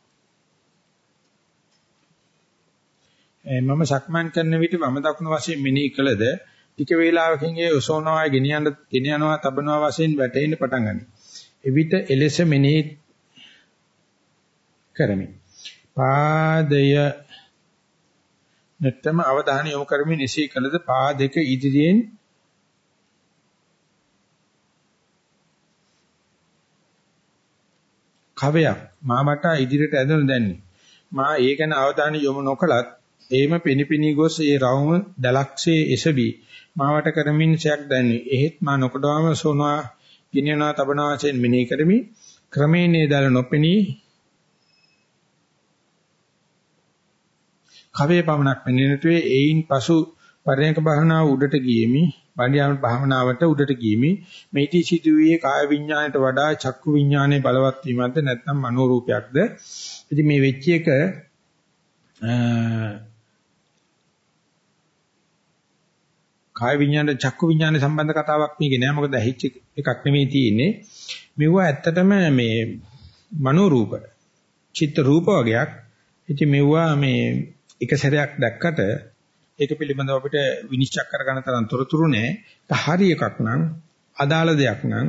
මම සක්මන් කරන විට වම දකුණු වශයෙන් මෙනෙහි කළද ටික වේලාවකින් ඒ ඔසෝනවා ගෙනියන්න ගෙන යනවා තබනවා වශයෙන් වැටෙන්න පටන් ගන්නවා. එවිට එලෙස මෙනෙහි කරමි. පාදය නැත්තම අවධානය යොමු කරමින් එසේ කළද පා දෙක ඉදිරියෙන් කවයක් මා මට ඉදිරියට ඇදෙන දැන්නේ. මා ඒ ගැන අවධානය යොමු නොකලත් එහෙම පිනිපිනි ගොස් ඒ රවුම දලක්ෂේ එසවි මාවට කරමින් සයක් දැන්නේ. එහෙත් මා නොකඩවම සෝනවා ගිනියනවා තබනවා වශයෙන් මෙනෙහි කරමි. ක්‍රමයෙන් ඒ දල නොපෙනී කවේ පමණක් පෙනෙනටුවේ ඒයින් පසු පරයන්ක භාවනාව උඩට ගියෙමි. බණ්ඩියාම භාවනාවට උඩට ගියෙමි. මේටි සිදුවේ කාය විඥාණයට වඩා චක්කු විඥානයේ බලවත් වීමක්ද නැත්නම් මනෝ රූපයක්ද? ඉතින් මේ වෙච්ච එක කාය විඥාන චක්කු විඥාන සම්බන්ධ කතාවක් මේකේ නෑ. මොකද ඇහිච්ච එකක් නෙමෙයි තියෙන්නේ. මෙව ඇත්තටම මේ මනෝ රූප චිත්ත රූප වගේක්. ඉතින් මෙවුවා මේ එක සැරයක් දැක්කට ඒක පිළිබඳව අපිට විනිශ්චය කරගන්න තරම් තොරතුරු නෑ. ඒක හරි එකක් නම් අදාළ දෙයක් නම්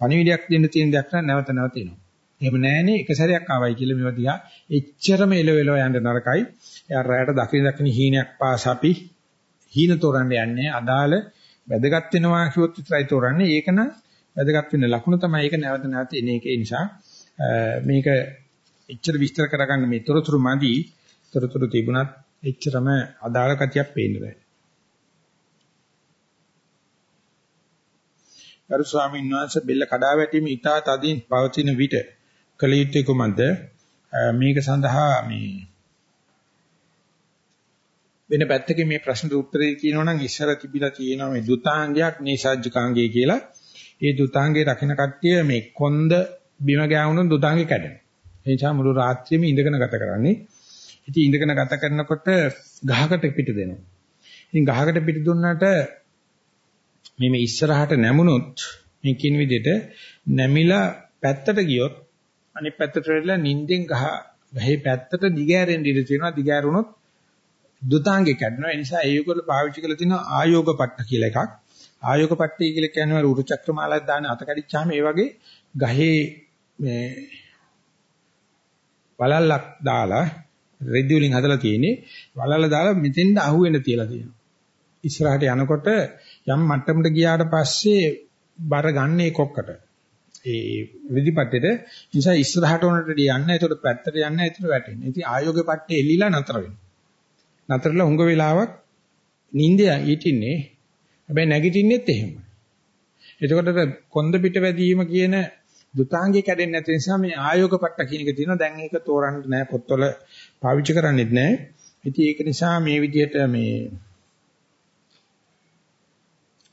පණිවිඩයක් දෙන්න තියෙන දෙයක් නම් නැවත නැවත එනවා. එහෙම නැහනේ එක සැරයක් ආවයි කියලා මේවා දිහා එච්චරම එලවෙලව යන්න නරකයි. එයා රැයට දකින දකින හීනයක් පාස අපි හීන තෝරන්න යන්නේ අදාළ වැදගත් වෙනවා කිව්වොත් විතරයි තෝරන්නේ. ඒක නම් වැදගත් වෙන ලකුණ තමයි ඒක නැවත නැවත එන එක. ඒ නිසා මේක එච්චර විස්තර කරගන්න මේ තොරතුරු මදි. තොරතුරු තිබුණත් එච්චරම අදාළ කතියක් පේන්න බෑ. ගරු ස්වාමීන් වහන්සේ බෙල්ල කඩා වැටීම ඊටා තදින් පවතින විට කල යුත්තේ කුමක්ද? මේක සඳහා මේ වෙන පැත්තකින් මේ ප්‍රශ්නට උත්තරේ කියනවනම් ඉස්සර තිබිලා තියෙනවා මේ දුතාංගයක් නීසජ්ජකාංගය කියලා. ඒ දුතාංගේ රකින්න කට්ටිය මේ කොන්ද බිම ගෑවුනොත් දුතාංගේ කැඩෙනවා. ඒ නිසා මුළු රාත්‍රියම ඉඳගෙන ගත කරන්නේ. ඉතින් ඉඳගෙන ගත කරනකොට ගහකට පිට දෙනවා. ඉතින් ගහකට පිට දුන්නාට මේ මේ ඉස්සරහට නැමුණොත් මේ කියන විදිහට නැමිලා පැත්තට ගියොත් අනිත් පැත්තට වෙලා නිින්දෙන් ගහ ගහේ පැත්තට දිගෑරෙන්න ඉඩ තියෙනවා. දිගෑරුණොත් දුතාංගේ කැඩෙනවා. ඒ නිසා ඒගොල්ලෝ පාවිච්චි කරලා තියෙනවා ආයෝග පට්ට කියලා එකක්. ආයෝග පට්ටි කියලා කියන්නේ උරු චක්‍රමාලයක් දාන අත කැඩිච්චාම ඒ වගේ ගහේ මේ වලල්ලක් දාලා රෙදි වලින් හදලා තියෙන්නේ වලල්ල දාලා මෙතෙන්ද අහුවෙන්න තියලා තියෙනවා. ඉස්සරහට යනකොට යම් මට්ටමකට ගියාට පස්සේ බර ගන්න ඒ කොක්කට. ඒ විදිපට්ටේට නිසා ඉස්සරහට උනට යන්න ඒතකොට පැත්තට යන්න ඒතර වැටෙන්නේ. ඉතින් ආයෝගේ පට්ටේ එල්ලිලා නතර වෙනවා. නතරලා හුඟ වෙලාවක් නිින්දේ හිටින්නේ හැබැයි නැගිටින්නෙත් එහෙම. එතකොට කොන්ද පිට වැදීම කියන දුතාංගේ කැඩෙන්නේ නැති නිසා මේ ආයෝග පට්ට කියන එක තියෙනවා. දැන් ඒක තෝරන්න නෑ පොත්වල පාවිච්චි කරන්නේත් නෑ. ඉතින් ඒක නිසා මේ විදිහට මේ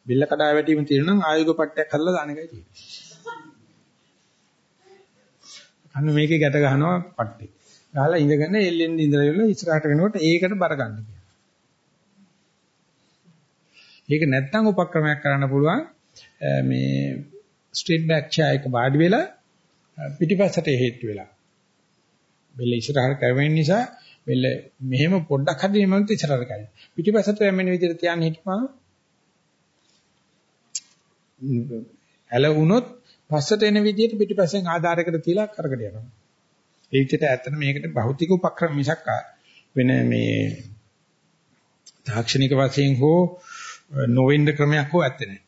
බිල්ල කඩා වැටීම තියෙනවා නම් ආයෝග පට්ටයක් හදලා දාන එකයි තියෙන්නේ. අන්න මේකේ ගැට ගන්නවා පට්ටේ. ගහලා ඉඳගෙන එල්ලෙන්න ඉඳලා ඉවරලා ඉස්සරහට වෙනකොට ඒකට බර ගන්න කියනවා. ඒක නැත්තම් උපක්‍රමයක් කරන්න පුළුවන් මේ ස්ට්‍රේට් බෑක් චෙයා එක වාඩි වෙලා පිටිපස්සට හේතු වෙලා. බෙල්ල ඉස්සරහට කැවෙන නිසා බෙල්ල මෙහෙම පොඩ්ඩක් හරි මෙහෙම ඉස්සරහට කැවෙන. පිටිපස්සට යන්නේ විදිහට තියන්න හිටපුවා ඇල වුණොත් පස්සට එන විදිහට පිටිපස්සෙන් ආධාරයකට තියලා කරකට යනවා. ඒ විදිහට ඇත්තට මේකට භෞතික උපක්‍රම මිසක් වෙන මේ තාක්ෂණික වශයෙන් හෝ නොවෙන්න ක්‍රමයක් හෝ ඇත්තේ නැහැ.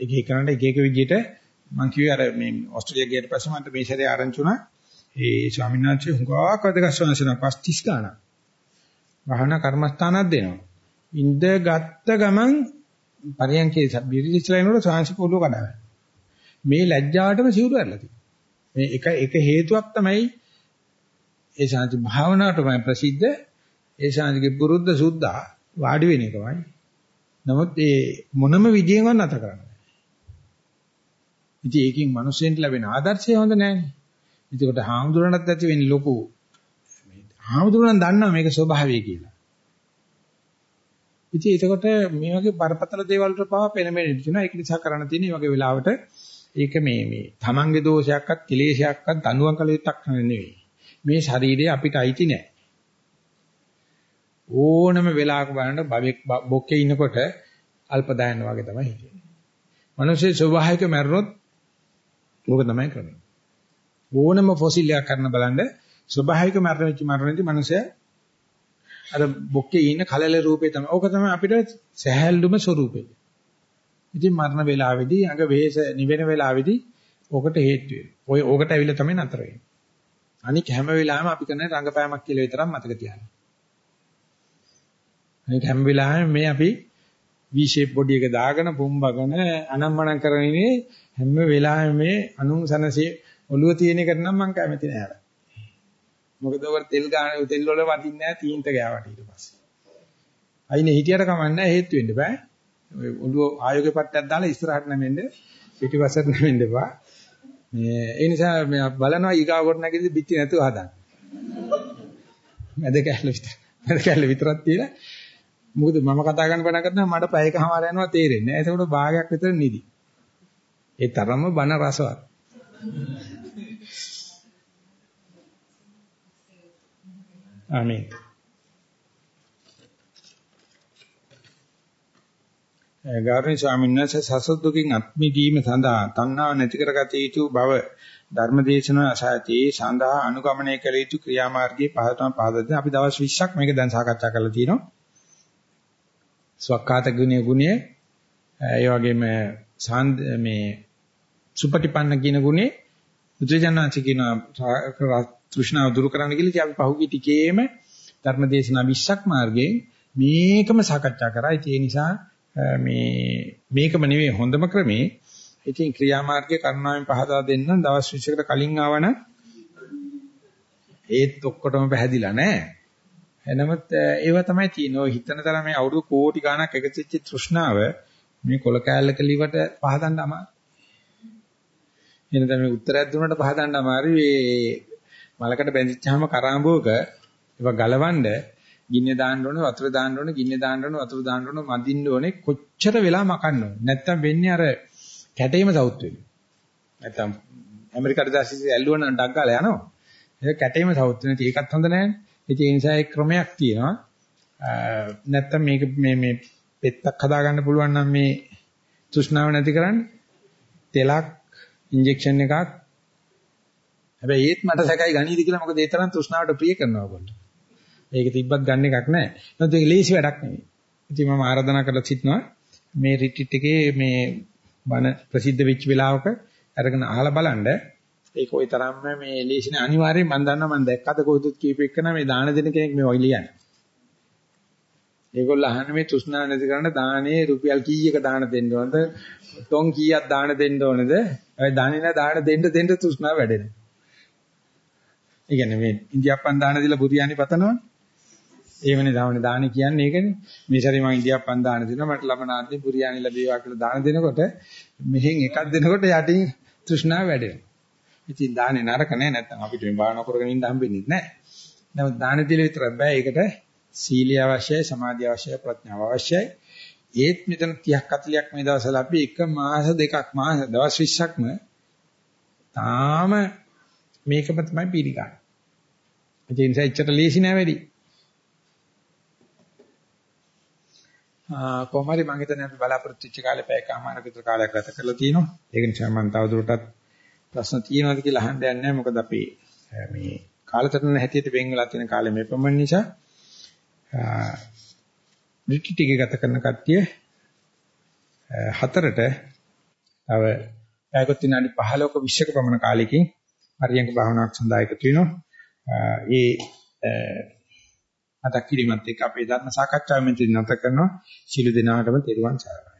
ඒක එකනට එක එක විදිහට මම කිව්වේ අර මේ ඕස්ට්‍රේලියා ගියට පස්සේ මට මේ සැරේ ආරංචි වුණා. ඒ ස්වාමීන් වහන්සේ හුඟක් වැදගත් ස්වාමීන් වහන්සේ 30 ගාණක්. වහන කර්මස්ථානක් දෙනවා. ඉඳ ගත්ත ගමන් පරියන්කේ බිරිලිස්ලා එනකොට සාංශික ඔළුව කඩනවා. මේ ලැජ්ජාවටම සිවුරු ඇරලා තියෙනවා. මේ එක එක හේතුවක් තමයි ඒ ශාන්ති භාවනාවටමයි ප්‍රසිද්ධ ඒ ශාන්තිගේ පුරුද්ද සුද්ධා වාඩි වෙන එකමයි. නමුත් ඒ මොනම විදියෙන්වත් නැත කරන්නේ. ඉතින් ඒකෙන් මිනිස්සුන්ට ලැබෙන ආදර්ශය හොඳ නැහැනේ. ඒකට හාමුදුරනත් ඇති වෙන්නේ ලොකු හාමුදුරන් දන්නවා මේක ස්වභාවය කියලා. ඉතින් ඒකට මේ වගේ බරපතල දේවල් වලට පවා පෙළඹෙන්න ඉතිනවා. ඒක නිසා කරන්න තියෙන මේ වගේ වෙලාවට ඒක මේ මේ තමන්ගේ දෝෂයක්වත් කෙලේශයක්වත් දනුවම් කළ යුත්තක් නෙවෙයි. මේ ශරීරය අපිට අයිති නෑ. ඕනම වෙලාවක බලන්න බබෙක් බොක්කේ ඉන්නකොට අල්ප දායන වගේ තමයි හිතෙන්නේ. මිනිස්සේ ස්වභාවික මරණොත් ඕක තමයි කරන්නේ. ඕනම ෆොසිල් එකක් කරන බලන්න ස්වභාවික මරණ වෙච්ච මරණදී මිනිසයා අර බොක්කේ ඉන්න කලල රූපේ තමයි. ඕක තමයි අපිට සහැල්ලුම ස්වરૂපේ. ඉතින් මරණ වේලාවේදී අඟ වෙහෙස නිවෙන වේලාවේදී ඕකට හේතු වෙනවා. ඔය ඕකට ඇවිල්ලා තමයි නතර වෙන්නේ. අනික හැම වෙලාවෙම අපි කරන්නේ රංගපෑමක් කියලා විතරක් මතක තියාගන්න. අනික හැම වෙලාවෙම මේ අපි V shape body එක දාගෙන පුම්බගෙන අනම්මනම් කරන්නේ හැම වෙලාවෙම මේ අනුන් සනසේ ඔළුව තියෙන එකට නම් මම කැමති නෑ. මොකද ඔය තෙල් ගාන තෙල් වල වදින්නේ නැහැ තීන්ත ගෑවට ඊට පස්සේ. අයිනේ හිටියට කමන්නේ හේතු වෙන්න බෑ. ඔය ඔළුව ආයෝගේ පට්ටයක් දාලා ඉස්සරහට නැමෙන්න පිටිපස්සට නැමෙන්න බා. මේ ඒ නිසා මේ බලනවා ඊගාව කොට නැගිදි පිටි නැතුව හදන්න. මැද කැල්ල විතර. මැද කැල්ල විතරක් තියලා මොකද මම කතා කරන බණ කරනවා මට පැයකමාර යනවා තේරෙන්නේ නැහැ. ඒකට භාගයක් විතර නිදි. ඒ තරම්ම බණ රසවත්. ආමීන්. ගෞරවනීය ස්වාමීන් වහන්සේ සසුදුකින් අත්මිදීම සඳහා තණ්හාව නැති කරගත යුතු බව ධර්මදේශන අසහතී සඳහා අනුගමනය කළ යුතු ක්‍රියාමාර්ගයේ පහතම පහදදී අපි දවස් 20ක් මේක දැන් සාකච්ඡා කරලා තියෙනවා. ස්වකහාත ගුණය ගුණය ඒ වගේම මේ සුපටිපන්න කියන ගුණේ බුදුජානනාංශ කියන තෘෂ්ණාව දුරු කරන්න කියලා ඉතින් අපි පහුගිය ටිකේම ධර්මදේශනා 20ක් මාර්ගයෙන් මේකම සාකච්ඡා කරා. ඒ නිසා මේ මේකම නෙවෙයි හොඳම ක්‍රමේ. ඉතින් ක්‍රියාමාර්ගයේ කරුණාවෙන් පහදා දෙන්න දවස් 20කට කලින් ආවනම් ඒත් ඔක්කොටම පැහැදිලා නැහැ. එනමුත් ඒව තමයි තියෙන්නේ. ඔය හිතන තරම් මේ අවුරුදු කෝටි ගණක් එකතිච්ච තෘෂ්ණාව මේ කොල කෑල්ලක ලිවට පහදන්න අමාරුයි. එනද මේ උත්තරයක් දුන්නට පහදන්න අමාරුයි. මලකට බැඳිච්චාම කරාඹුවක ඒවා ගලවන්න ගින්නේ දාන්න ඕනේ වතුර දාන්න ඕනේ ගින්නේ දාන්න ඕනේ වතුර දාන්න ඕනේ මදින්න ඕනේ කොච්චර වෙලා මකන්න ඕනේ. නැත්තම් වෙන්නේ අර කැටේම සවුත් වෙන්නේ. නැත්තම් ඇමරිකාට දැසිසි ඇල්ලුවා නම් ඩක් ගාලා යනවා. ඒක කැටේම සවුත් වෙන ඉතින් ඒකත් හොඳ නැහැ. ඒ නිසා ඒ ක්‍රමයක් තියෙනවා. නැත්තම් මේක මේ මේ පෙත්තක් හදාගන්න පුළුවන් නම් මේ තෘෂ්ණාව නැති කරන්න. තෙලක් ඉන්ජෙක්ෂන් එකක්. හැබැයි ඒත් මට සැකයි ගණීද කියලා මොකද ඒ තරම් තෘෂ්ණාවට ප්‍රිය කරනවා ඔයගොල්ලෝ. ඒක තිබ්බත් ගන්න එකක් නැහැ. නැත්නම් ඒක ලේසි වැඩක් නෙවෙයි. ඉතින් මම ආරාධනා කරලා සිටිනවා මේ රිට්‍රීට් එකේ මේ බණ ප්‍රසිද්ධ වෙච්ච වෙලාවක අරගෙන අහලා බලන්න. ඒක ওই තරම්ම මේ ලේසින අනිවාර්යෙන් මම දන්නවා මම දැක්කද කොහොමද කීප එක්කන මේ දාන දෙන කෙනෙක් මේ වගේ ලියන්නේ. ඒගොල්ලෝ අහන්නේ මේ තෘෂ්ණා නැති කරන්න දානේ රුපියල් කීයක දාන දෙන්න ඕනද? ටොන් කීයක් දාන දෙන්න ඕනද? ඒ දානේ නැ දාන දෙන්න දෙන්න තෘෂ්ණා වැඩෙනවා. ඒ කියන්නේ මේ ඉන්දියාප්පන් දාන දීලා බුරියානි පතනවනේ. ඒවනේ දාවනේ දාන කියන්නේ ඒකනේ. මේ සැරේ මම ඉන්දියාප්පන් දාන දෙනවා මට ලබනාදී බුරියානි ලැබේවා කියලා දාන දෙනකොට මෙහෙන් එකක් දෙනකොට යටින් තෘෂ්ණාව වැඩෙනවා. ඉතින් දානේ නරක නෑ නැත්තම් අපිට මේ භාවනා කරගෙන ඉන්න හම්බෙන්නේ නැහැ. නමුත් දාන දීලා විතරක් බෑ. ඒකට සීලිය අවශ්‍යයි, සමාධිය අවශ්‍යයි, ප්‍රඥාව අවශ්‍යයි. ඒත් මෙතන 30ක් 40ක් මේ දවස්වල අපි එක මාස දෙකක් මාස දවස් 20ක්ම තාම මේකම තමයි පිළිගන්නේ. ඒ නිසා එච්චර ලේසි නෑ වැඩි. කොහොම හරි මම හිතන්නේ අපි බලාපොරොත්තු වෙච්ච කාලේ පැයකමාරක විතර කාලයක් ගත කරලා තියෙනවා. ඒක නිසා මම තවදුරටත් ප්‍රශ්න තියෙනවද කියලා අහන්න යන්නේ නැහැ. මොකද අපි මේ කාලතරණ හැටියට වෙන් වෙලා තියෙන කාලේ මේ ප්‍රමාණ නිසා රිට්‍රීට් එකේ ගත කරන කට්ටිය හතරට තව පැයකට විනාඩි 15ක 20ක පමණ කාලෙකින් හරියංග භාවනාවක් සඳහා එකතු වෙනවා. ඒ මතක් කිරීමත් එක්ක අපේ ධර්ම සාකච්ඡාව මෙතන නැත කරනවා. සිළු දිනාටම තෙරුවන් සරණයි.